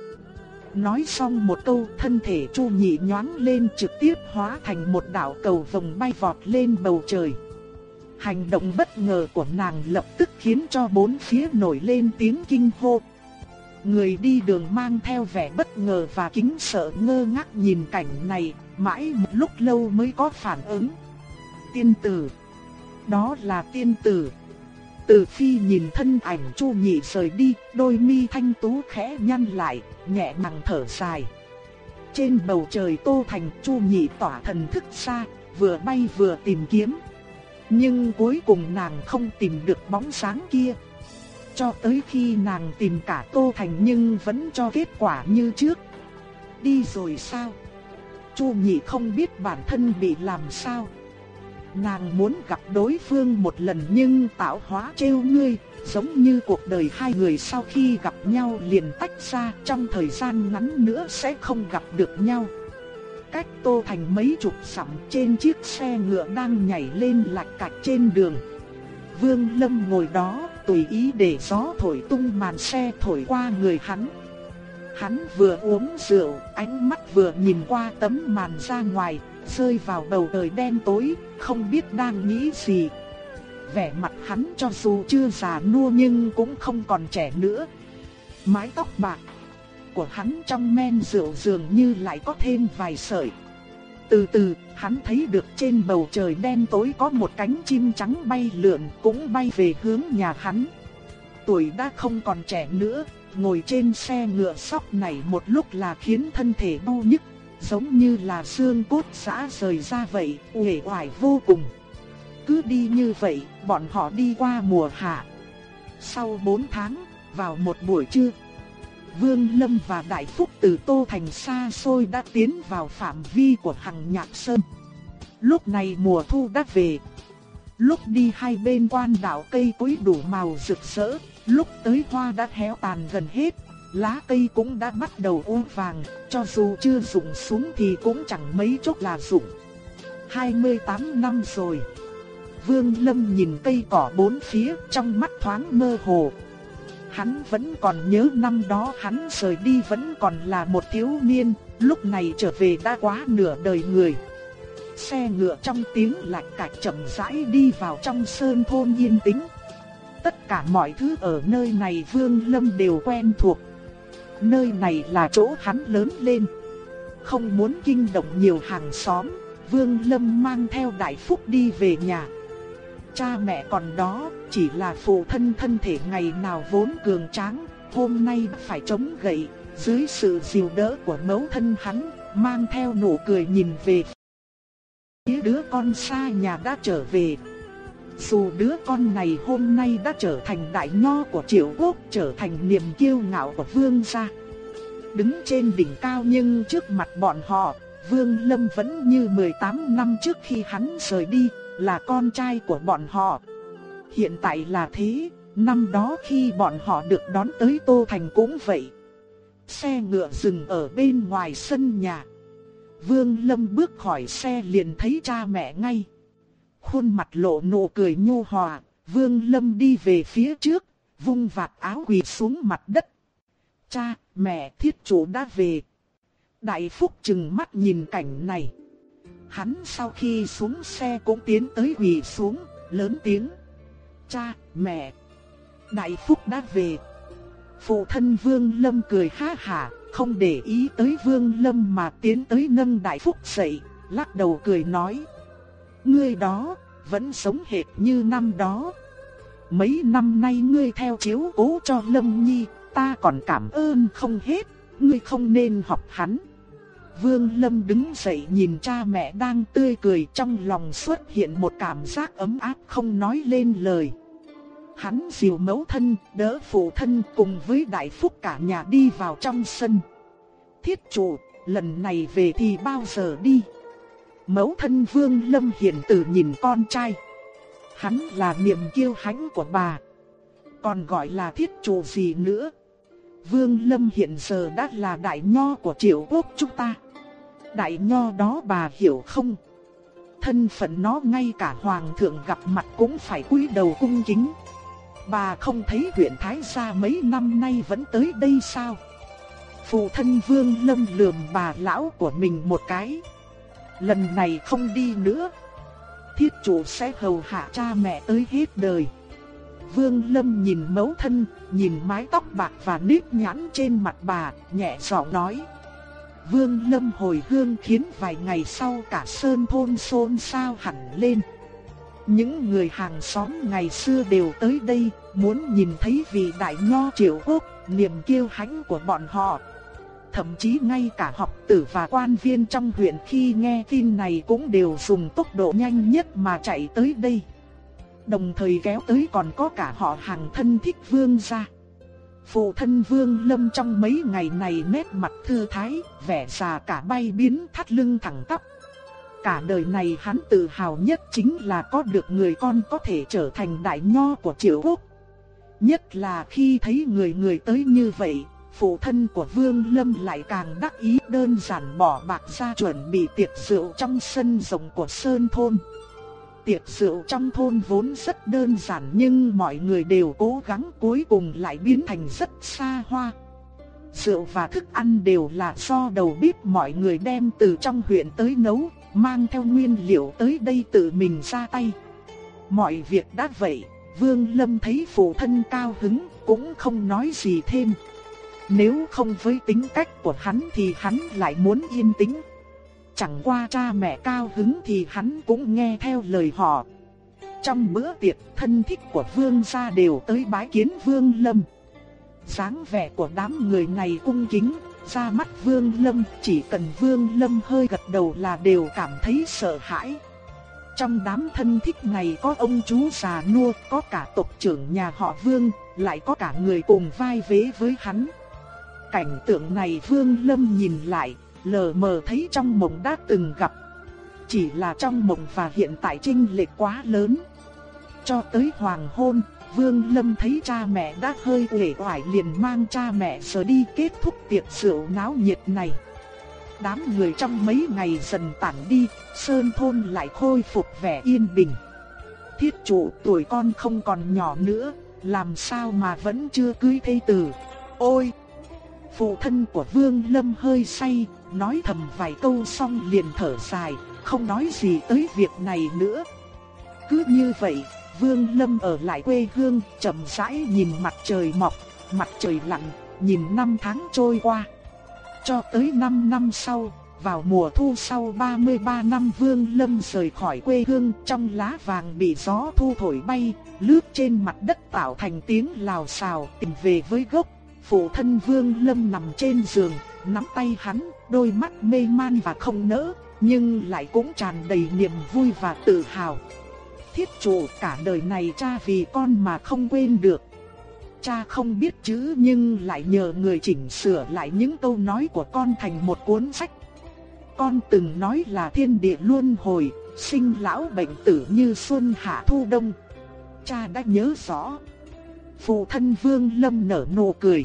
Nói xong một câu thân thể Chu Nhị nhoáng lên trực tiếp hóa thành một đạo cầu vồng bay vọt lên bầu trời. Hành động bất ngờ của nàng lập tức khiến cho bốn phía nổi lên tiếng kinh hô. Người đi đường mang theo vẻ bất ngờ và kính sợ ngơ ngác nhìn cảnh này, mãi một lúc lâu mới có phản ứng. Tiên tử. Đó là tiên tử. Từ phi nhìn thân ảnh Chu Nhị rời đi, đôi mi thanh tú khẽ nhăn lại, nhẹ nhàng thở dài. Trên bầu trời Tô Thành Chu Nhị tỏa thần thức xa, vừa bay vừa tìm kiếm. Nhưng cuối cùng nàng không tìm được bóng sáng kia. Cho tới khi nàng tìm cả Tô Thành nhưng vẫn cho kết quả như trước. Đi rồi sao? Chu Nhị không biết bản thân bị làm sao. Nàng muốn gặp đối phương một lần nhưng tạo hóa trêu ngươi, giống như cuộc đời hai người sau khi gặp nhau liền tách ra trong thời gian ngắn nữa sẽ không gặp được nhau. Cách Tô Thành mấy chục dặm trên chiếc xe ngựa đang nhảy lên lạch cạch trên đường. Vương Lâm ngồi đó tùy ý để gió thổi tung màn xe thổi qua người hắn. Hắn vừa uống rượu, ánh mắt vừa nhìn qua tấm màn ra ngoài, rơi vào bầu trời đen tối, không biết đang nghĩ gì. Vẻ mặt hắn cho dù chưa già nua nhưng cũng không còn trẻ nữa. Mái tóc bạc của hắn trong men rượu dường như lại có thêm vài sợi. Từ từ, hắn thấy được trên bầu trời đen tối có một cánh chim trắng bay lượn cũng bay về hướng nhà hắn. Tuổi đã không còn trẻ nữa, ngồi trên xe ngựa sóc này một lúc là khiến thân thể đau nhức giống như là xương cốt xã rời ra vậy, uể oải vô cùng. Cứ đi như vậy, bọn họ đi qua mùa hạ. Sau 4 tháng, vào một buổi trưa, Vương Lâm và Đại Phúc từ Tô Thành xa xôi đã tiến vào phạm vi của Hằng Nhạc Sơn. Lúc này mùa thu đã về. Lúc đi hai bên quan đảo cây cối đủ màu rực rỡ, lúc tới hoa đã héo tàn gần hết, lá cây cũng đã bắt đầu u vàng, cho dù chưa rụng xuống thì cũng chẳng mấy chốc là rụng. 28 năm rồi. Vương Lâm nhìn cây cỏ bốn phía trong mắt thoáng mơ hồ. Hắn vẫn còn nhớ năm đó hắn rời đi vẫn còn là một thiếu niên, lúc này trở về đã quá nửa đời người. Xe ngựa trong tiếng lạch cạch chậm rãi đi vào trong sơn thôn yên tĩnh. Tất cả mọi thứ ở nơi này Vương Lâm đều quen thuộc. Nơi này là chỗ hắn lớn lên. Không muốn kinh động nhiều hàng xóm, Vương Lâm mang theo Đại Phúc đi về nhà. Cha mẹ còn đó, chỉ là phụ thân thân thể ngày nào vốn cường tráng, hôm nay phải chống gậy, dưới sự dìu đỡ của mẫu thân hắn, mang theo nụ cười nhìn về phía đứa con xa nhà đã trở về. Dù đứa con này hôm nay đã trở thành đại nho của triệu quốc, trở thành niềm kiêu ngạo của vương gia. Đứng trên đỉnh cao nhưng trước mặt bọn họ, Vương Lâm vẫn như 18 năm trước khi hắn rời đi, là con trai của bọn họ. Hiện tại là thế, năm đó khi bọn họ được đón tới Tô Thành cũng vậy. Xe ngựa dừng ở bên ngoài sân nhà. Vương Lâm bước khỏi xe liền thấy cha mẹ ngay. Khuôn mặt lộ nụ cười nhu hòa, Vương Lâm đi về phía trước, vung vạt áo quỳ xuống mặt đất. Cha, mẹ thiết chủ đã về. Đại Phúc chừng mắt nhìn cảnh này. Hắn sau khi xuống xe cũng tiến tới quỳ xuống, lớn tiếng. Cha, mẹ. Đại Phúc đã về. Phụ thân Vương Lâm cười ha hả, không để ý tới Vương Lâm mà tiến tới nâng Đại Phúc dậy, lắc đầu cười nói. Ngươi đó, vẫn sống hệt như năm đó. Mấy năm nay ngươi theo chiếu cố cho Lâm Nhi, ta còn cảm ơn không hết, ngươi không nên học hắn. Vương Lâm đứng dậy nhìn cha mẹ đang tươi cười trong lòng xuất hiện một cảm giác ấm áp không nói lên lời. Hắn dìu mẫu thân, đỡ phụ thân cùng với đại phúc cả nhà đi vào trong sân. Thiết chủ, lần này về thì bao giờ đi? Mẫu thân Vương Lâm hiền tử nhìn con trai. Hắn là niềm kiêu hãnh của bà. Còn gọi là thiết chủ gì nữa? Vương Lâm hiện giờ đã là đại nho của triệu quốc chúng ta. Đại nho đó bà hiểu không? Thân phận nó ngay cả hoàng thượng gặp mặt cũng phải cúi đầu cung kính. Bà không thấy huyện Thái Gia mấy năm nay vẫn tới đây sao? Phụ thân Vương Lâm lườm bà lão của mình một cái. Lần này không đi nữa. Thiết chủ sẽ hầu hạ cha mẹ tới hết đời. Vương Lâm nhìn mẫu thân, nhìn mái tóc bạc và nếp nhẵn trên mặt bà, nhẹ giọng nói. Vương Lâm hồi hương khiến vài ngày sau cả sơn thôn xôn xao hẳn lên. Những người hàng xóm ngày xưa đều tới đây, muốn nhìn thấy vị đại nho triệu quốc, niềm kiêu hãnh của bọn họ. Thậm chí ngay cả học tử và quan viên trong huyện khi nghe tin này cũng đều dùng tốc độ nhanh nhất mà chạy tới đây. Đồng thời kéo tới còn có cả họ hàng thân thích vương gia. Phụ thân Vương Lâm trong mấy ngày này nét mặt thư thái, vẻ già cả bay biến thắt lưng thẳng tắp. Cả đời này hắn tự hào nhất chính là có được người con có thể trở thành đại nho của triệu quốc. Nhất là khi thấy người người tới như vậy, phụ thân của Vương Lâm lại càng đắc ý đơn giản bỏ bạc ra chuẩn bị tiệc rượu trong sân rộng của Sơn Thôn tiệc rượu trong thôn vốn rất đơn giản nhưng mọi người đều cố gắng cuối cùng lại biến thành rất xa hoa. Rượu và thức ăn đều là do đầu bếp mọi người đem từ trong huyện tới nấu, mang theo nguyên liệu tới đây tự mình ra tay. Mọi việc đã vậy, Vương Lâm thấy phụ thân cao hứng, cũng không nói gì thêm. Nếu không với tính cách của hắn thì hắn lại muốn yên tĩnh, Chẳng qua cha mẹ cao hứng thì hắn cũng nghe theo lời họ. Trong bữa tiệc, thân thích của vương gia đều tới bái kiến vương lâm. dáng vẻ của đám người này cung kính, ra mắt vương lâm, chỉ cần vương lâm hơi gật đầu là đều cảm thấy sợ hãi. Trong đám thân thích này có ông chú già nua, có cả tộc trưởng nhà họ vương, lại có cả người cùng vai vế với hắn. Cảnh tượng này vương lâm nhìn lại, lờ mờ thấy trong mộng đã từng gặp. Chỉ là trong mộng và hiện tại trinh lệch quá lớn. Cho tới hoàng hôn, Vương Lâm thấy cha mẹ đã hơi uể oải liền mang cha mẹ rời đi kết thúc tiệc rượu náo nhiệt này. Đám người trong mấy ngày dần tản đi, Sơn Thôn lại khôi phục vẻ yên bình. Thiết chủ tuổi con không còn nhỏ nữa, làm sao mà vẫn chưa cưới thê tử. Ôi! Phụ thân của Vương Lâm hơi say, nói thầm vài câu xong liền thở dài, không nói gì tới việc này nữa. Cứ như vậy, Vương Lâm ở lại quê hương, chậm rãi nhìn mặt trời mọc, mặt trời lặn, nhìn năm tháng trôi qua. Cho tới 5 năm sau, vào mùa thu sau 33 năm Vương Lâm rời khỏi quê hương trong lá vàng bị gió thu thổi bay, lướt trên mặt đất tạo thành tiếng lào xào tìm về với gốc. Phụ thân Vương Lâm nằm trên giường, nắm tay hắn, đôi mắt mê man và không nỡ, nhưng lại cũng tràn đầy niềm vui và tự hào. Thiết chủ cả đời này cha vì con mà không quên được. Cha không biết chữ nhưng lại nhờ người chỉnh sửa lại những câu nói của con thành một cuốn sách. Con từng nói là thiên địa luân hồi, sinh lão bệnh tử như xuân hạ thu đông. Cha đã nhớ rõ. Phụ thân Vương Lâm nở nụ cười.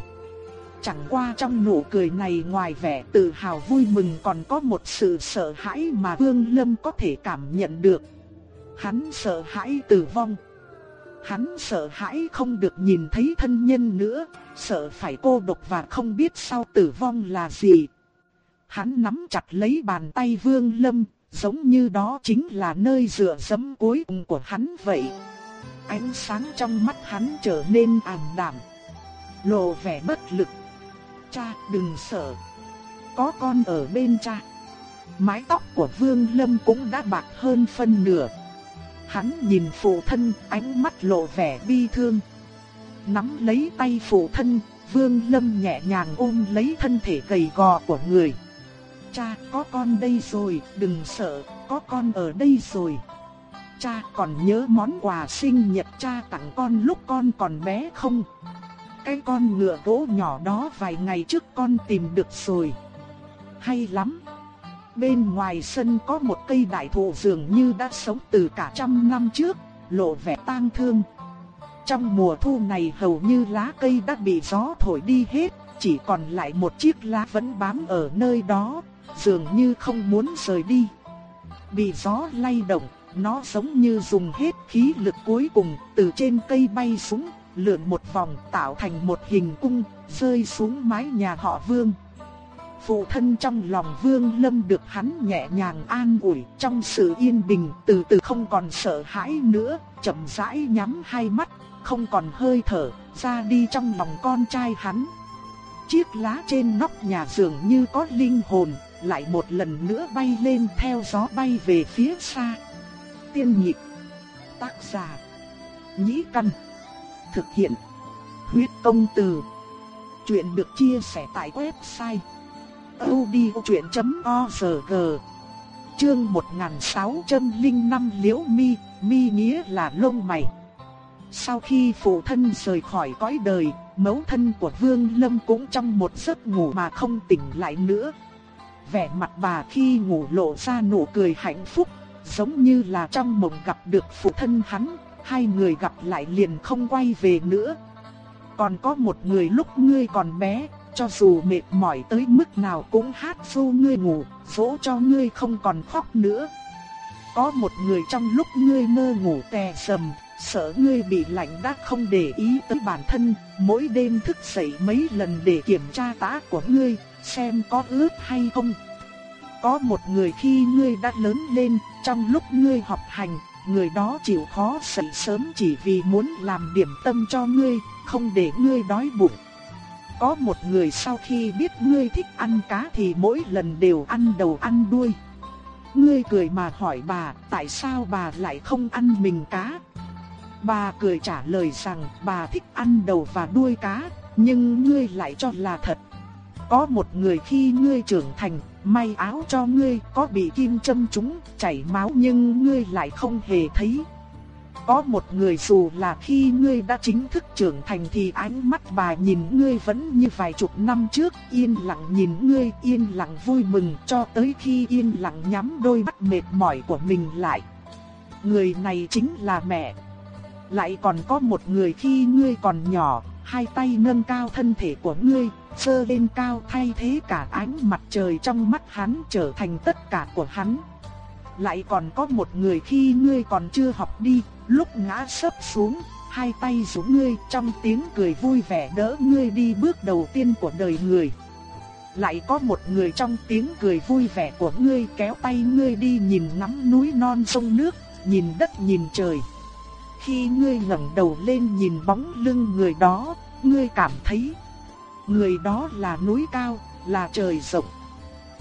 Chẳng qua trong nụ cười này ngoài vẻ tự hào vui mừng còn có một sự sợ hãi mà Vương Lâm có thể cảm nhận được. Hắn sợ hãi tử vong. Hắn sợ hãi không được nhìn thấy thân nhân nữa, sợ phải cô độc và không biết sau tử vong là gì. Hắn nắm chặt lấy bàn tay Vương Lâm, giống như đó chính là nơi dựa dẫm cuối cùng của hắn vậy. Ánh sáng trong mắt hắn trở nên ảm đạm, lộ vẻ bất lực. Cha đừng sợ, có con ở bên cha. Mái tóc của Vương Lâm cũng đã bạc hơn phân nửa. Hắn nhìn phụ thân, ánh mắt lộ vẻ bi thương. Nắm lấy tay phụ thân, Vương Lâm nhẹ nhàng ôm lấy thân thể gầy gò của người. Cha, có con đây rồi, đừng sợ, có con ở đây rồi. Cha còn nhớ món quà sinh nhật cha tặng con lúc con còn bé không? Cái con ngựa gỗ nhỏ đó vài ngày trước con tìm được rồi. Hay lắm. Bên ngoài sân có một cây đại thụ dường như đã sống từ cả trăm năm trước, lộ vẻ tang thương. Trong mùa thu này hầu như lá cây đã bị gió thổi đi hết, chỉ còn lại một chiếc lá vẫn bám ở nơi đó, dường như không muốn rời đi. Bị gió lay động, nó giống như dùng hết khí lực cuối cùng, từ trên cây bay xuống, lượn một vòng tạo thành một hình cung, rơi xuống mái nhà họ Vương. Phụ thân trong lòng Vương Lâm được hắn nhẹ nhàng an ủi trong sự yên bình từ từ không còn sợ hãi nữa, chậm rãi nhắm hai mắt, không còn hơi thở, ra đi trong lòng con trai hắn. Chiếc lá trên nóc nhà dường như có linh hồn, lại một lần nữa bay lên theo gió bay về phía xa. Tiên nhịp, tác giả, nhĩ căn, thực hiện, huyết công từ. Chuyện được chia sẻ tại website audiochuyện.org Chương 1605 Liễu Mi, Mi nghĩa là lông mày. Sau khi phụ thân rời khỏi cõi đời, mẫu thân của Vương Lâm cũng trong một giấc ngủ mà không tỉnh lại nữa. Vẻ mặt bà khi ngủ lộ ra nụ cười hạnh phúc, giống như là trong mộng gặp được phụ thân hắn, hai người gặp lại liền không quay về nữa. Còn có một người lúc ngươi còn bé, cho dù mệt mỏi tới mức nào cũng hát ru ngươi ngủ, dỗ cho ngươi không còn khóc nữa. Có một người trong lúc ngươi mơ ngủ tè sầm, sợ ngươi bị lạnh đã không để ý tới bản thân, mỗi đêm thức dậy mấy lần để kiểm tra tá của ngươi, xem có ướt hay không. Có một người khi ngươi đã lớn lên, trong lúc ngươi học hành, người đó chịu khó dậy sớm chỉ vì muốn làm điểm tâm cho ngươi, không để ngươi đói bụng. Có một người sau khi biết ngươi thích ăn cá thì mỗi lần đều ăn đầu ăn đuôi. Ngươi cười mà hỏi bà, tại sao bà lại không ăn mình cá? Bà cười trả lời rằng bà thích ăn đầu và đuôi cá, nhưng ngươi lại cho là thật. Có một người khi ngươi trưởng thành, may áo cho ngươi có bị kim châm trúng, chảy máu nhưng ngươi lại không hề thấy. Có một người dù là khi ngươi đã chính thức trưởng thành thì ánh mắt bà nhìn ngươi vẫn như vài chục năm trước, yên lặng nhìn ngươi, yên lặng vui mừng cho tới khi yên lặng nhắm đôi mắt mệt mỏi của mình lại. Người này chính là mẹ. Lại còn có một người khi ngươi còn nhỏ, hai tay nâng cao thân thể của ngươi, sơ lên cao thay thế cả ánh mặt trời trong mắt hắn trở thành tất cả của hắn. Lại còn có một người khi ngươi còn chưa học đi, lúc ngã sấp xuống, hai tay giúp ngươi trong tiếng cười vui vẻ đỡ ngươi đi bước đầu tiên của đời người. Lại có một người trong tiếng cười vui vẻ của ngươi kéo tay ngươi đi nhìn ngắm núi non sông nước, nhìn đất nhìn trời. khi ngươi ngẩng đầu lên nhìn bóng lưng người đó, ngươi cảm thấy người đó là núi cao, là trời rộng.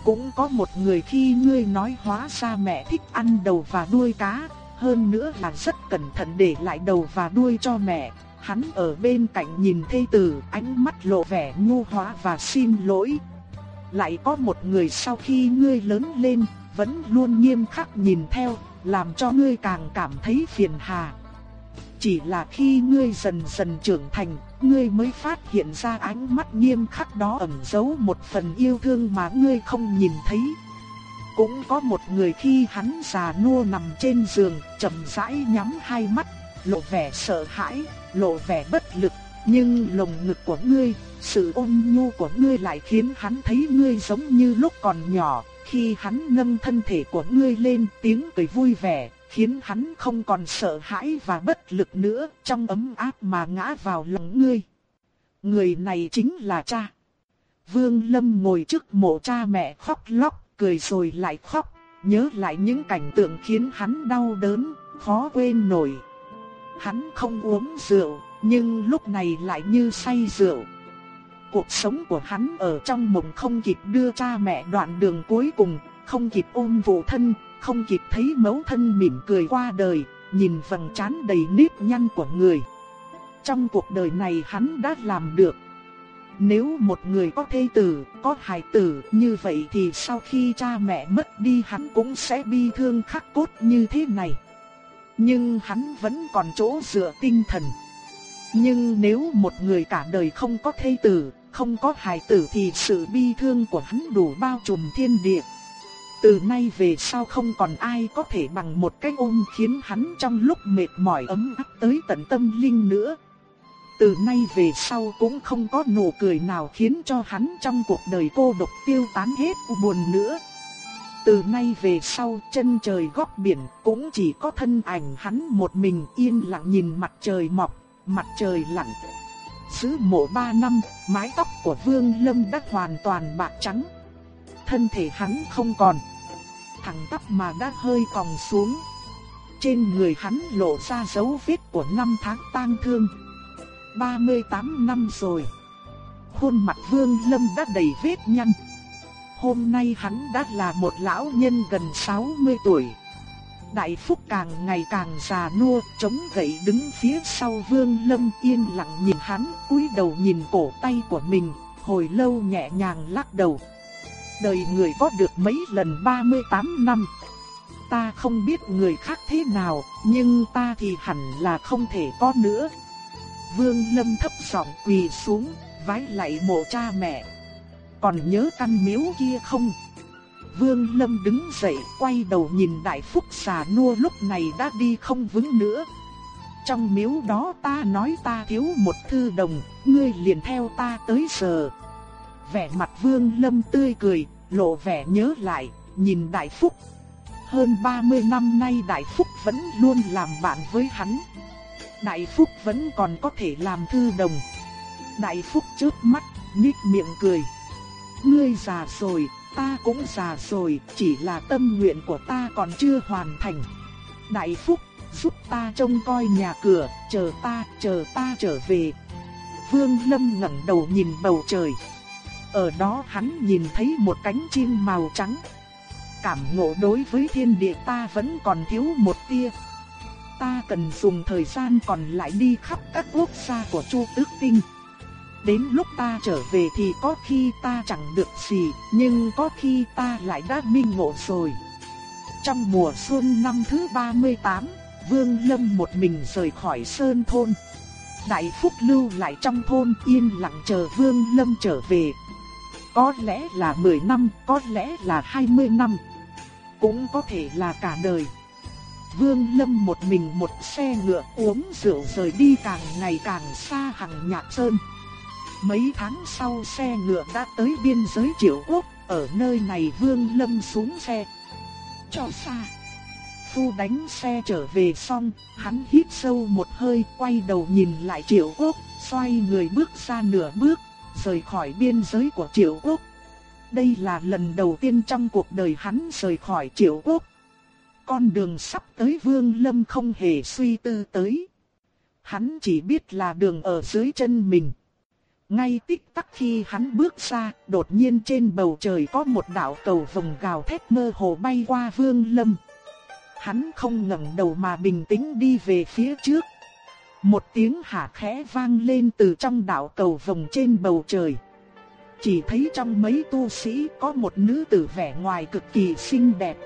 Cũng có một người khi ngươi nói hóa ra mẹ thích ăn đầu và đuôi cá, hơn nữa là rất cẩn thận để lại đầu và đuôi cho mẹ. Hắn ở bên cạnh nhìn thê tử, ánh mắt lộ vẻ nhu hóa và xin lỗi. Lại có một người sau khi ngươi lớn lên, vẫn luôn nghiêm khắc nhìn theo, làm cho ngươi càng cảm thấy phiền hà. Chỉ là khi ngươi dần dần trưởng thành, ngươi mới phát hiện ra ánh mắt nghiêm khắc đó ẩn giấu một phần yêu thương mà ngươi không nhìn thấy. Cũng có một người khi hắn già nua nằm trên giường, chậm rãi nhắm hai mắt, lộ vẻ sợ hãi, lộ vẻ bất lực, nhưng lồng ngực của ngươi, sự ôn nhu của ngươi lại khiến hắn thấy ngươi giống như lúc còn nhỏ, khi hắn nâng thân thể của ngươi lên, tiếng cười vui vẻ, khiến hắn không còn sợ hãi và bất lực nữa, trong ấm áp mà ngã vào lòng ngươi. Người này chính là cha. Vương Lâm ngồi trước mộ cha mẹ khóc lóc, cười rồi lại khóc, nhớ lại những cảnh tượng khiến hắn đau đớn, khó quên nổi. Hắn không uống rượu, nhưng lúc này lại như say rượu. Cuộc sống của hắn ở trong mộng không kịp đưa cha mẹ đoạn đường cuối cùng, không kịp ôm vụ thân, không kịp thấy mẫu thân mỉm cười qua đời, nhìn vầng trán đầy nếp nhăn của người. Trong cuộc đời này hắn đã làm được. Nếu một người có thê tử, có hài tử như vậy thì sau khi cha mẹ mất đi hắn cũng sẽ bi thương khắc cốt như thế này. Nhưng hắn vẫn còn chỗ dựa tinh thần. Nhưng nếu một người cả đời không có thê tử, không có hài tử thì sự bi thương của hắn đủ bao trùm thiên địa. Từ nay về sau không còn ai có thể bằng một cái ôm khiến hắn trong lúc mệt mỏi ấm áp tới tận tâm linh nữa. Từ nay về sau cũng không có nụ cười nào khiến cho hắn trong cuộc đời cô độc tiêu tán hết buồn nữa. Từ nay về sau chân trời góc biển cũng chỉ có thân ảnh hắn một mình yên lặng nhìn mặt trời mọc, mặt trời lặn. Sứ mộ ba năm, mái tóc của Vương Lâm đã hoàn toàn bạc trắng. Thân thể hắn không còn thẳng tắp mà đã hơi còng xuống. Trên người hắn lộ ra dấu vết của năm tháng tang thương. 38 năm rồi. Khuôn mặt Vương Lâm đã đầy vết nhăn. Hôm nay hắn đã là một lão nhân gần 60 tuổi. Đại Phúc càng ngày càng già nua, chống gậy đứng phía sau Vương Lâm yên lặng nhìn hắn, cúi đầu nhìn cổ tay của mình, hồi lâu nhẹ nhàng lắc đầu. Đời người có được mấy lần 38 năm. Ta không biết người khác thế nào, nhưng ta thì hẳn là không thể có nữa. Vương Lâm thấp giọng quỳ xuống, vái lạy mộ cha mẹ. Còn nhớ căn miếu kia không? Vương Lâm đứng dậy, quay đầu nhìn Đại Phúc xà nua lúc này đã đi không vững nữa. Trong miếu đó ta nói ta thiếu một thư đồng, ngươi liền theo ta tới giờ vẻ mặt Vương Lâm tươi cười, lộ vẻ nhớ lại, nhìn Đại Phúc. Hơn 30 năm nay Đại Phúc vẫn luôn làm bạn với hắn. Đại Phúc vẫn còn có thể làm thư đồng. Đại Phúc trước mắt, nhích miệng cười. Ngươi già rồi, ta cũng già rồi, chỉ là tâm nguyện của ta còn chưa hoàn thành. Đại Phúc, giúp ta trông coi nhà cửa, chờ ta, chờ ta trở về. Vương Lâm ngẩng đầu nhìn bầu trời. Ở đó hắn nhìn thấy một cánh chim màu trắng. Cảm ngộ đối với thiên địa ta vẫn còn thiếu một tia. Ta cần dùng thời gian còn lại đi khắp các quốc gia của Chu Tước Tinh. Đến lúc ta trở về thì có khi ta chẳng được gì, nhưng có khi ta lại đã minh ngộ rồi. Trong mùa xuân năm thứ 38, Vương Lâm một mình rời khỏi Sơn Thôn. Đại Phúc lưu lại trong thôn yên lặng chờ Vương Lâm trở về. Có lẽ là 10 năm, có lẽ là 20 năm. Cũng có thể là cả đời. Vương Lâm một mình một xe ngựa uống rượu rời đi càng ngày càng xa hàng nhạc sơn. Mấy tháng sau xe ngựa đã tới biên giới triệu quốc, ở nơi này Vương Lâm xuống xe. Cho xa. Phu đánh xe trở về xong, hắn hít sâu một hơi, quay đầu nhìn lại triệu quốc, xoay người bước ra nửa bước, rời khỏi biên giới của Triệu Quốc. Đây là lần đầu tiên trong cuộc đời hắn rời khỏi Triệu Quốc. Con đường sắp tới Vương Lâm không hề suy tư tới. hắn chỉ biết là đường ở dưới chân mình. Ngay tích tắc khi hắn bước ra, đột nhiên trên bầu trời có một đạo cầu vồng gào thét mơ hồ bay qua Vương Lâm. Hắn không ngẩng đầu mà bình tĩnh đi về phía trước. Một tiếng hạ khẽ vang lên từ trong đạo cầu vồng trên bầu trời. Chỉ thấy trong mấy tu sĩ có một nữ tử vẻ ngoài cực kỳ xinh đẹp.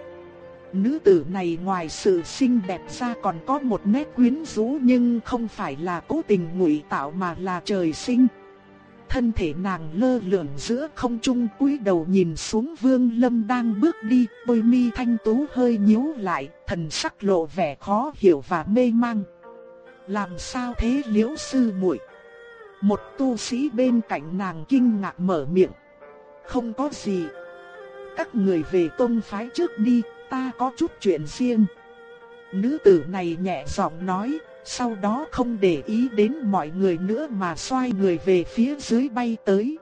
Nữ tử này ngoài sự xinh đẹp ra còn có một nét quyến rũ nhưng không phải là cố tình ngụy tạo mà là trời sinh. Thân thể nàng lơ lửng giữa không trung cúi đầu nhìn xuống Vương Lâm đang bước đi, đôi mi thanh tú hơi nhíu lại, thần sắc lộ vẻ khó hiểu và mê mang. Làm sao thế Liễu sư muội? Một tu sĩ bên cạnh nàng kinh ngạc mở miệng. Không có gì. Các người về tôn phái trước đi, ta có chút chuyện riêng. Nữ tử này nhẹ giọng nói, sau đó không để ý đến mọi người nữa mà xoay người về phía dưới bay tới.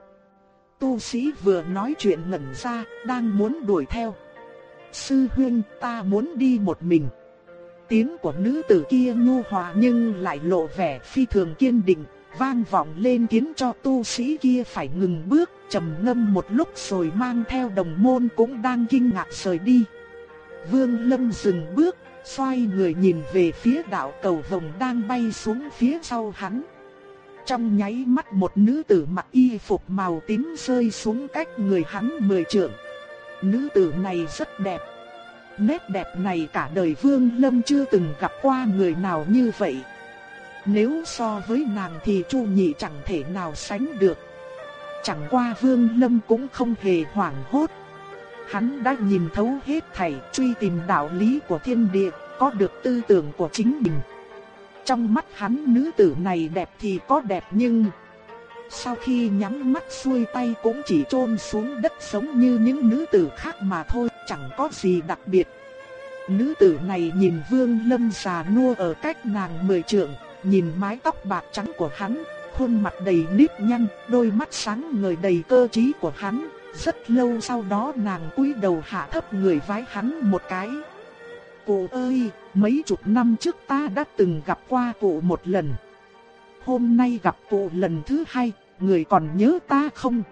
Tu sĩ vừa nói chuyện ngẩn ra, đang muốn đuổi theo. Sư huynh ta muốn đi một mình. Tiếng của nữ tử kia nhu hòa nhưng lại lộ vẻ phi thường kiên định, vang vọng lên khiến cho tu sĩ kia phải ngừng bước, trầm ngâm một lúc rồi mang theo đồng môn cũng đang kinh ngạc rời đi. Vương Lâm dừng bước, xoay người nhìn về phía đạo cầu vồng đang bay xuống phía sau hắn. Trong nháy mắt một nữ tử mặc y phục màu tím rơi xuống cách người hắn mười trượng. Nữ tử này rất đẹp. Nét đẹp này cả đời Vương Lâm chưa từng gặp qua người nào như vậy. Nếu so với nàng thì Chu Nhị chẳng thể nào sánh được. Chẳng qua Vương Lâm cũng không hề hoảng hốt. Hắn đã nhìn thấu hết thảy, truy tìm đạo lý của thiên địa, có được tư tưởng của chính mình. Trong mắt hắn nữ tử này đẹp thì có đẹp nhưng sau khi nhắm mắt xuôi tay cũng chỉ chôn xuống đất sống như những nữ tử khác mà thôi, chẳng có gì đặc biệt. Nữ tử này nhìn Vương Lâm già nua ở cách nàng mười trượng, nhìn mái tóc bạc trắng của hắn, khuôn mặt đầy nếp nhăn, đôi mắt sáng ngời đầy cơ trí của hắn. Rất lâu sau đó nàng cúi đầu hạ thấp người vái hắn một cái. Cụ ơi, mấy chục năm trước ta đã từng gặp qua cụ một lần. Hôm nay gặp cụ lần thứ hai, người còn nhớ ta không?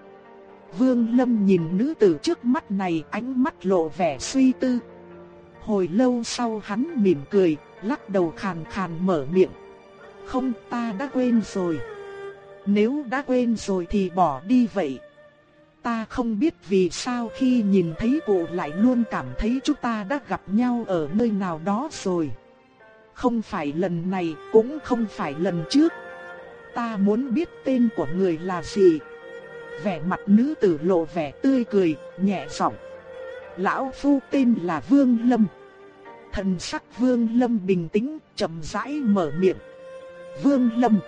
Vương Lâm nhìn nữ tử trước mắt này ánh mắt lộ vẻ suy tư. Hồi lâu sau hắn mỉm cười, lắc đầu khàn khàn mở miệng. Không ta đã quên rồi. Nếu đã quên rồi thì bỏ đi vậy. Ta không biết vì sao khi nhìn thấy cụ lại luôn cảm thấy chúng ta đã gặp nhau ở nơi nào đó rồi. Không phải lần này, cũng không phải lần trước. Ta muốn biết tên của người là gì. Vẻ mặt nữ tử lộ vẻ tươi cười, nhẹ giọng. Lão phu tên là Vương Lâm. Thần sắc Vương Lâm bình tĩnh, chậm rãi mở miệng. Vương Lâm.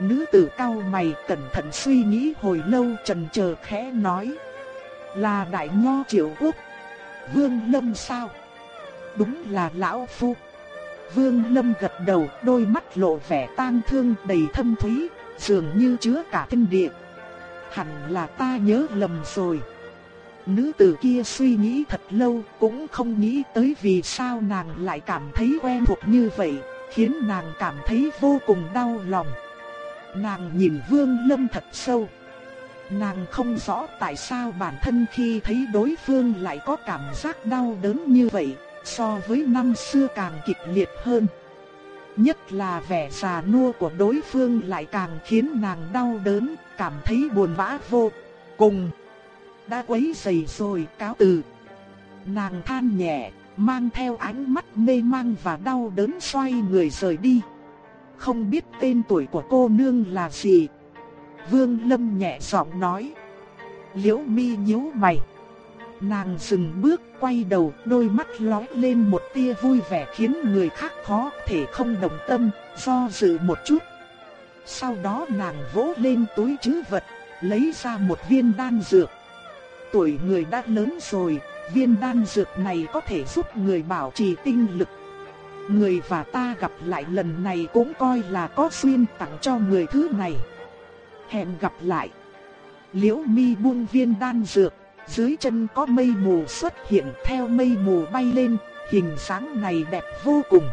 Nữ tử cao mày cẩn thận suy nghĩ hồi lâu trần chờ khẽ nói. Là đại nho triệu quốc. Vương Lâm sao? Đúng là lão phu. Vương Lâm gật đầu, đôi mắt lộ vẻ tang thương đầy thâm thúy, dường như chứa cả thiên địa. Hẳn là ta nhớ lầm rồi. Nữ tử kia suy nghĩ thật lâu, cũng không nghĩ tới vì sao nàng lại cảm thấy quen thuộc như vậy, khiến nàng cảm thấy vô cùng đau lòng. Nàng nhìn Vương Lâm thật sâu. Nàng không rõ tại sao bản thân khi thấy đối phương lại có cảm giác đau đớn như vậy, so với năm xưa càng kịch liệt hơn. Nhất là vẻ già nua của đối phương lại càng khiến nàng đau đớn, cảm thấy buồn vã vô cùng. Đã quấy rầy rồi, cáo từ. Nàng than nhẹ, mang theo ánh mắt mê mang và đau đớn xoay người rời đi. Không biết tên tuổi của cô nương là gì? Vương Lâm nhẹ giọng nói. Liễu mi nhíu mày. Nàng dừng bước quay đầu đôi mắt lóe lên một tia vui vẻ khiến người khác khó thể không đồng tâm, do dự một chút. Sau đó nàng vỗ lên túi trữ vật, lấy ra một viên đan dược. Tuổi người đã lớn rồi, viên đan dược này có thể giúp người bảo trì tinh lực. Người và ta gặp lại lần này cũng coi là có duyên tặng cho người thứ này. Hẹn gặp lại. Liễu mi buông viên đan dược, dưới chân có mây mù xuất hiện theo mây mù bay lên, hình dáng này đẹp vô cùng.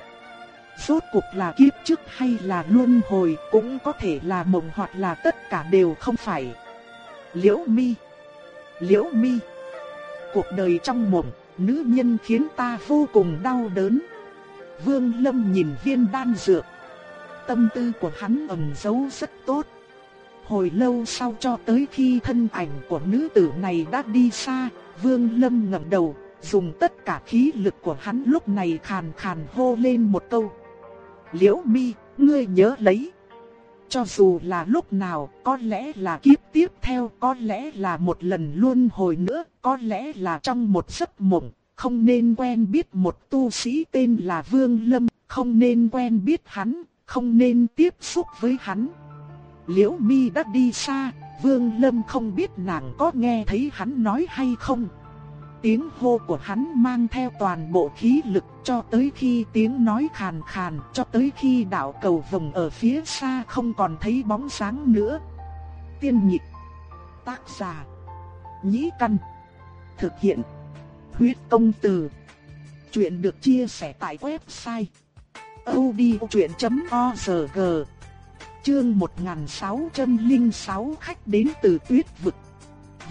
Rốt cuộc là kiếp trước hay là luân hồi, cũng có thể là mộng hoặc là tất cả đều không phải. Liễu Mi Liễu Mi Cuộc đời trong mộng, nữ nhân khiến ta vô cùng đau đớn. Vương Lâm nhìn viên đan dược. Tâm tư của hắn ẩn giấu rất tốt. Hồi lâu sau cho tới khi thân ảnh của nữ tử này đã đi xa, Vương Lâm ngẩng đầu, dùng tất cả khí lực của hắn lúc này khàn khàn hô lên một câu. Liễu mi, ngươi nhớ lấy. Cho dù là lúc nào, có lẽ là kiếp tiếp theo, có lẽ là một lần luôn hồi nữa, có lẽ là trong một giấc mộng, không nên quen biết một tu sĩ tên là Vương Lâm, không nên quen biết hắn, không nên tiếp xúc với hắn. Liễu Mi đã đi xa, Vương Lâm không biết nàng có nghe thấy hắn nói hay không. Tiếng hô của hắn mang theo toàn bộ khí lực cho tới khi tiếng nói khàn khàn, cho tới khi đạo cầu vồng ở phía xa không còn thấy bóng sáng nữa. Tiên nhịp, tác giả, nhĩ căn, thực hiện, huyết công từ. Chuyện được chia sẻ tại website odchuyện.org Chương 1606 khách đến từ tuyết vực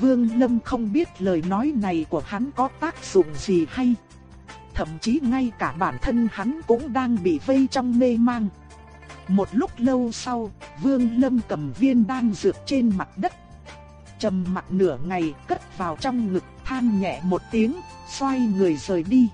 Vương Lâm không biết lời nói này của hắn có tác dụng gì hay. Thậm chí ngay cả bản thân hắn cũng đang bị vây trong mê mang. Một lúc lâu sau, Vương Lâm cầm viên đan dược trên mặt đất. Trầm mặt nửa ngày cất vào trong ngực than nhẹ một tiếng, xoay người rời đi.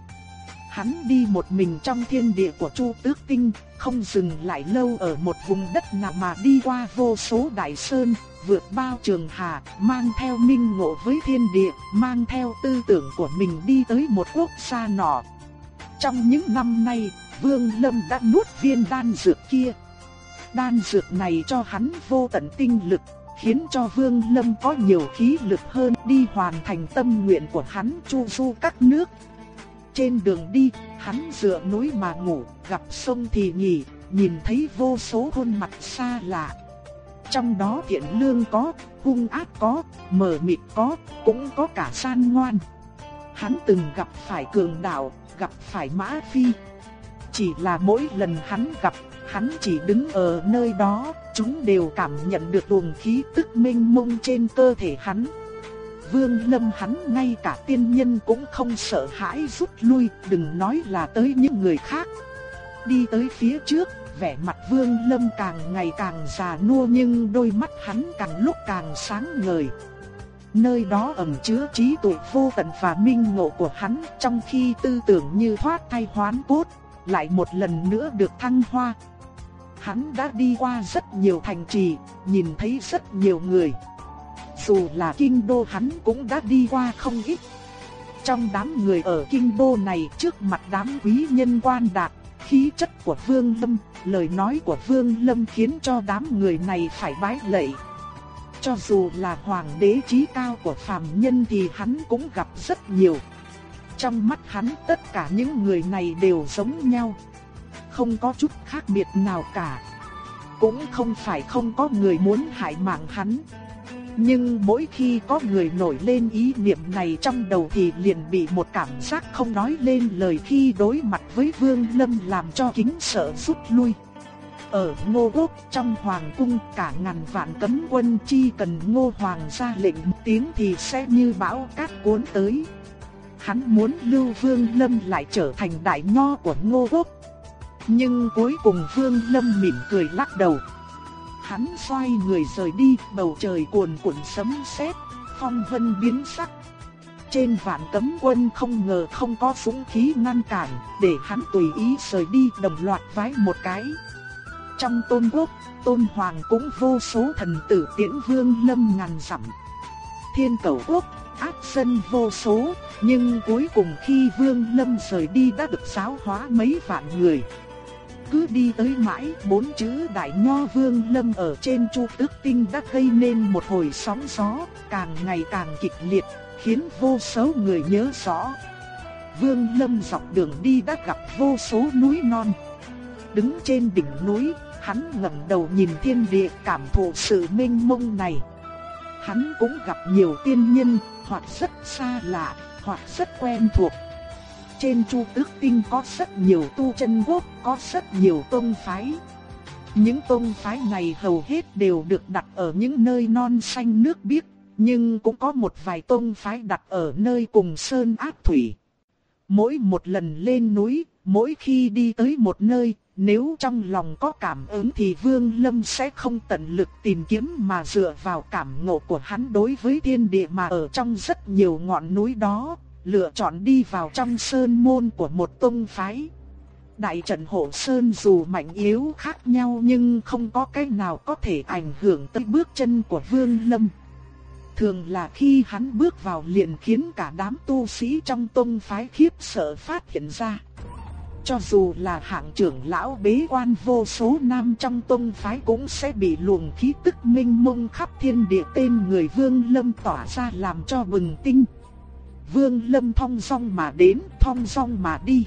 Hắn đi một mình trong thiên địa của Chu Tước Tinh, không dừng lại lâu ở một vùng đất nào mà đi qua vô số đại sơn, vượt bao trường hà, mang theo minh ngộ với thiên địa, mang theo tư tưởng của mình đi tới một quốc gia nọ. Trong những năm nay, Vương Lâm đã nuốt viên đan dược kia. Đan dược này cho hắn vô tận tinh lực, khiến cho Vương Lâm có nhiều khí lực hơn đi hoàn thành tâm nguyện của hắn chu du các nước. Trên đường đi, hắn dựa núi mà ngủ, gặp sông thì nghỉ, nhìn thấy vô số khuôn mặt xa lạ. Trong đó thiện lương có, hung ác có, mờ mịt có, cũng có cả san ngoan. Hắn từng gặp phải cường đạo, gặp phải mã phi. Chỉ là mỗi lần hắn gặp, hắn chỉ đứng ở nơi đó, chúng đều cảm nhận được luồng khí tức mênh mông trên cơ thể hắn. Vương Lâm hắn ngay cả tiên nhân cũng không sợ hãi rút lui, đừng nói là tới những người khác. Đi tới phía trước, vẻ mặt Vương Lâm càng ngày càng già nua nhưng đôi mắt hắn càng lúc càng sáng ngời. Nơi đó ẩn chứa trí tuệ vô tận và minh ngộ của hắn, trong khi tư tưởng như thoát thay hoán cốt, lại một lần nữa được thăng hoa. Hắn đã đi qua rất nhiều thành trì, nhìn thấy rất nhiều người. Dù là kinh đô hắn cũng đã đi qua không ít. Trong đám người ở kinh đô này trước mặt đám quý nhân quan đạt, khí chất của Vương Lâm, lời nói của Vương Lâm khiến cho đám người này phải bái lạy. Cho dù là hoàng đế trí cao của phàm nhân thì hắn cũng gặp rất nhiều. Trong mắt hắn tất cả những người này đều giống nhau. Không có chút khác biệt nào cả. Cũng không phải không có người muốn hại mạng hắn. Nhưng mỗi khi có người nổi lên ý niệm này trong đầu thì liền bị một cảm giác không nói lên lời khi đối mặt với Vương Lâm làm cho kính sợ rút lui. Ở Ngô Quốc, trong Hoàng cung, cả ngàn vạn cấm quân chi cần Ngô Hoàng ra lệnh một tiếng thì sẽ như bão cát cuốn tới. Hắn muốn Lưu Vương Lâm lại trở thành đại nho của Ngô Quốc. Nhưng cuối cùng Vương Lâm mỉm cười lắc đầu. Hắn xoay người rời đi, bầu trời cuồn cuộn sấm sét, phong vân biến sắc. Trên vạn cấm quân không ngờ không có súng khí ngăn cản, để hắn tùy ý rời đi đồng loạt vái một cái. Trong tôn quốc, tôn hoàng cũng vô số thần tử tiễn vương lâm ngàn dặm. Thiên cầu quốc, ác dân vô số, nhưng cuối cùng khi vương lâm rời đi đã được giáo hóa mấy vạn người cứ đi tới mãi, bốn chữ Đại Nho Vương Lâm ở trên Chu Tước Tinh đã gây nên một hồi sóng gió, càng ngày càng kịch liệt, khiến vô số người nhớ rõ. Vương Lâm dọc đường đi đã gặp vô số núi non. Đứng trên đỉnh núi, hắn ngẩng đầu nhìn thiên địa cảm thụ sự mênh mông này. Hắn cũng gặp nhiều tiên nhân, hoặc rất xa lạ, hoặc rất quen thuộc trên Chu Tước Tinh có rất nhiều tu chân quốc, có rất nhiều tông phái. Những tông phái này hầu hết đều được đặt ở những nơi non xanh nước biếc, nhưng cũng có một vài tông phái đặt ở nơi cùng sơn ác thủy. Mỗi một lần lên núi, mỗi khi đi tới một nơi, nếu trong lòng có cảm ứng thì Vương Lâm sẽ không tận lực tìm kiếm mà dựa vào cảm ngộ của hắn đối với thiên địa mà ở trong rất nhiều ngọn núi đó, lựa chọn đi vào trong sơn môn của một tông phái. Đại trận hộ sơn dù mạnh yếu khác nhau nhưng không có cái nào có thể ảnh hưởng tới bước chân của Vương Lâm. Thường là khi hắn bước vào liền khiến cả đám tu sĩ trong tông phái khiếp sợ phát hiện ra. Cho dù là hạng trưởng lão bế quan vô số năm trong tông phái cũng sẽ bị luồng khí tức minh mông khắp thiên địa tên người Vương Lâm tỏa ra làm cho bừng tinh. Vương Lâm thong song mà đến, thong song mà đi.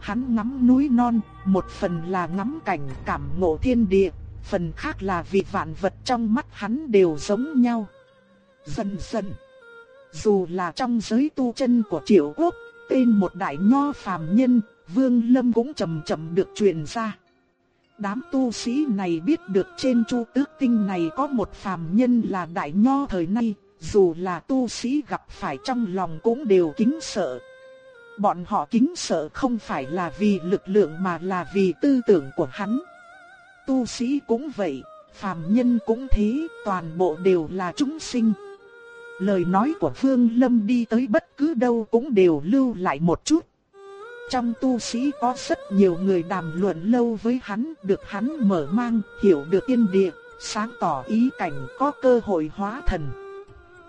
Hắn ngắm núi non, một phần là ngắm cảnh cảm ngộ thiên địa, phần khác là vì vạn vật trong mắt hắn đều giống nhau. Dần dần, dù là trong giới tu chân của triệu quốc, tên một đại nho phàm nhân, Vương Lâm cũng chậm chậm được truyền ra. Đám tu sĩ này biết được trên chu tước tinh này có một phàm nhân là đại nho thời nay, dù là tu sĩ gặp phải trong lòng cũng đều kính sợ. Bọn họ kính sợ không phải là vì lực lượng mà là vì tư tưởng của hắn. Tu sĩ cũng vậy, phàm nhân cũng thế, toàn bộ đều là chúng sinh. Lời nói của Phương Lâm đi tới bất cứ đâu cũng đều lưu lại một chút. Trong tu sĩ có rất nhiều người đàm luận lâu với hắn, được hắn mở mang, hiểu được tiên địa, sáng tỏ ý cảnh có cơ hội hóa thần.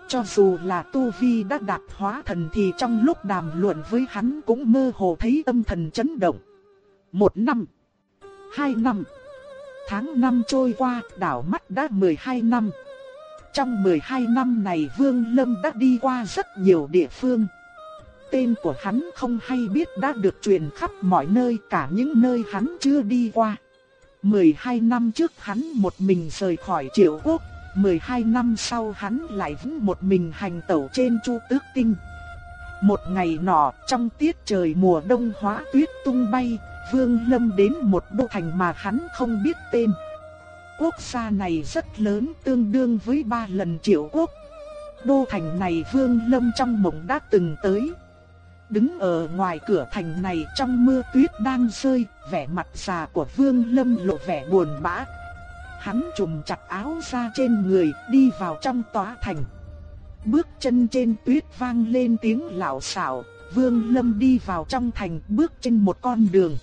Cho dù là tu vi đã đạt hóa thần thì trong lúc đàm luận với hắn cũng mơ hồ thấy tâm thần chấn động. Một năm, hai năm, tháng năm trôi qua, đảo mắt đã 12 năm. Trong 12 năm này Vương Lâm đã đi qua rất nhiều địa phương. Tên của hắn không hay biết đã được truyền khắp mọi nơi cả những nơi hắn chưa đi qua. 12 năm trước hắn một mình rời khỏi triệu quốc, 12 năm sau hắn lại vẫn một mình hành tẩu trên chu tước tinh. Một ngày nọ, trong tiết trời mùa đông hóa tuyết tung bay, Vương Lâm đến một đô thành mà hắn không biết tên. Quốc gia này rất lớn tương đương với ba lần triệu quốc. Đô thành này Vương Lâm trong mộng đã từng tới. Đứng ở ngoài cửa thành này trong mưa tuyết đang rơi, vẻ mặt già của Vương Lâm lộ vẻ buồn bã. Hắn trùm chặt áo ra trên người, đi vào trong tòa thành. Bước chân trên tuyết vang lên tiếng lảo xảo, Vương Lâm đi vào trong thành, bước trên một con đường.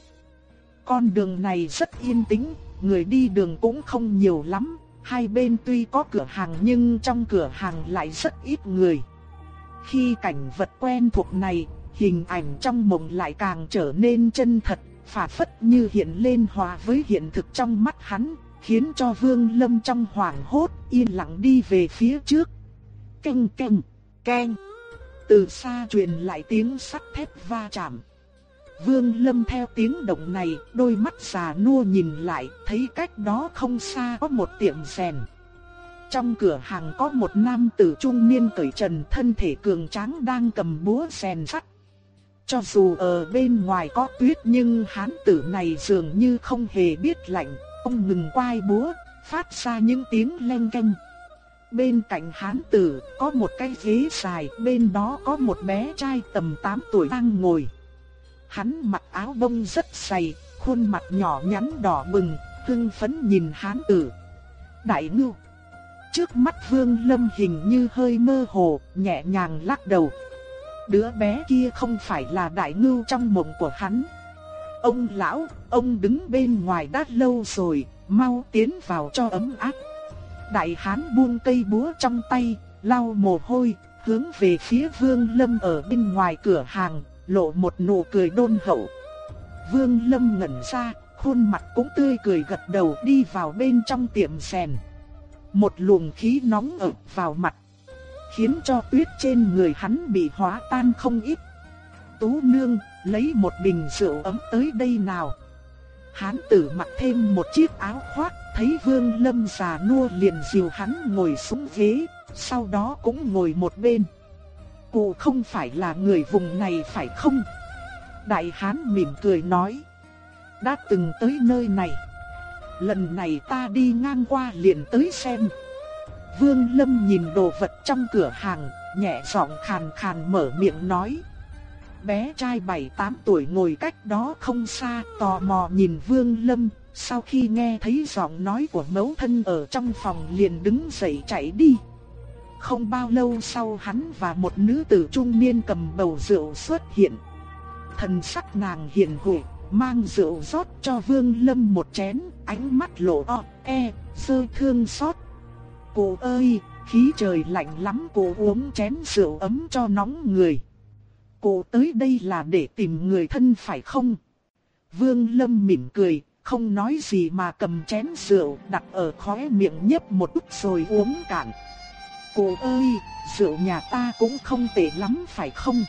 Con đường này rất yên tĩnh, người đi đường cũng không nhiều lắm, hai bên tuy có cửa hàng nhưng trong cửa hàng lại rất ít người. Khi cảnh vật quen thuộc này, hình ảnh trong mộng lại càng trở nên chân thật, phả phất như hiện lên hòa với hiện thực trong mắt hắn, khiến cho Vương Lâm trong hoảng hốt yên lặng đi về phía trước. Keng keng, keng. Từ xa truyền lại tiếng sắt thép va chạm. Vương Lâm theo tiếng động này, đôi mắt già nua nhìn lại, thấy cách đó không xa có một tiệm rèn. Trong cửa hàng có một nam tử trung niên cởi trần thân thể cường tráng đang cầm búa rèn sắt. Cho dù ở bên ngoài có tuyết nhưng hán tử này dường như không hề biết lạnh, ông ngừng quay búa, phát ra những tiếng leng keng. Bên cạnh hán tử có một cái ghế dài, bên đó có một bé trai tầm 8 tuổi đang ngồi. Hắn mặc áo bông rất dày, khuôn mặt nhỏ nhắn đỏ bừng, hưng phấn nhìn hán tử. Đại ngưu. Trước mắt Vương Lâm hình như hơi mơ hồ, nhẹ nhàng lắc đầu. Đứa bé kia không phải là đại ngưu trong mộng của hắn. Ông lão, ông đứng bên ngoài đã lâu rồi, mau tiến vào cho ấm áp. Đại hán buông cây búa trong tay, lau mồ hôi, hướng về phía Vương Lâm ở bên ngoài cửa hàng, lộ một nụ cười đôn hậu. Vương Lâm ngẩn ra, khuôn mặt cũng tươi cười gật đầu đi vào bên trong tiệm sèn. Một luồng khí nóng ập vào mặt, khiến cho tuyết trên người hắn bị hóa tan không ít. Tú nương, lấy một bình rượu ấm tới đây nào. Hán tử mặc thêm một chiếc áo khoác, thấy Vương Lâm già nua liền dìu hắn ngồi xuống ghế, sau đó cũng ngồi một bên. Cụ không phải là người vùng này phải không? Đại hán mỉm cười nói. Đã từng tới nơi này. Lần này ta đi ngang qua liền tới xem. Vương Lâm nhìn đồ vật trong cửa hàng, nhẹ giọng khàn khàn mở miệng nói. Bé trai 7-8 tuổi ngồi cách đó không xa, tò mò nhìn Vương Lâm, sau khi nghe thấy giọng nói của mẫu thân ở trong phòng liền đứng dậy chạy đi. Không bao lâu sau hắn và một nữ tử trung niên cầm bầu rượu xuất hiện. Thần sắc nàng hiền hữu, mang rượu rót cho Vương Lâm một chén, ánh mắt lộ o, e, sơ thương xót. Cô ơi, khí trời lạnh lắm cô uống chén rượu ấm cho nóng người. Cô tới đây là để tìm người thân phải không? Vương Lâm mỉm cười, không nói gì mà cầm chén rượu đặt ở khóe miệng nhấp một chút rồi uống cạn. Cô ơi, rượu nhà ta cũng không tệ lắm phải không?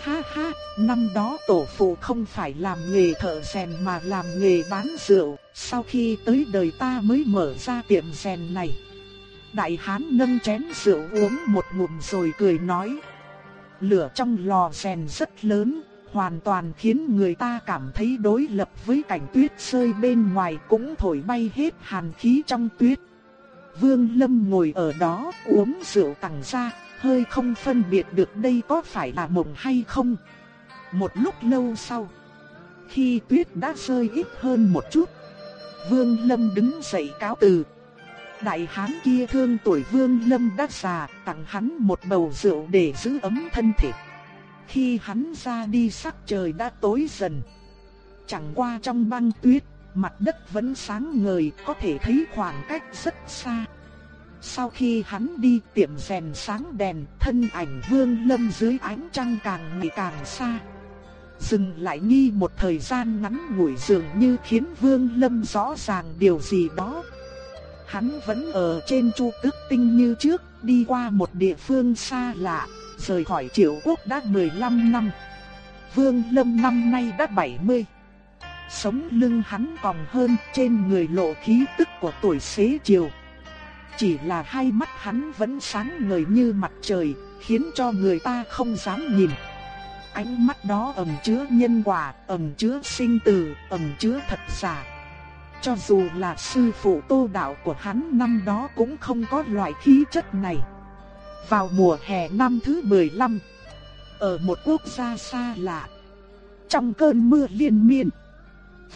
Ha ha, năm đó tổ phụ không phải làm nghề thợ rèn mà làm nghề bán rượu, sau khi tới đời ta mới mở ra tiệm rèn này. Đại hán nâng chén rượu uống một ngụm rồi cười nói. Lửa trong lò rèn rất lớn, hoàn toàn khiến người ta cảm thấy đối lập với cảnh tuyết rơi bên ngoài cũng thổi bay hết hàn khí trong tuyết. Vương Lâm ngồi ở đó uống rượu tặng ra, hơi không phân biệt được đây có phải là mộng hay không. Một lúc lâu sau, khi tuyết đã rơi ít hơn một chút, Vương Lâm đứng dậy cáo từ. Đại hán kia thương tuổi Vương Lâm đã già, tặng hắn một bầu rượu để giữ ấm thân thể. Khi hắn ra đi sắc trời đã tối dần. Chẳng qua trong băng tuyết, mặt đất vẫn sáng ngời, có thể thấy khoảng cách rất xa. Sau khi hắn đi tiệm rèn sáng đèn, thân ảnh Vương Lâm dưới ánh trăng càng ngày càng xa. Dừng lại nghi một thời gian ngắn ngủi dường như khiến Vương Lâm rõ ràng điều gì đó. Hắn vẫn ở trên chu tước tinh như trước, đi qua một địa phương xa lạ, rời khỏi triệu quốc đã 15 năm. Vương Lâm năm nay đã 70. Sống lưng hắn còng hơn trên người lộ khí tức của tuổi xế chiều. Chỉ là hai mắt hắn vẫn sáng ngời như mặt trời, khiến cho người ta không dám nhìn. Ánh mắt đó ẩn chứa nhân quả, ẩn chứa sinh tử, ẩn chứa thật giả. Cho dù là sư phụ tô đạo của hắn năm đó cũng không có loại khí chất này. Vào mùa hè năm thứ 15, ở một quốc gia xa lạ, trong cơn mưa liên miên,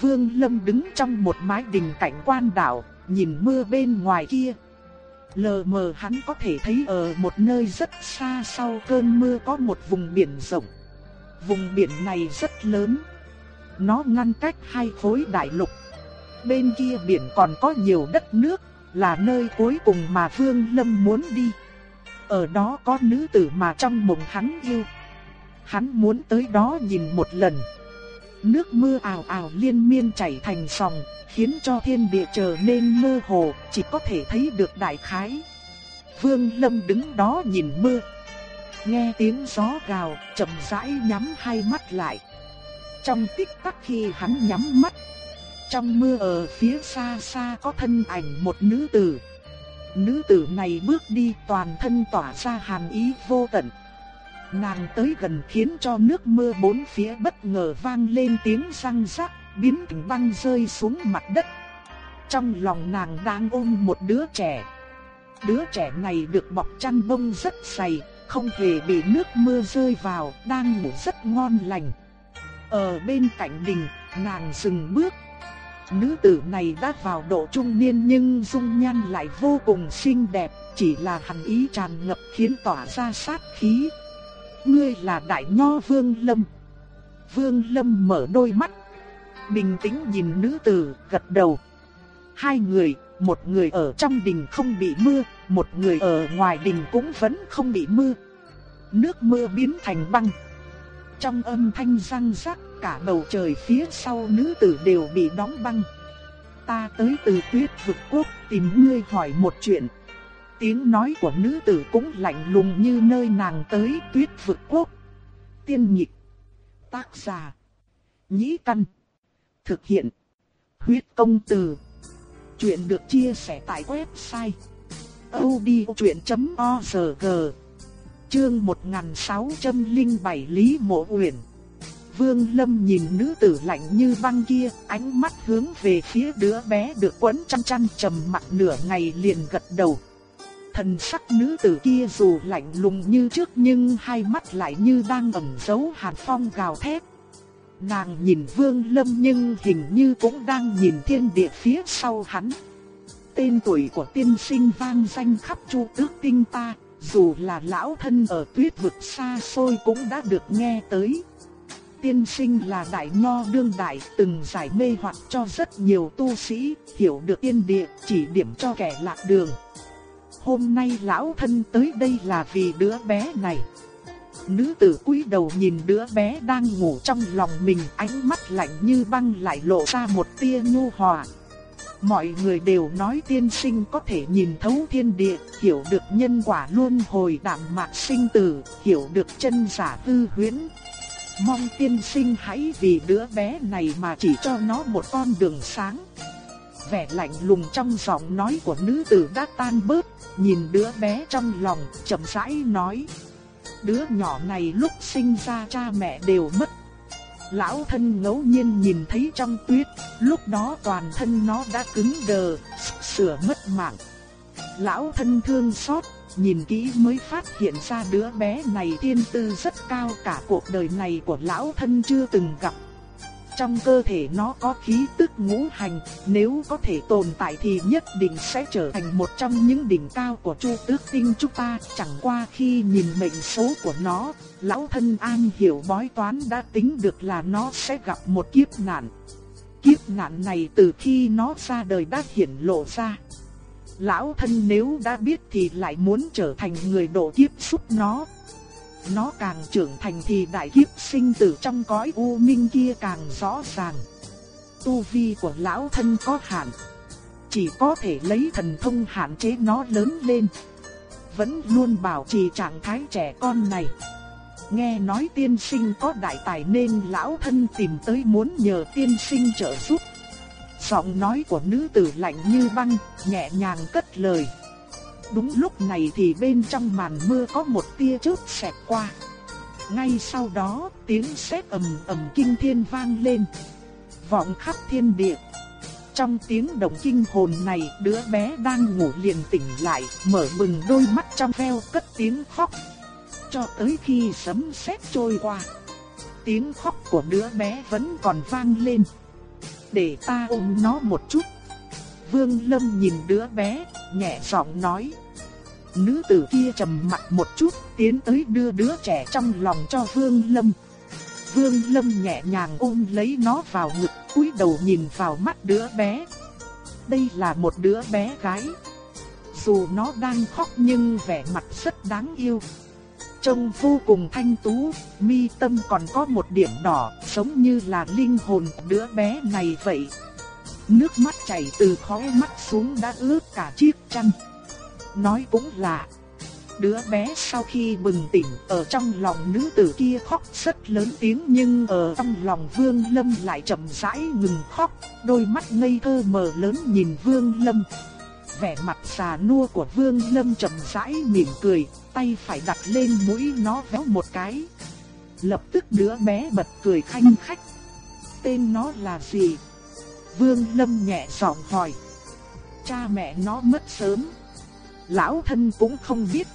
Vương Lâm đứng trong một mái đình cảnh quan đảo, nhìn mưa bên ngoài kia. Lờ mờ hắn có thể thấy ở một nơi rất xa sau cơn mưa có một vùng biển rộng. Vùng biển này rất lớn. Nó ngăn cách hai khối đại lục. Bên kia biển còn có nhiều đất nước, là nơi cuối cùng mà Vương Lâm muốn đi. Ở đó có nữ tử mà trong mộng hắn yêu. Hắn muốn tới đó nhìn một lần. Nước mưa ào ào liên miên chảy thành sòng, khiến cho thiên địa trở nên mơ hồ, chỉ có thể thấy được đại khái. Vương Lâm đứng đó nhìn mưa. Nghe tiếng gió gào, chậm rãi nhắm hai mắt lại. Trong tích tắc khi hắn nhắm mắt, trong mưa ở phía xa xa có thân ảnh một nữ tử. Nữ tử này bước đi toàn thân tỏa ra hàn ý vô tận. Nàng tới gần khiến cho nước mưa bốn phía bất ngờ vang lên tiếng răng rắc, biến thành băng rơi xuống mặt đất. Trong lòng nàng đang ôm một đứa trẻ. Đứa trẻ này được bọc chăn bông rất dày, không hề bị nước mưa rơi vào, đang ngủ rất ngon lành. Ở bên cạnh đình, nàng dừng bước. Nữ tử này đã vào độ trung niên nhưng dung nhan lại vô cùng xinh đẹp, chỉ là hàn ý tràn ngập khiến tỏa ra sát khí. Ngươi là đại nho Vương Lâm. Vương Lâm mở đôi mắt, bình tĩnh nhìn nữ tử, gật đầu. Hai người, một người ở trong đình không bị mưa, một người ở ngoài đình cũng vẫn không bị mưa. Nước mưa biến thành băng. Trong âm thanh răng rắc, cả bầu trời phía sau nữ tử đều bị đóng băng. Ta tới từ tuyết vực quốc tìm ngươi hỏi một chuyện. Tiếng nói của nữ tử cũng lạnh lùng như nơi nàng tới tuyết vực quốc. Tiên nhịp. Tác giả. Nhĩ căn. Thực hiện. Huyết công từ. Chuyện được chia sẻ tại website. odchuyện.org Chương 1607 Lý Mộ Uyển Vương Lâm nhìn nữ tử lạnh như băng kia, ánh mắt hướng về phía đứa bé được quấn chăn chăn trầm mặt nửa ngày liền gật đầu. Thần sắc nữ tử kia dù lạnh lùng như trước nhưng hai mắt lại như đang ẩn giấu hàn phong gào thét. Nàng nhìn Vương Lâm nhưng hình như cũng đang nhìn thiên địa phía sau hắn. Tên tuổi của tiên sinh vang danh khắp chu tước tinh ta, dù là lão thân ở tuyết vực xa xôi cũng đã được nghe tới. Tiên sinh là đại nho đương đại, từng giải mê hoặc cho rất nhiều tu sĩ, hiểu được tiên địa, chỉ điểm cho kẻ lạc đường. Hôm nay lão thân tới đây là vì đứa bé này. Nữ tử cúi đầu nhìn đứa bé đang ngủ trong lòng mình, ánh mắt lạnh như băng lại lộ ra một tia nhu hòa. Mọi người đều nói tiên sinh có thể nhìn thấu thiên địa, hiểu được nhân quả luân hồi đạm mạc sinh tử, hiểu được chân giả tư huyễn. Mong tiên sinh hãy vì đứa bé này mà chỉ cho nó một con đường sáng. Vẻ lạnh lùng trong giọng nói của nữ tử đã tan bớt, nhìn đứa bé trong lòng, chậm rãi nói. Đứa nhỏ này lúc sinh ra cha mẹ đều mất Lão thân ngẫu nhiên nhìn thấy trong tuyết, lúc đó toàn thân nó đã cứng đờ, sửa mất mạng. Lão thân thương xót, nhìn kỹ mới phát hiện ra đứa bé này tiên tư rất cao cả cuộc đời này của lão thân chưa từng gặp. Trong cơ thể nó có khí tức ngũ hành, nếu có thể tồn tại thì nhất định sẽ trở thành một trong những đỉnh cao của Chu Tước Tinh chúng ta. Chẳng qua khi nhìn mệnh số của nó, lão thân an hiểu bói toán đã tính được là nó sẽ gặp một kiếp nạn. Kiếp nạn này từ khi nó ra đời đã hiển lộ ra. Lão thân nếu đã biết thì lại muốn trở thành người độ kiếp giúp nó, nó càng trưởng thành thì đại kiếp sinh tử trong cõi u minh kia càng rõ ràng. Tu vi của lão thân có hạn, chỉ có thể lấy thần thông hạn chế nó lớn lên. Vẫn luôn bảo trì trạng thái trẻ con này. Nghe nói tiên sinh có đại tài nên lão thân tìm tới muốn nhờ tiên sinh trợ giúp. Giọng nói của nữ tử lạnh như băng, nhẹ nhàng cất lời. Đúng lúc này thì bên trong màn mưa có một tia chớp xẹt qua. Ngay sau đó, tiếng sét ầm ầm kinh thiên vang lên, vọng khắp thiên địa. Trong tiếng động kinh hồn này, đứa bé đang ngủ liền tỉnh lại, mở bừng đôi mắt trong veo cất tiếng khóc. Cho tới khi sấm sét trôi qua, tiếng khóc của đứa bé vẫn còn vang lên. Để ta ôm nó một chút. Vương Lâm nhìn đứa bé, nhẹ giọng nói. Nữ tử kia trầm mặt một chút, tiến tới đưa đứa trẻ trong lòng cho Vương Lâm. Vương Lâm nhẹ nhàng ôm lấy nó vào ngực, cúi đầu nhìn vào mắt đứa bé. Đây là một đứa bé gái. Dù nó đang khóc nhưng vẻ mặt rất đáng yêu. Trông vô cùng thanh tú, mi tâm còn có một điểm đỏ, giống như là linh hồn đứa bé này vậy. Nước mắt chảy từ khóe mắt xuống đã ướt cả chiếc chăn. Nói cũng lạ. Đứa bé sau khi bừng tỉnh ở trong lòng nữ tử kia khóc rất lớn tiếng nhưng ở trong lòng Vương Lâm lại chậm rãi ngừng khóc, đôi mắt ngây thơ mờ lớn nhìn Vương Lâm. Vẻ mặt già nua của Vương Lâm chậm rãi mỉm cười, tay phải đặt lên mũi nó véo một cái. Lập tức đứa bé bật cười khanh khách. Tên nó là gì? Vương Lâm nhẹ giọng hỏi. Cha mẹ nó mất sớm lão thân cũng không biết.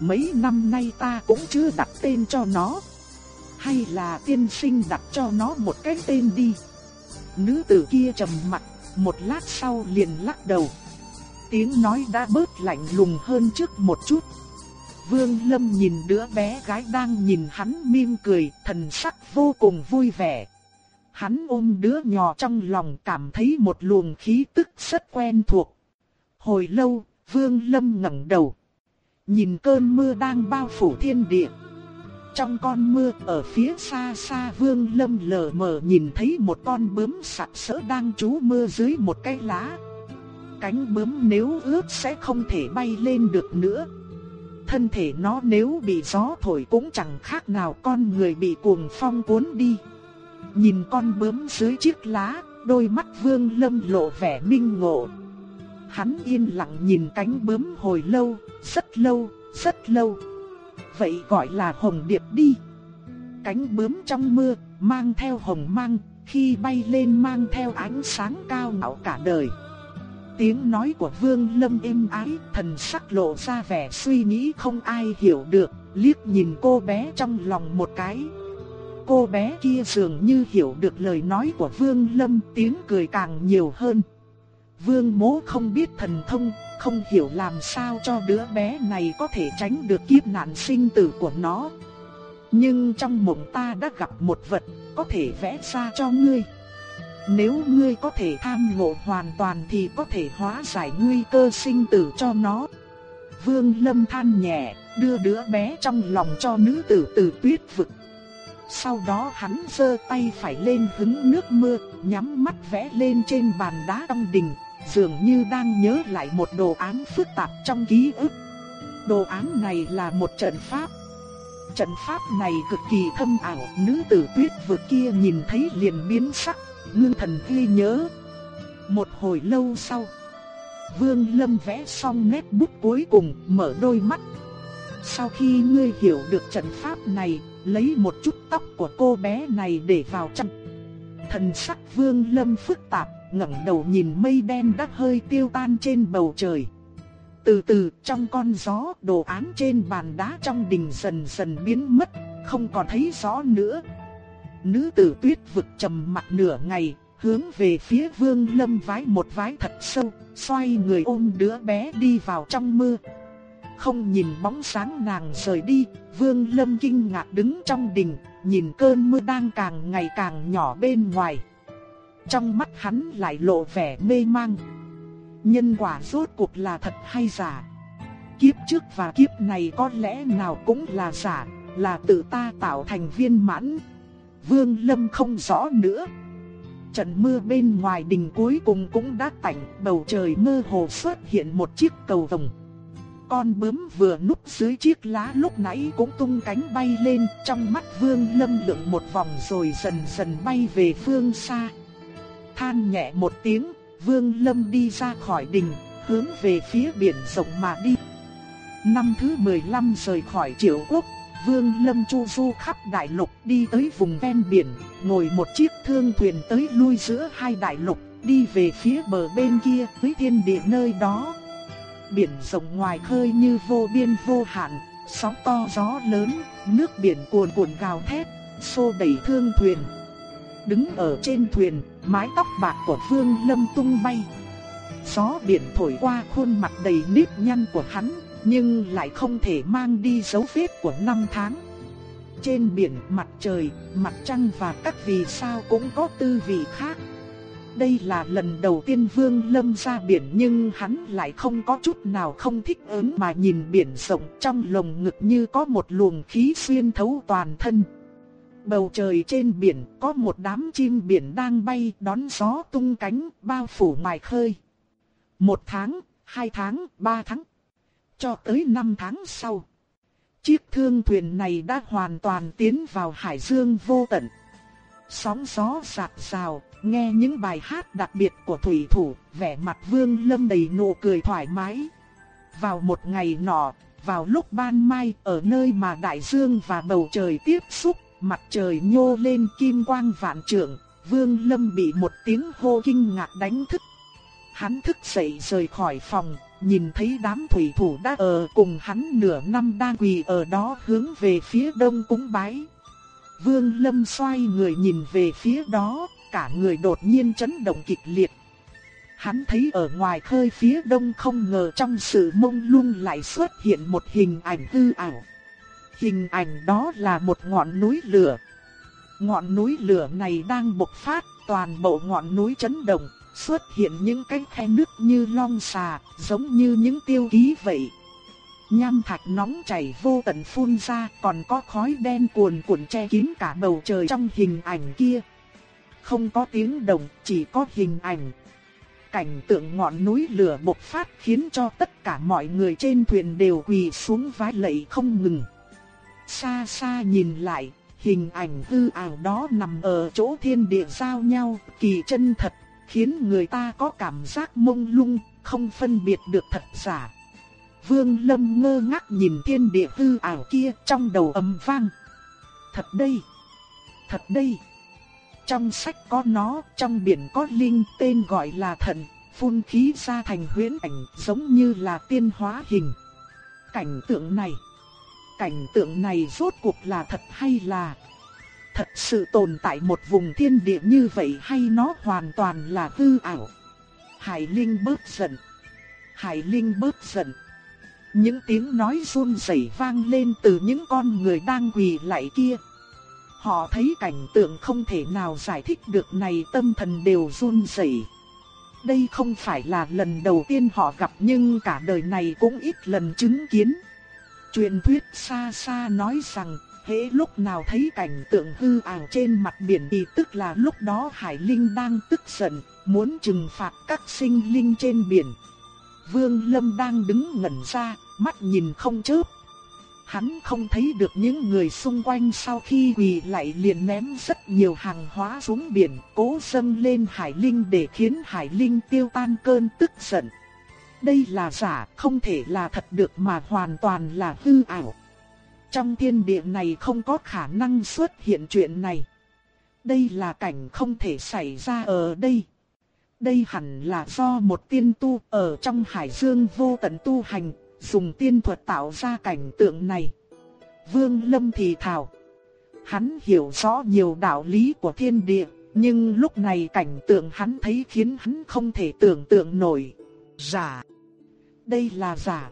Mấy năm nay ta cũng chưa đặt tên cho nó. Hay là tiên sinh đặt cho nó một cái tên đi. Nữ tử kia trầm mặt, một lát sau liền lắc đầu. Tiếng nói đã bớt lạnh lùng hơn trước một chút. Vương Lâm nhìn đứa bé gái đang nhìn hắn mỉm cười, thần sắc vô cùng vui vẻ. Hắn ôm đứa nhỏ trong lòng cảm thấy một luồng khí tức rất quen thuộc. Hồi lâu, Vương Lâm ngẩng đầu, nhìn cơn mưa đang bao phủ thiên địa. Trong con mưa ở phía xa xa Vương Lâm lờ mờ nhìn thấy một con bướm sặc sỡ đang trú mưa dưới một cái lá. Cánh bướm nếu ướt sẽ không thể bay lên được nữa. Thân thể nó nếu bị gió thổi cũng chẳng khác nào con người bị cuồng phong cuốn đi. Nhìn con bướm dưới chiếc lá, đôi mắt Vương Lâm lộ vẻ minh ngộ, Hắn yên lặng nhìn cánh bướm hồi lâu, rất lâu, rất lâu. Vậy gọi là hồng điệp đi. Cánh bướm trong mưa, mang theo hồng mang, khi bay lên mang theo ánh sáng cao ngạo cả đời. Tiếng nói của Vương Lâm êm ái, thần sắc lộ ra vẻ suy nghĩ không ai hiểu được, liếc nhìn cô bé trong lòng một cái. Cô bé kia dường như hiểu được lời nói của Vương Lâm, tiếng cười càng nhiều hơn. Vương Mỗ không biết thần thông, không hiểu làm sao cho đứa bé này có thể tránh được kiếp nạn sinh tử của nó. Nhưng trong mộng ta đã gặp một vật có thể vẽ ra cho ngươi. Nếu ngươi có thể tham ngộ hoàn toàn thì có thể hóa giải nguy cơ sinh tử cho nó. Vương Lâm than nhẹ, đưa đứa bé trong lòng cho nữ tử từ tuyết vực. Sau đó hắn giơ tay phải lên hứng nước mưa, nhắm mắt vẽ lên trên bàn đá trong đình, dường như đang nhớ lại một đồ án phức tạp trong ký ức. Đồ án này là một trận pháp. Trận pháp này cực kỳ thâm ảo, nữ tử tuyết vực kia nhìn thấy liền biến sắc, ngưng thần ghi nhớ. Một hồi lâu sau, Vương Lâm vẽ xong nét bút cuối cùng, mở đôi mắt. Sau khi ngươi hiểu được trận pháp này, lấy một chút tóc của cô bé này để vào trong. Thần sắc Vương Lâm phức tạp, ngẩng đầu nhìn mây đen đã hơi tiêu tan trên bầu trời. Từ từ trong con gió đồ án trên bàn đá trong đình dần dần biến mất, không còn thấy rõ nữa. Nữ tử tuyết vực trầm mặt nửa ngày, hướng về phía vương lâm vái một vái thật sâu, xoay người ôm đứa bé đi vào trong mưa. Không nhìn bóng sáng nàng rời đi, vương lâm kinh ngạc đứng trong đình, nhìn cơn mưa đang càng ngày càng nhỏ bên ngoài. Trong mắt hắn lại lộ vẻ mê mang. Nhân quả rốt cuộc là thật hay giả? Kiếp trước và kiếp này có lẽ nào cũng là giả, là tự ta tạo thành viên mãn. Vương Lâm không rõ nữa. Trận mưa bên ngoài đình cuối cùng cũng đã tạnh, bầu trời mơ hồ xuất hiện một chiếc cầu vồng. Con bướm vừa núp dưới chiếc lá lúc nãy cũng tung cánh bay lên, trong mắt Vương Lâm lượng một vòng rồi dần dần bay về phương xa. Than nhẹ một tiếng, Vương Lâm đi ra khỏi đình, hướng về phía biển rộng mà đi. Năm thứ 15 rời khỏi Triệu Quốc, Vương Lâm chu du khắp đại lục đi tới vùng ven biển, ngồi một chiếc thương thuyền tới lui giữa hai đại lục, đi về phía bờ bên kia tới thiên địa nơi đó. Biển rộng ngoài khơi như vô biên vô hạn, sóng to gió lớn, nước biển cuồn cuộn gào thét, xô đẩy thương thuyền. Đứng ở trên thuyền, mái tóc bạc của Vương Lâm tung bay. Gió biển thổi qua khuôn mặt đầy nếp nhăn của hắn, nhưng lại không thể mang đi dấu vết của năm tháng. Trên biển mặt trời, mặt trăng và các vì sao cũng có tư vị khác. Đây là lần đầu tiên Vương Lâm ra biển nhưng hắn lại không có chút nào không thích ứng mà nhìn biển rộng trong lồng ngực như có một luồng khí xuyên thấu toàn thân. Bầu trời trên biển có một đám chim biển đang bay đón gió tung cánh bao phủ ngoài khơi. Một tháng, hai tháng, ba tháng, cho tới năm tháng sau. Chiếc thương thuyền này đã hoàn toàn tiến vào hải dương vô tận. Sóng gió sạt sào, nghe những bài hát đặc biệt của thủy thủ, vẻ mặt vương lâm đầy nụ cười thoải mái. Vào một ngày nọ, vào lúc ban mai ở nơi mà đại dương và bầu trời tiếp xúc, mặt trời nhô lên kim quang vạn trượng, Vương Lâm bị một tiếng hô kinh ngạc đánh thức. Hắn thức dậy rời khỏi phòng, nhìn thấy đám thủy thủ đã ở cùng hắn nửa năm đang quỳ ở đó hướng về phía đông cúng bái. Vương Lâm xoay người nhìn về phía đó, cả người đột nhiên chấn động kịch liệt. Hắn thấy ở ngoài khơi phía đông không ngờ trong sự mông lung lại xuất hiện một hình ảnh hư ảo. Hình ảnh đó là một ngọn núi lửa. Ngọn núi lửa này đang bộc phát, toàn bộ ngọn núi chấn động, xuất hiện những cái khe nước như long xà, giống như những tiêu ký vậy. Nham thạch nóng chảy vô tận phun ra, còn có khói đen cuồn cuộn che kín cả bầu trời trong hình ảnh kia. Không có tiếng động, chỉ có hình ảnh. Cảnh tượng ngọn núi lửa bộc phát khiến cho tất cả mọi người trên thuyền đều quỳ xuống vái lạy không ngừng. Xa xa nhìn lại, hình ảnh hư ảo đó nằm ở chỗ thiên địa giao nhau, kỳ chân thật, khiến người ta có cảm giác mông lung, không phân biệt được thật giả. Vương Lâm ngơ ngác nhìn thiên địa hư ảo kia trong đầu ầm vang. Thật đây, thật đây. trong sách có nó, trong biển có linh tên gọi là thần, phun khí ra thành huyễn ảnh giống như là tiên hóa hình. Cảnh tượng này, cảnh tượng này rốt cuộc là thật hay là thật sự tồn tại một vùng thiên địa như vậy hay nó hoàn toàn là hư ảo. Hải Linh bớt giận. Hải Linh bớt giận. Những tiếng nói run rẩy vang lên từ những con người đang quỳ lại kia. Họ thấy cảnh tượng không thể nào giải thích được này tâm thần đều run rẩy. Đây không phải là lần đầu tiên họ gặp nhưng cả đời này cũng ít lần chứng kiến. Truyền thuyết xa xa nói rằng, hễ lúc nào thấy cảnh tượng hư ảo trên mặt biển thì tức là lúc đó Hải Linh đang tức giận, muốn trừng phạt các sinh linh trên biển. Vương Lâm đang đứng ngẩn ra, mắt nhìn không chớp. Hắn không thấy được những người xung quanh sau khi quỳ lại liền ném rất nhiều hàng hóa xuống biển, cố dâng lên Hải Linh để khiến Hải Linh tiêu tan cơn tức giận. Đây là giả, không thể là thật được mà hoàn toàn là hư ảo. Trong thiên địa này không có khả năng xuất hiện chuyện này. Đây là cảnh không thể xảy ra ở đây. Đây hẳn là do một tiên tu ở trong hải dương vô tận tu hành, dùng tiên thuật tạo ra cảnh tượng này. Vương Lâm thì thào. Hắn hiểu rõ nhiều đạo lý của thiên địa, nhưng lúc này cảnh tượng hắn thấy khiến hắn không thể tưởng tượng nổi. Giả. Đây là giả.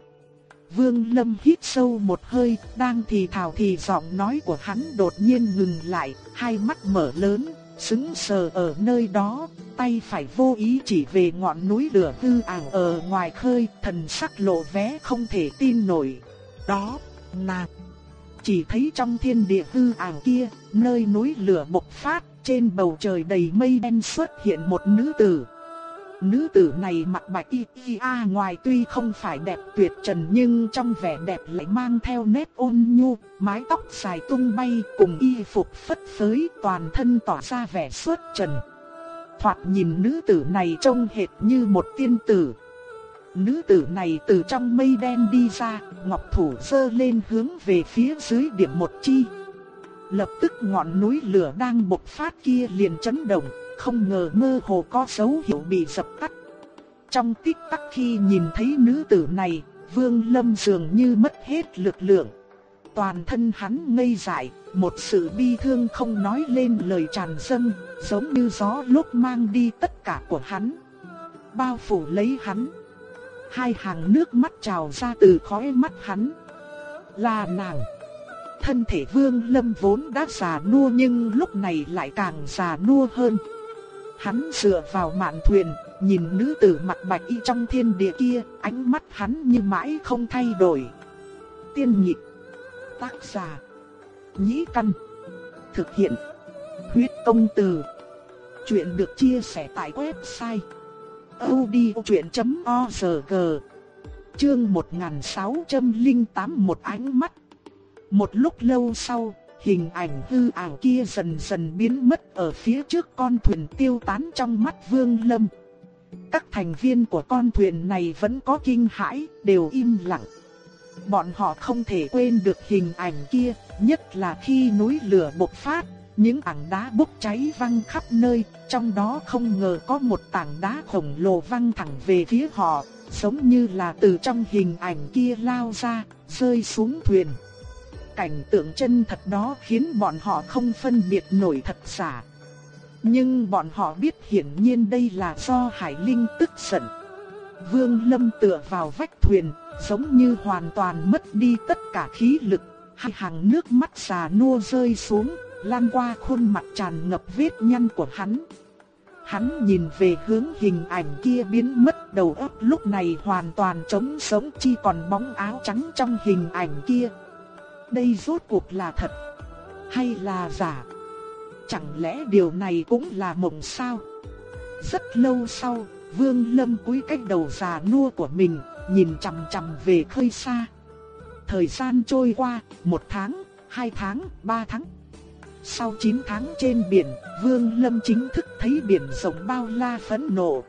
Vương Lâm hít sâu một hơi, đang thì thào thì giọng nói của hắn đột nhiên ngừng lại, hai mắt mở lớn, sững sờ ở nơi đó, tay phải vô ý chỉ về ngọn núi lửa hư ảo ở ngoài khơi, thần sắc lộ vé không thể tin nổi. Đó là chỉ thấy trong thiên địa hư ảo kia, nơi núi lửa bộc phát, trên bầu trời đầy mây đen xuất hiện một nữ tử. Nữ tử này mặc bạch y y a ngoài tuy không phải đẹp tuyệt trần nhưng trong vẻ đẹp lại mang theo nét ôn nhu, mái tóc dài tung bay cùng y phục phất phới toàn thân tỏa ra vẻ xuất trần. Thoạt nhìn nữ tử này trông hệt như một tiên tử. Nữ tử này từ trong mây đen đi ra, ngọc thủ dơ lên hướng về phía dưới điểm một chi. Lập tức ngọn núi lửa đang bộc phát kia liền chấn động, không ngờ mơ hồ có dấu hiệu bị dập tắt. Trong tích tắc khi nhìn thấy nữ tử này, Vương Lâm dường như mất hết lực lượng. Toàn thân hắn ngây dại, một sự bi thương không nói lên lời tràn dâng, giống như gió lúc mang đi tất cả của hắn. Bao phủ lấy hắn. Hai hàng nước mắt trào ra từ khóe mắt hắn. Là nàng. Thân thể Vương Lâm vốn đã già nua nhưng lúc này lại càng già nua hơn. Hắn dựa vào mạn thuyền, nhìn nữ tử mặt bạch y trong thiên địa kia, ánh mắt hắn như mãi không thay đổi. Tiên nhị Tác giả. Nhĩ căn. Thực hiện. Huyết công từ. Chuyện được chia sẻ tại website. odchuyện.org Chương 1608 Một ánh mắt Một lúc lâu sau, hình ảnh hư ảo kia dần dần biến mất ở phía trước con thuyền tiêu tán trong mắt Vương Lâm. Các thành viên của con thuyền này vẫn có kinh hãi, đều im lặng. Bọn họ không thể quên được hình ảnh kia, nhất là khi núi lửa bộc phát, những tảng đá bốc cháy văng khắp nơi, trong đó không ngờ có một tảng đá khổng lồ văng thẳng về phía họ, giống như là từ trong hình ảnh kia lao ra, rơi xuống thuyền cảnh tượng chân thật đó khiến bọn họ không phân biệt nổi thật giả. Nhưng bọn họ biết hiển nhiên đây là do Hải Linh tức giận. Vương Lâm tựa vào vách thuyền, giống như hoàn toàn mất đi tất cả khí lực, hai hàng nước mắt già nua rơi xuống, lan qua khuôn mặt tràn ngập vết nhăn của hắn. Hắn nhìn về hướng hình ảnh kia biến mất đầu óc lúc này hoàn toàn trống sống chỉ còn bóng áo trắng trong hình ảnh kia đây rốt cuộc là thật hay là giả? Chẳng lẽ điều này cũng là mộng sao? Rất lâu sau, Vương Lâm cúi cách đầu già nua của mình, nhìn chằm chằm về khơi xa. Thời gian trôi qua, một tháng, hai tháng, ba tháng. Sau 9 tháng trên biển, Vương Lâm chính thức thấy biển rộng bao la phấn nộ,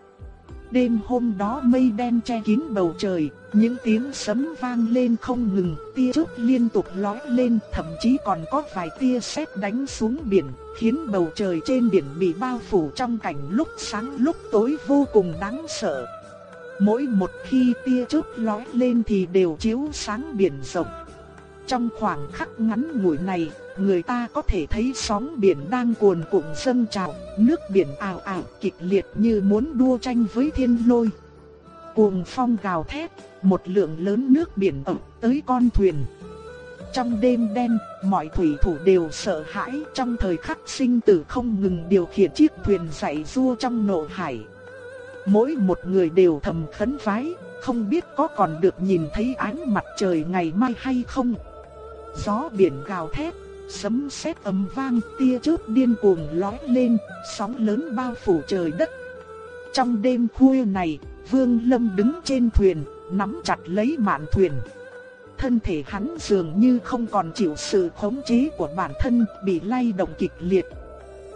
Đêm hôm đó mây đen che kín bầu trời, những tiếng sấm vang lên không ngừng, tia chớp liên tục lóe lên, thậm chí còn có vài tia sét đánh xuống biển, khiến bầu trời trên biển bị bao phủ trong cảnh lúc sáng lúc tối vô cùng đáng sợ. Mỗi một khi tia chớp lóe lên thì đều chiếu sáng biển rộng. Trong khoảng khắc ngắn ngủi này, người ta có thể thấy sóng biển đang cuồn cuộn dâng trào, nước biển ào ào kịch liệt như muốn đua tranh với thiên lôi. Cuồng phong gào thét, một lượng lớn nước biển ập tới con thuyền. Trong đêm đen, mọi thủy thủ đều sợ hãi trong thời khắc sinh tử không ngừng điều khiển chiếc thuyền dậy rua trong nộ hải. Mỗi một người đều thầm khấn vái, không biết có còn được nhìn thấy ánh mặt trời ngày mai hay không. Gió biển gào thét, sấm sét ầm vang, tia chớp điên cuồng lóe lên, sóng lớn bao phủ trời đất. Trong đêm khuya này, Vương Lâm đứng trên thuyền, nắm chặt lấy mạn thuyền. Thân thể hắn dường như không còn chịu sự khống chế của bản thân, bị lay động kịch liệt.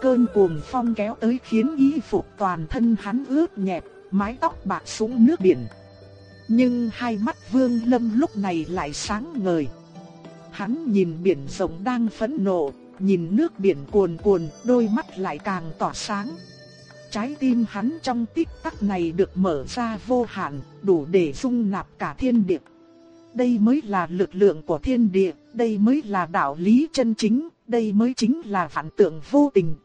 Cơn cuồng phong kéo tới khiến y phục toàn thân hắn ướt nhẹp, mái tóc bạc sũng nước biển. Nhưng hai mắt Vương Lâm lúc này lại sáng ngời. Hắn nhìn biển rộng đang phẫn nộ, nhìn nước biển cuồn cuộn, đôi mắt lại càng tỏa sáng. Trái tim hắn trong tích tắc này được mở ra vô hạn, đủ để dung nạp cả thiên địa. Đây mới là lực lượng của thiên địa, đây mới là đạo lý chân chính, đây mới chính là phản tượng vô tình.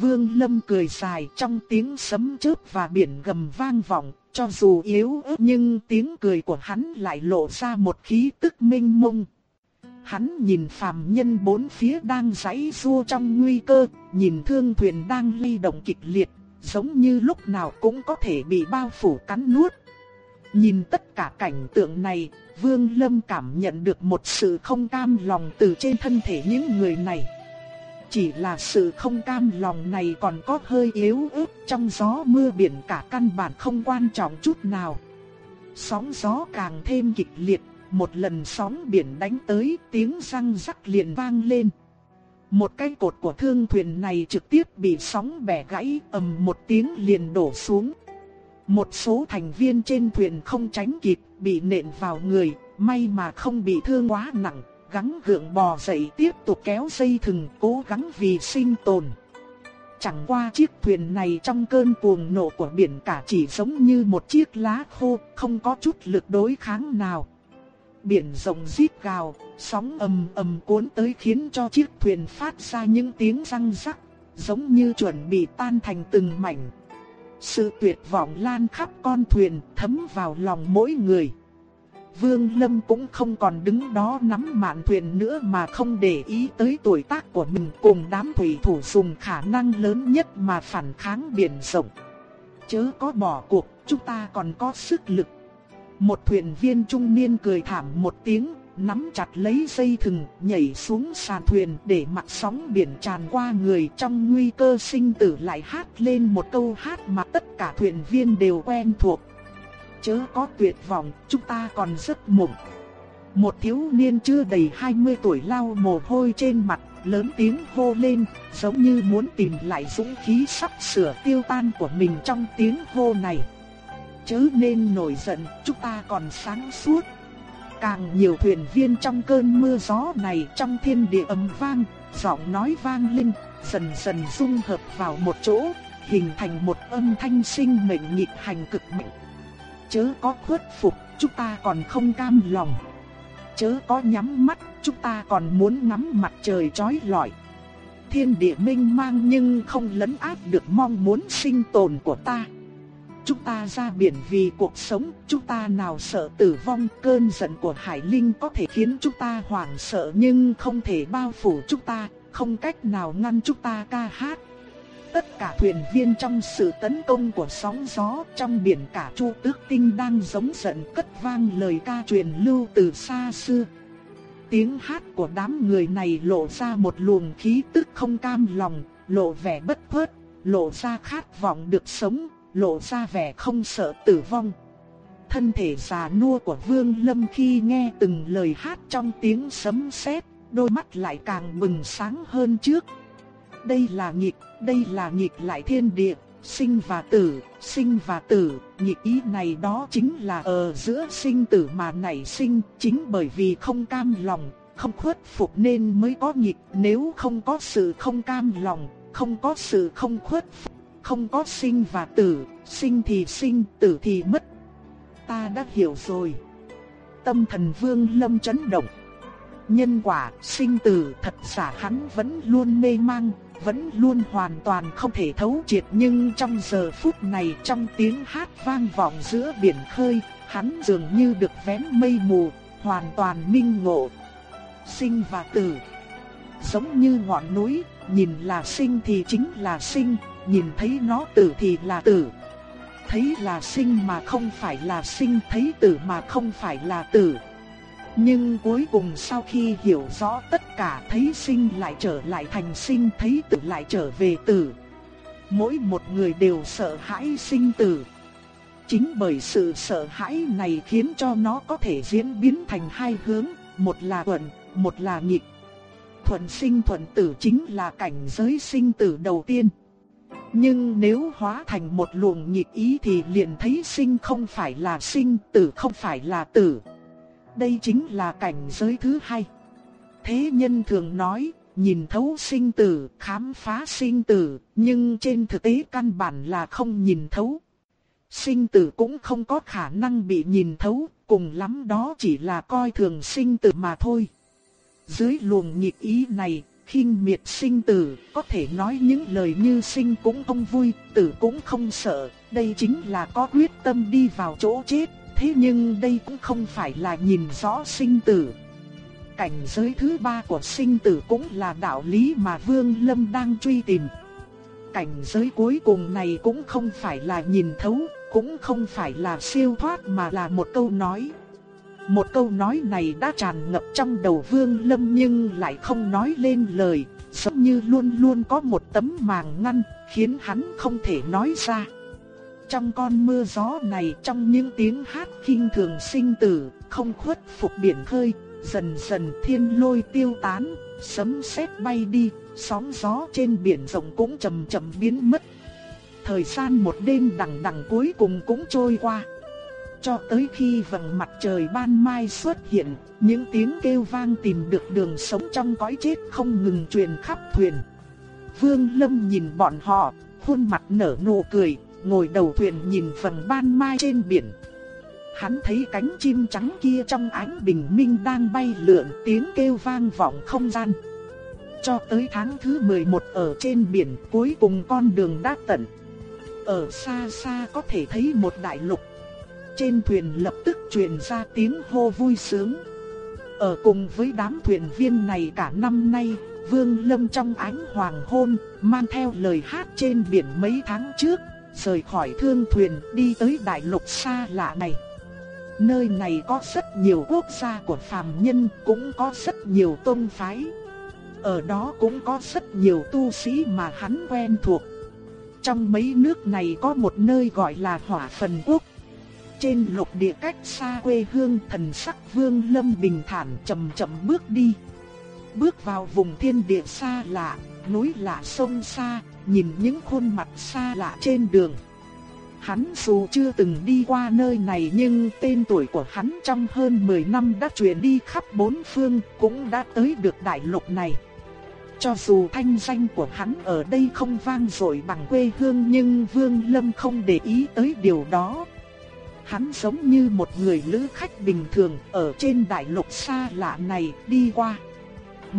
Vương Lâm cười dài trong tiếng sấm chớp và biển gầm vang vọng, cho dù yếu ớt nhưng tiếng cười của hắn lại lộ ra một khí tức minh mông. Hắn nhìn phàm nhân bốn phía đang giãy giụa trong nguy cơ, nhìn thương thuyền đang ly động kịch liệt, giống như lúc nào cũng có thể bị bao phủ cắn nuốt. Nhìn tất cả cảnh tượng này, Vương Lâm cảm nhận được một sự không cam lòng từ trên thân thể những người này. Chỉ là sự không cam lòng này còn có hơi yếu ớt trong gió mưa biển cả căn bản không quan trọng chút nào. Sóng gió càng thêm kịch liệt, một lần sóng biển đánh tới tiếng răng rắc liền vang lên. Một cái cột của thương thuyền này trực tiếp bị sóng bẻ gãy ầm một tiếng liền đổ xuống. Một số thành viên trên thuyền không tránh kịp, bị nện vào người, may mà không bị thương quá nặng, gắng gượng bò dậy tiếp tục kéo dây thừng cố gắng vì sinh tồn. Chẳng qua chiếc thuyền này trong cơn cuồng nộ của biển cả chỉ giống như một chiếc lá khô, không có chút lực đối kháng nào. Biển rộng rít gào, sóng ầm ầm cuốn tới khiến cho chiếc thuyền phát ra những tiếng răng rắc, giống như chuẩn bị tan thành từng mảnh. Sự tuyệt vọng lan khắp con thuyền, thấm vào lòng mỗi người. Vương Lâm cũng không còn đứng đó nắm mạn thuyền nữa mà không để ý tới tuổi tác của mình cùng đám thủy thủ dùng khả năng lớn nhất mà phản kháng biển rộng. Chớ có bỏ cuộc, chúng ta còn có sức lực. Một thuyền viên trung niên cười thảm một tiếng, nắm chặt lấy dây thừng, nhảy xuống sàn thuyền để mặc sóng biển tràn qua người trong nguy cơ sinh tử lại hát lên một câu hát mà tất cả thuyền viên đều quen thuộc chớ có tuyệt vọng, chúng ta còn rất mộng. Một thiếu niên chưa đầy 20 tuổi lau mồ hôi trên mặt, lớn tiếng hô lên, giống như muốn tìm lại dũng khí sắp sửa tiêu tan của mình trong tiếng hô này. Chớ nên nổi giận, chúng ta còn sáng suốt. Càng nhiều thuyền viên trong cơn mưa gió này trong thiên địa ầm vang, giọng nói vang lên, dần dần dung hợp vào một chỗ, hình thành một âm thanh sinh mệnh nhịp hành cực mạnh chớ có khuất phục, chúng ta còn không cam lòng. Chớ có nhắm mắt, chúng ta còn muốn ngắm mặt trời chói lọi. Thiên địa minh mang nhưng không lấn át được mong muốn sinh tồn của ta. Chúng ta ra biển vì cuộc sống, chúng ta nào sợ tử vong, cơn giận của Hải Linh có thể khiến chúng ta hoảng sợ nhưng không thể bao phủ chúng ta, không cách nào ngăn chúng ta ca hát. Tất cả thuyền viên trong sự tấn công của sóng gió trong biển cả Chu Tước Tinh đang giống giận cất vang lời ca truyền lưu từ xa xưa. Tiếng hát của đám người này lộ ra một luồng khí tức không cam lòng, lộ vẻ bất khuất, lộ ra khát vọng được sống, lộ ra vẻ không sợ tử vong. Thân thể già nua của Vương Lâm khi nghe từng lời hát trong tiếng sấm sét, đôi mắt lại càng bừng sáng hơn trước, đây là nghịch, đây là nghịch lại thiên địa, sinh và tử, sinh và tử, nghịch ý này đó chính là ở giữa sinh tử mà nảy sinh, chính bởi vì không cam lòng, không khuất phục nên mới có nghịch, nếu không có sự không cam lòng, không có sự không khuất phục, không có sinh và tử, sinh thì sinh, tử thì mất. Ta đã hiểu rồi. Tâm thần Vương Lâm chấn động. Nhân quả, sinh tử thật giả hắn vẫn luôn mê mang, vẫn luôn hoàn toàn không thể thấu triệt nhưng trong giờ phút này trong tiếng hát vang vọng giữa biển khơi, hắn dường như được vén mây mù, hoàn toàn minh ngộ. Sinh và tử, giống như ngọn núi, nhìn là sinh thì chính là sinh, nhìn thấy nó tử thì là tử. Thấy là sinh mà không phải là sinh, thấy tử mà không phải là tử. Nhưng cuối cùng sau khi hiểu rõ tất cả thấy sinh lại trở lại thành sinh, thấy tử lại trở về tử. Mỗi một người đều sợ hãi sinh tử. Chính bởi sự sợ hãi này khiến cho nó có thể diễn biến thành hai hướng, một là thuận, một là nghịch. Thuận sinh thuận tử chính là cảnh giới sinh tử đầu tiên. Nhưng nếu hóa thành một luồng nhịp ý thì liền thấy sinh không phải là sinh, tử không phải là tử. Đây chính là cảnh giới thứ hai. Thế nhân thường nói, nhìn thấu sinh tử, khám phá sinh tử, nhưng trên thực tế căn bản là không nhìn thấu. Sinh tử cũng không có khả năng bị nhìn thấu, cùng lắm đó chỉ là coi thường sinh tử mà thôi. Dưới luồng nhịp ý này, khinh miệt sinh tử, có thể nói những lời như sinh cũng không vui, tử cũng không sợ, đây chính là có quyết tâm đi vào chỗ chết thế nhưng đây cũng không phải là nhìn rõ sinh tử. Cảnh giới thứ ba của sinh tử cũng là đạo lý mà Vương Lâm đang truy tìm. Cảnh giới cuối cùng này cũng không phải là nhìn thấu, cũng không phải là siêu thoát mà là một câu nói. Một câu nói này đã tràn ngập trong đầu Vương Lâm nhưng lại không nói lên lời, giống như luôn luôn có một tấm màng ngăn, khiến hắn không thể nói ra. Trong con mưa gió này trong những tiếng hát khinh thường sinh tử, không khuất phục biển khơi, dần dần thiên lôi tiêu tán, sấm sét bay đi, sóng gió trên biển rộng cũng chậm chậm biến mất. Thời gian một đêm đằng đằng cuối cùng cũng trôi qua. Cho tới khi vầng mặt trời ban mai xuất hiện, những tiếng kêu vang tìm được đường sống trong cõi chết không ngừng truyền khắp thuyền. Vương Lâm nhìn bọn họ, khuôn mặt nở nụ cười, ngồi đầu thuyền nhìn phần ban mai trên biển. Hắn thấy cánh chim trắng kia trong ánh bình minh đang bay lượn tiếng kêu vang vọng không gian. Cho tới tháng thứ 11 ở trên biển cuối cùng con đường đã tận. Ở xa xa có thể thấy một đại lục. Trên thuyền lập tức truyền ra tiếng hô vui sướng. Ở cùng với đám thuyền viên này cả năm nay, Vương Lâm trong ánh hoàng hôn, mang theo lời hát trên biển mấy tháng trước, rời khỏi thương thuyền đi tới đại lục xa lạ này. Nơi này có rất nhiều quốc gia của phàm nhân, cũng có rất nhiều tôn phái. Ở đó cũng có rất nhiều tu sĩ mà hắn quen thuộc. Trong mấy nước này có một nơi gọi là Hỏa Phần Quốc. Trên lục địa cách xa quê hương thần sắc vương lâm bình thản chậm chậm bước đi. Bước vào vùng thiên địa xa lạ, núi lạ sông xa, nhìn những khuôn mặt xa lạ trên đường. Hắn dù chưa từng đi qua nơi này nhưng tên tuổi của hắn trong hơn 10 năm đã truyền đi khắp bốn phương cũng đã tới được đại lục này. Cho dù thanh danh của hắn ở đây không vang dội bằng quê hương nhưng Vương Lâm không để ý tới điều đó. Hắn giống như một người lữ khách bình thường ở trên đại lục xa lạ này đi qua.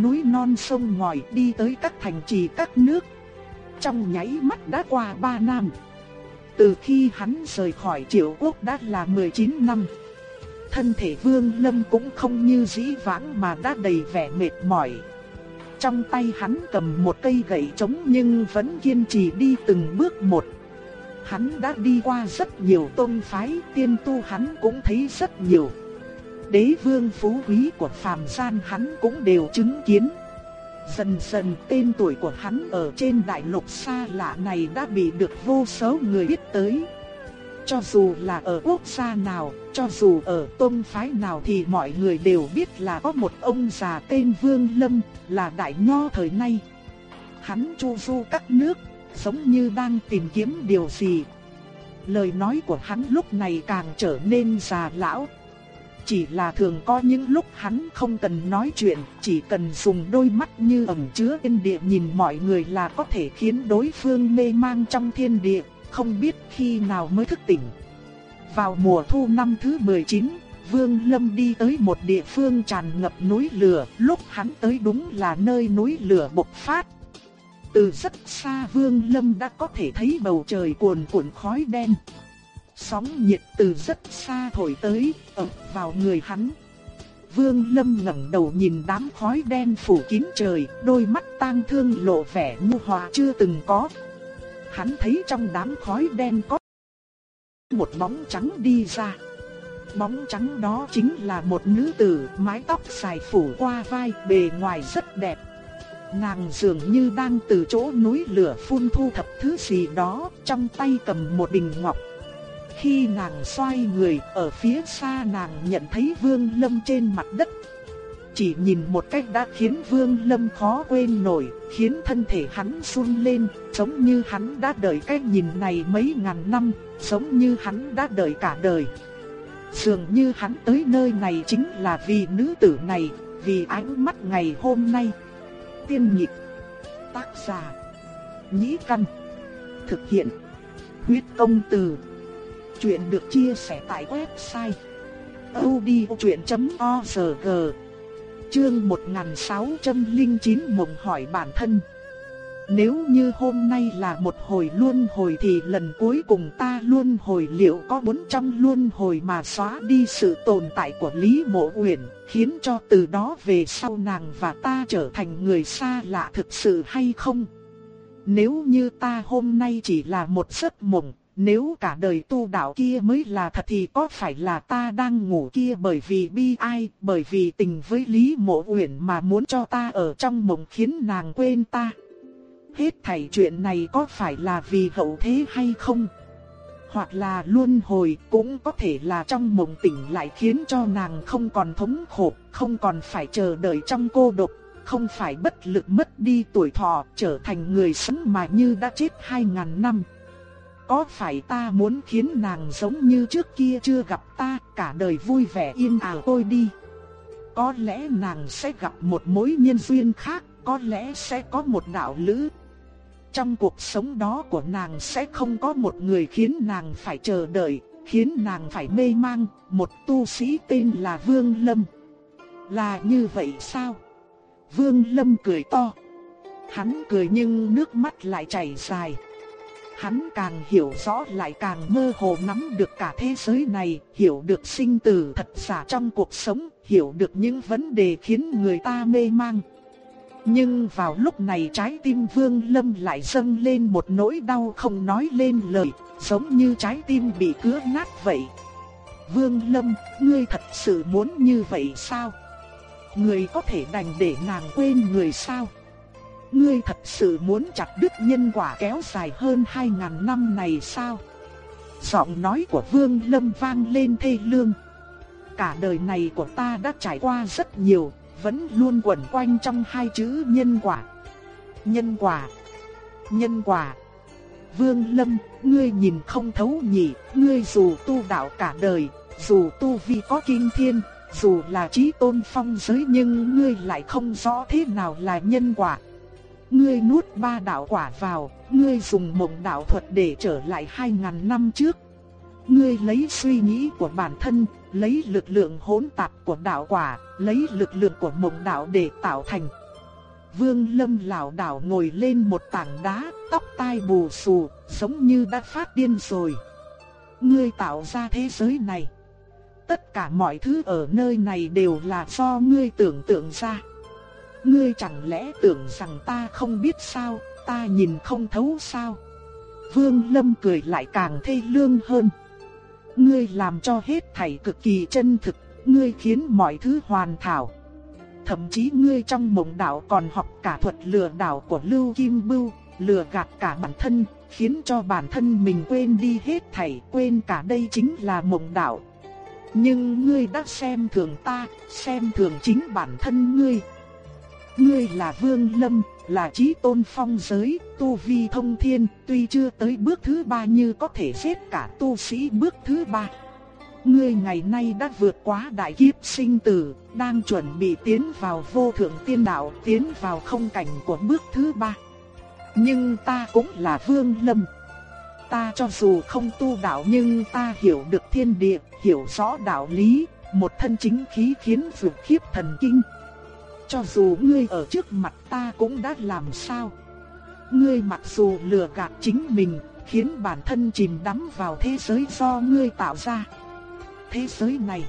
Núi non sông ngòi đi tới các thành trì các nước trong nháy mắt đã qua 3 năm. Từ khi hắn rời khỏi triệu quốc đã là 19 năm. Thân thể vương lâm cũng không như dĩ vãng mà đã đầy vẻ mệt mỏi. Trong tay hắn cầm một cây gậy trống nhưng vẫn kiên trì đi từng bước một. Hắn đã đi qua rất nhiều tôn phái tiên tu hắn cũng thấy rất nhiều. Đế vương phú quý của phàm gian hắn cũng đều chứng kiến. Dần dần tên tuổi của hắn ở trên đại lục xa lạ này đã bị được vô số người biết tới. Cho dù là ở quốc gia nào, cho dù ở tôn phái nào thì mọi người đều biết là có một ông già tên Vương Lâm, là đại nho thời nay. Hắn chu du các nước, giống như đang tìm kiếm điều gì. Lời nói của hắn lúc này càng trở nên già lão. chỉ là thường có những lúc hắn không cần nói chuyện, chỉ cần dùng đôi mắt như ẩn chứa thiên địa nhìn mọi người là có thể khiến đối phương mê mang trong thiên địa, không biết khi nào mới thức tỉnh. Vào mùa thu năm thứ 19, Vương Lâm đi tới một địa phương tràn ngập núi lửa, lúc hắn tới đúng là nơi núi lửa bộc phát. Từ rất xa Vương Lâm đã có thể thấy bầu trời cuồn cuộn khói đen. Sóng nhiệt từ rất xa thổi tới, ập vào người hắn. Vương Lâm ngẩng đầu nhìn đám khói đen phủ kín trời, đôi mắt tang thương lộ vẻ nhu hòa chưa từng có. Hắn thấy trong đám khói đen có một bóng trắng đi ra. Bóng trắng đó chính là một nữ tử, mái tóc dài phủ qua vai, bề ngoài rất đẹp. Nàng dường như đang từ chỗ núi lửa phun thu thập thứ gì đó, trong tay cầm một bình ngọc. Khi nàng xoay người, ở phía xa nàng nhận thấy Vương Lâm trên mặt đất. Chỉ nhìn một cách đã khiến Vương Lâm khó quên nổi, khiến thân thể hắn run lên, giống như hắn đã đợi cái nhìn này mấy ngàn năm, giống như hắn đã đợi cả đời. Dường như hắn tới nơi này chính là vì nữ tử này, vì ánh mắt ngày hôm nay. Tiên nhịp, tác giả, nhĩ căn, thực hiện, huyết công từ. Chuyện được chia sẻ tại website odchuyện.org Chương 1609 mộng hỏi bản thân. Nếu như hôm nay là một hồi luân hồi thì lần cuối cùng ta luân hồi liệu có muốn trong luân hồi mà xóa đi sự tồn tại của Lý Mộ Uyển, khiến cho từ đó về sau nàng và ta trở thành người xa lạ thực sự hay không? Nếu như ta hôm nay chỉ là một giấc mộng, nếu cả đời tu đạo kia mới là thật thì có phải là ta đang ngủ kia bởi vì bi ai, bởi vì tình với Lý Mộ Uyển mà muốn cho ta ở trong mộng khiến nàng quên ta. Hết thảy chuyện này có phải là vì hậu thế hay không? Hoặc là luân hồi cũng có thể là trong mộng tỉnh lại khiến cho nàng không còn thống khổ, không còn phải chờ đợi trong cô độc, không phải bất lực mất đi tuổi thọ trở thành người sống mà như đã chết hai ngàn năm. Có phải ta muốn khiến nàng giống như trước kia chưa gặp ta, cả đời vui vẻ yên ả tôi đi. Có lẽ nàng sẽ gặp một mối nhân duyên khác, có lẽ sẽ có một đạo lữ. Trong cuộc sống đó của nàng sẽ không có một người khiến nàng phải chờ đợi, khiến nàng phải mê mang, một tu sĩ tên là Vương Lâm. Là như vậy sao? Vương Lâm cười to. Hắn cười nhưng nước mắt lại chảy dài. Hắn càng hiểu rõ lại càng mơ hồ nắm được cả thế giới này, hiểu được sinh tử thật giả trong cuộc sống, hiểu được những vấn đề khiến người ta mê mang. Nhưng vào lúc này trái tim Vương Lâm lại dâng lên một nỗi đau không nói lên lời, giống như trái tim bị cứa nát vậy. Vương Lâm, ngươi thật sự muốn như vậy sao? Ngươi có thể đành để nàng quên người sao? Ngươi thật sự muốn chặt đứt nhân quả kéo dài hơn 2.000 năm này sao? Giọng nói của Vương Lâm vang lên thê lương. Cả đời này của ta đã trải qua rất nhiều, vẫn luôn quẩn quanh trong hai chữ nhân quả. Nhân quả, nhân quả. Vương Lâm, ngươi nhìn không thấu nhỉ, ngươi dù tu đạo cả đời, dù tu vi có kinh thiên, dù là trí tôn phong giới nhưng ngươi lại không rõ thế nào là nhân quả ngươi nuốt ba đạo quả vào, ngươi dùng mộng đạo thuật để trở lại hai ngàn năm trước. Ngươi lấy suy nghĩ của bản thân, lấy lực lượng hỗn tạp của đạo quả, lấy lực lượng của mộng đạo để tạo thành. Vương Lâm lảo đảo ngồi lên một tảng đá, tóc tai bù xù, giống như đã phát điên rồi. Ngươi tạo ra thế giới này. Tất cả mọi thứ ở nơi này đều là do ngươi tưởng tượng ra. Ngươi chẳng lẽ tưởng rằng ta không biết sao, ta nhìn không thấu sao? Vương Lâm cười lại càng thê lương hơn. Ngươi làm cho hết thảy cực kỳ chân thực, ngươi khiến mọi thứ hoàn thảo. Thậm chí ngươi trong mộng đạo còn học cả thuật lừa đảo của Lưu Kim Bưu, lừa gạt cả bản thân, khiến cho bản thân mình quên đi hết thảy, quên cả đây chính là mộng đạo. Nhưng ngươi đã xem thường ta, xem thường chính bản thân ngươi, Ngươi là Vương Lâm, là chí tôn phong giới, tu vi thông thiên, tuy chưa tới bước thứ ba như có thể xếp cả tu sĩ bước thứ ba. Ngươi ngày nay đã vượt quá đại kiếp sinh tử, đang chuẩn bị tiến vào vô thượng tiên đạo, tiến vào không cảnh của bước thứ ba. Nhưng ta cũng là Vương Lâm. Ta cho dù không tu đạo nhưng ta hiểu được thiên địa, hiểu rõ đạo lý, một thân chính khí khiến vượt khiếp thần kinh. Cho dù ngươi ở trước mặt ta cũng đã làm sao. Ngươi mặc dù lừa gạt chính mình, khiến bản thân chìm đắm vào thế giới do ngươi tạo ra. Thế giới này,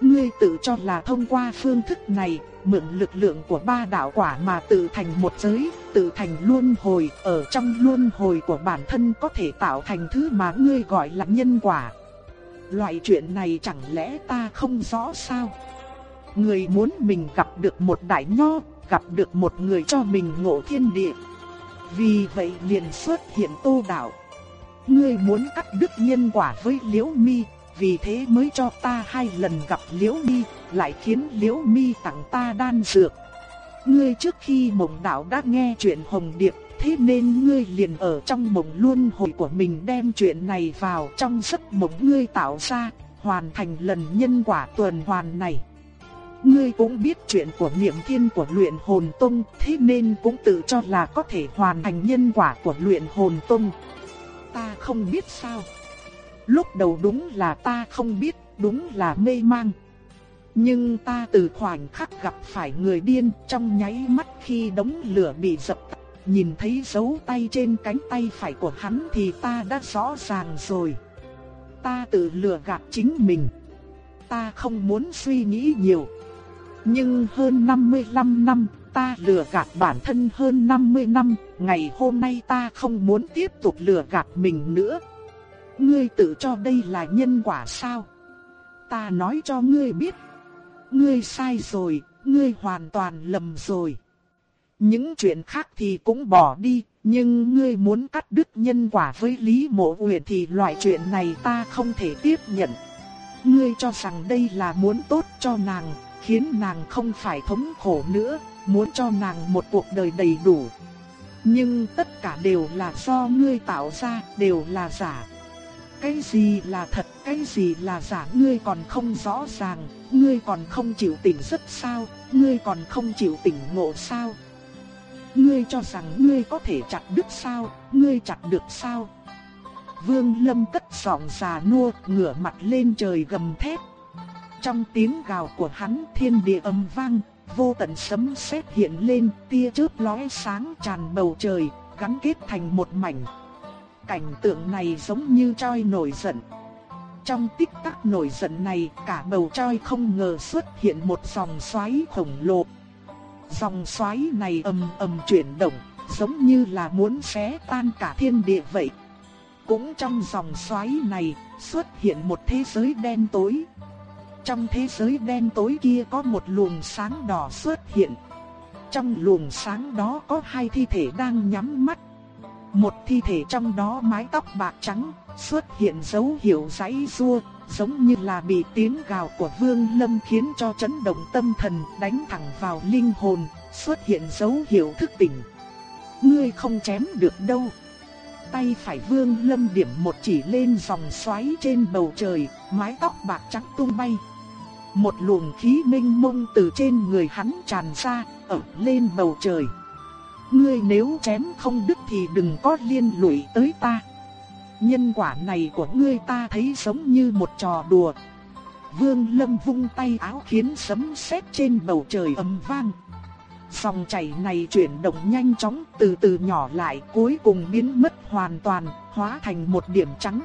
ngươi tự cho là thông qua phương thức này, mượn lực lượng của ba đạo quả mà tự thành một giới, tự thành luân hồi, ở trong luân hồi của bản thân có thể tạo thành thứ mà ngươi gọi là nhân quả. Loại chuyện này chẳng lẽ ta không rõ sao? Người muốn mình gặp được một đại nho, gặp được một người cho mình ngộ thiên địa. Vì vậy liền xuất hiện tô đạo. Ngươi muốn cắt đứt nhân quả với liễu mi, vì thế mới cho ta hai lần gặp liễu mi, lại khiến liễu mi tặng ta đan dược. Ngươi trước khi mộng đạo đã nghe chuyện hồng điệp, thế nên ngươi liền ở trong mộng luôn hồi của mình đem chuyện này vào trong giấc mộng ngươi tạo ra, hoàn thành lần nhân quả tuần hoàn này. Ngươi cũng biết chuyện của niệm thiên của luyện hồn tông, thế nên cũng tự cho là có thể hoàn thành nhân quả của luyện hồn tông. Ta không biết sao. Lúc đầu đúng là ta không biết, đúng là mê mang. Nhưng ta từ khoảnh khắc gặp phải người điên trong nháy mắt khi đống lửa bị dập tắt, nhìn thấy dấu tay trên cánh tay phải của hắn thì ta đã rõ ràng rồi. Ta tự lừa gạt chính mình. Ta không muốn suy nghĩ nhiều. Nhưng hơn 55 năm, ta lừa gạt bản thân hơn 50 năm, ngày hôm nay ta không muốn tiếp tục lừa gạt mình nữa. Ngươi tự cho đây là nhân quả sao? Ta nói cho ngươi biết. Ngươi sai rồi, ngươi hoàn toàn lầm rồi. Những chuyện khác thì cũng bỏ đi, nhưng ngươi muốn cắt đứt nhân quả với Lý Mộ Uyển thì loại chuyện này ta không thể tiếp nhận. Ngươi cho rằng đây là muốn tốt cho nàng, khiến nàng không phải thống khổ nữa, muốn cho nàng một cuộc đời đầy đủ. Nhưng tất cả đều là do ngươi tạo ra, đều là giả. Cái gì là thật, cái gì là giả ngươi còn không rõ ràng, ngươi còn không chịu tỉnh giấc sao, ngươi còn không chịu tỉnh ngộ sao. Ngươi cho rằng ngươi có thể chặt đứt sao, ngươi chặt được sao. Vương Lâm cất giọng già nua, ngửa mặt lên trời gầm thét, trong tiếng gào của hắn thiên địa âm vang, vô tận sấm sét hiện lên, tia chớp lóe sáng tràn bầu trời, gắn kết thành một mảnh. Cảnh tượng này giống như trôi nổi giận. Trong tích tắc nổi giận này, cả bầu trời không ngờ xuất hiện một dòng xoáy khổng lồ. Dòng xoáy này ầm ầm chuyển động, giống như là muốn xé tan cả thiên địa vậy. Cũng trong dòng xoáy này, xuất hiện một thế giới đen tối. Trong thế giới đen tối kia có một luồng sáng đỏ xuất hiện. Trong luồng sáng đó có hai thi thể đang nhắm mắt. Một thi thể trong đó mái tóc bạc trắng, xuất hiện dấu hiệu giãy rua, giống như là bị tiếng gào của Vương Lâm khiến cho chấn động tâm thần, đánh thẳng vào linh hồn, xuất hiện dấu hiệu thức tỉnh. Ngươi không chém được đâu. Tay phải Vương Lâm điểm một chỉ lên dòng xoáy trên bầu trời, mái tóc bạc trắng tung bay. Một luồng khí minh mông từ trên người hắn tràn ra, ẩm lên bầu trời. Ngươi nếu chém không đứt thì đừng có liên lụy tới ta. Nhân quả này của ngươi ta thấy giống như một trò đùa. Vương Lâm vung tay áo khiến sấm sét trên bầu trời ầm vang. Dòng chảy này chuyển động nhanh chóng từ từ nhỏ lại cuối cùng biến mất hoàn toàn, hóa thành một điểm trắng.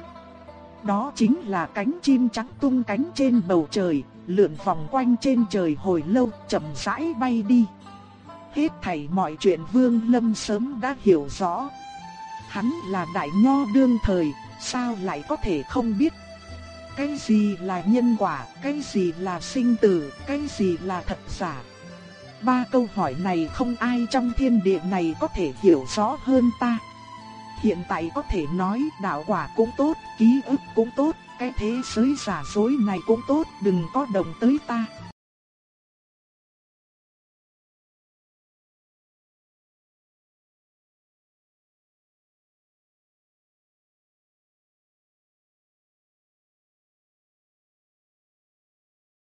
Đó chính là cánh chim trắng tung cánh trên bầu trời, lượn vòng quanh trên trời hồi lâu, chậm rãi bay đi. Hết thảy mọi chuyện Vương Lâm sớm đã hiểu rõ. Hắn là đại nho đương thời, sao lại có thể không biết? Cái gì là nhân quả, cái gì là sinh tử, cái gì là thật giả? Ba câu hỏi này không ai trong thiên địa này có thể hiểu rõ hơn ta. Hiện tại có thể nói đạo quả cũng tốt, ký ức cũng tốt, cái thế giới giả dối này cũng tốt, đừng có động tới ta.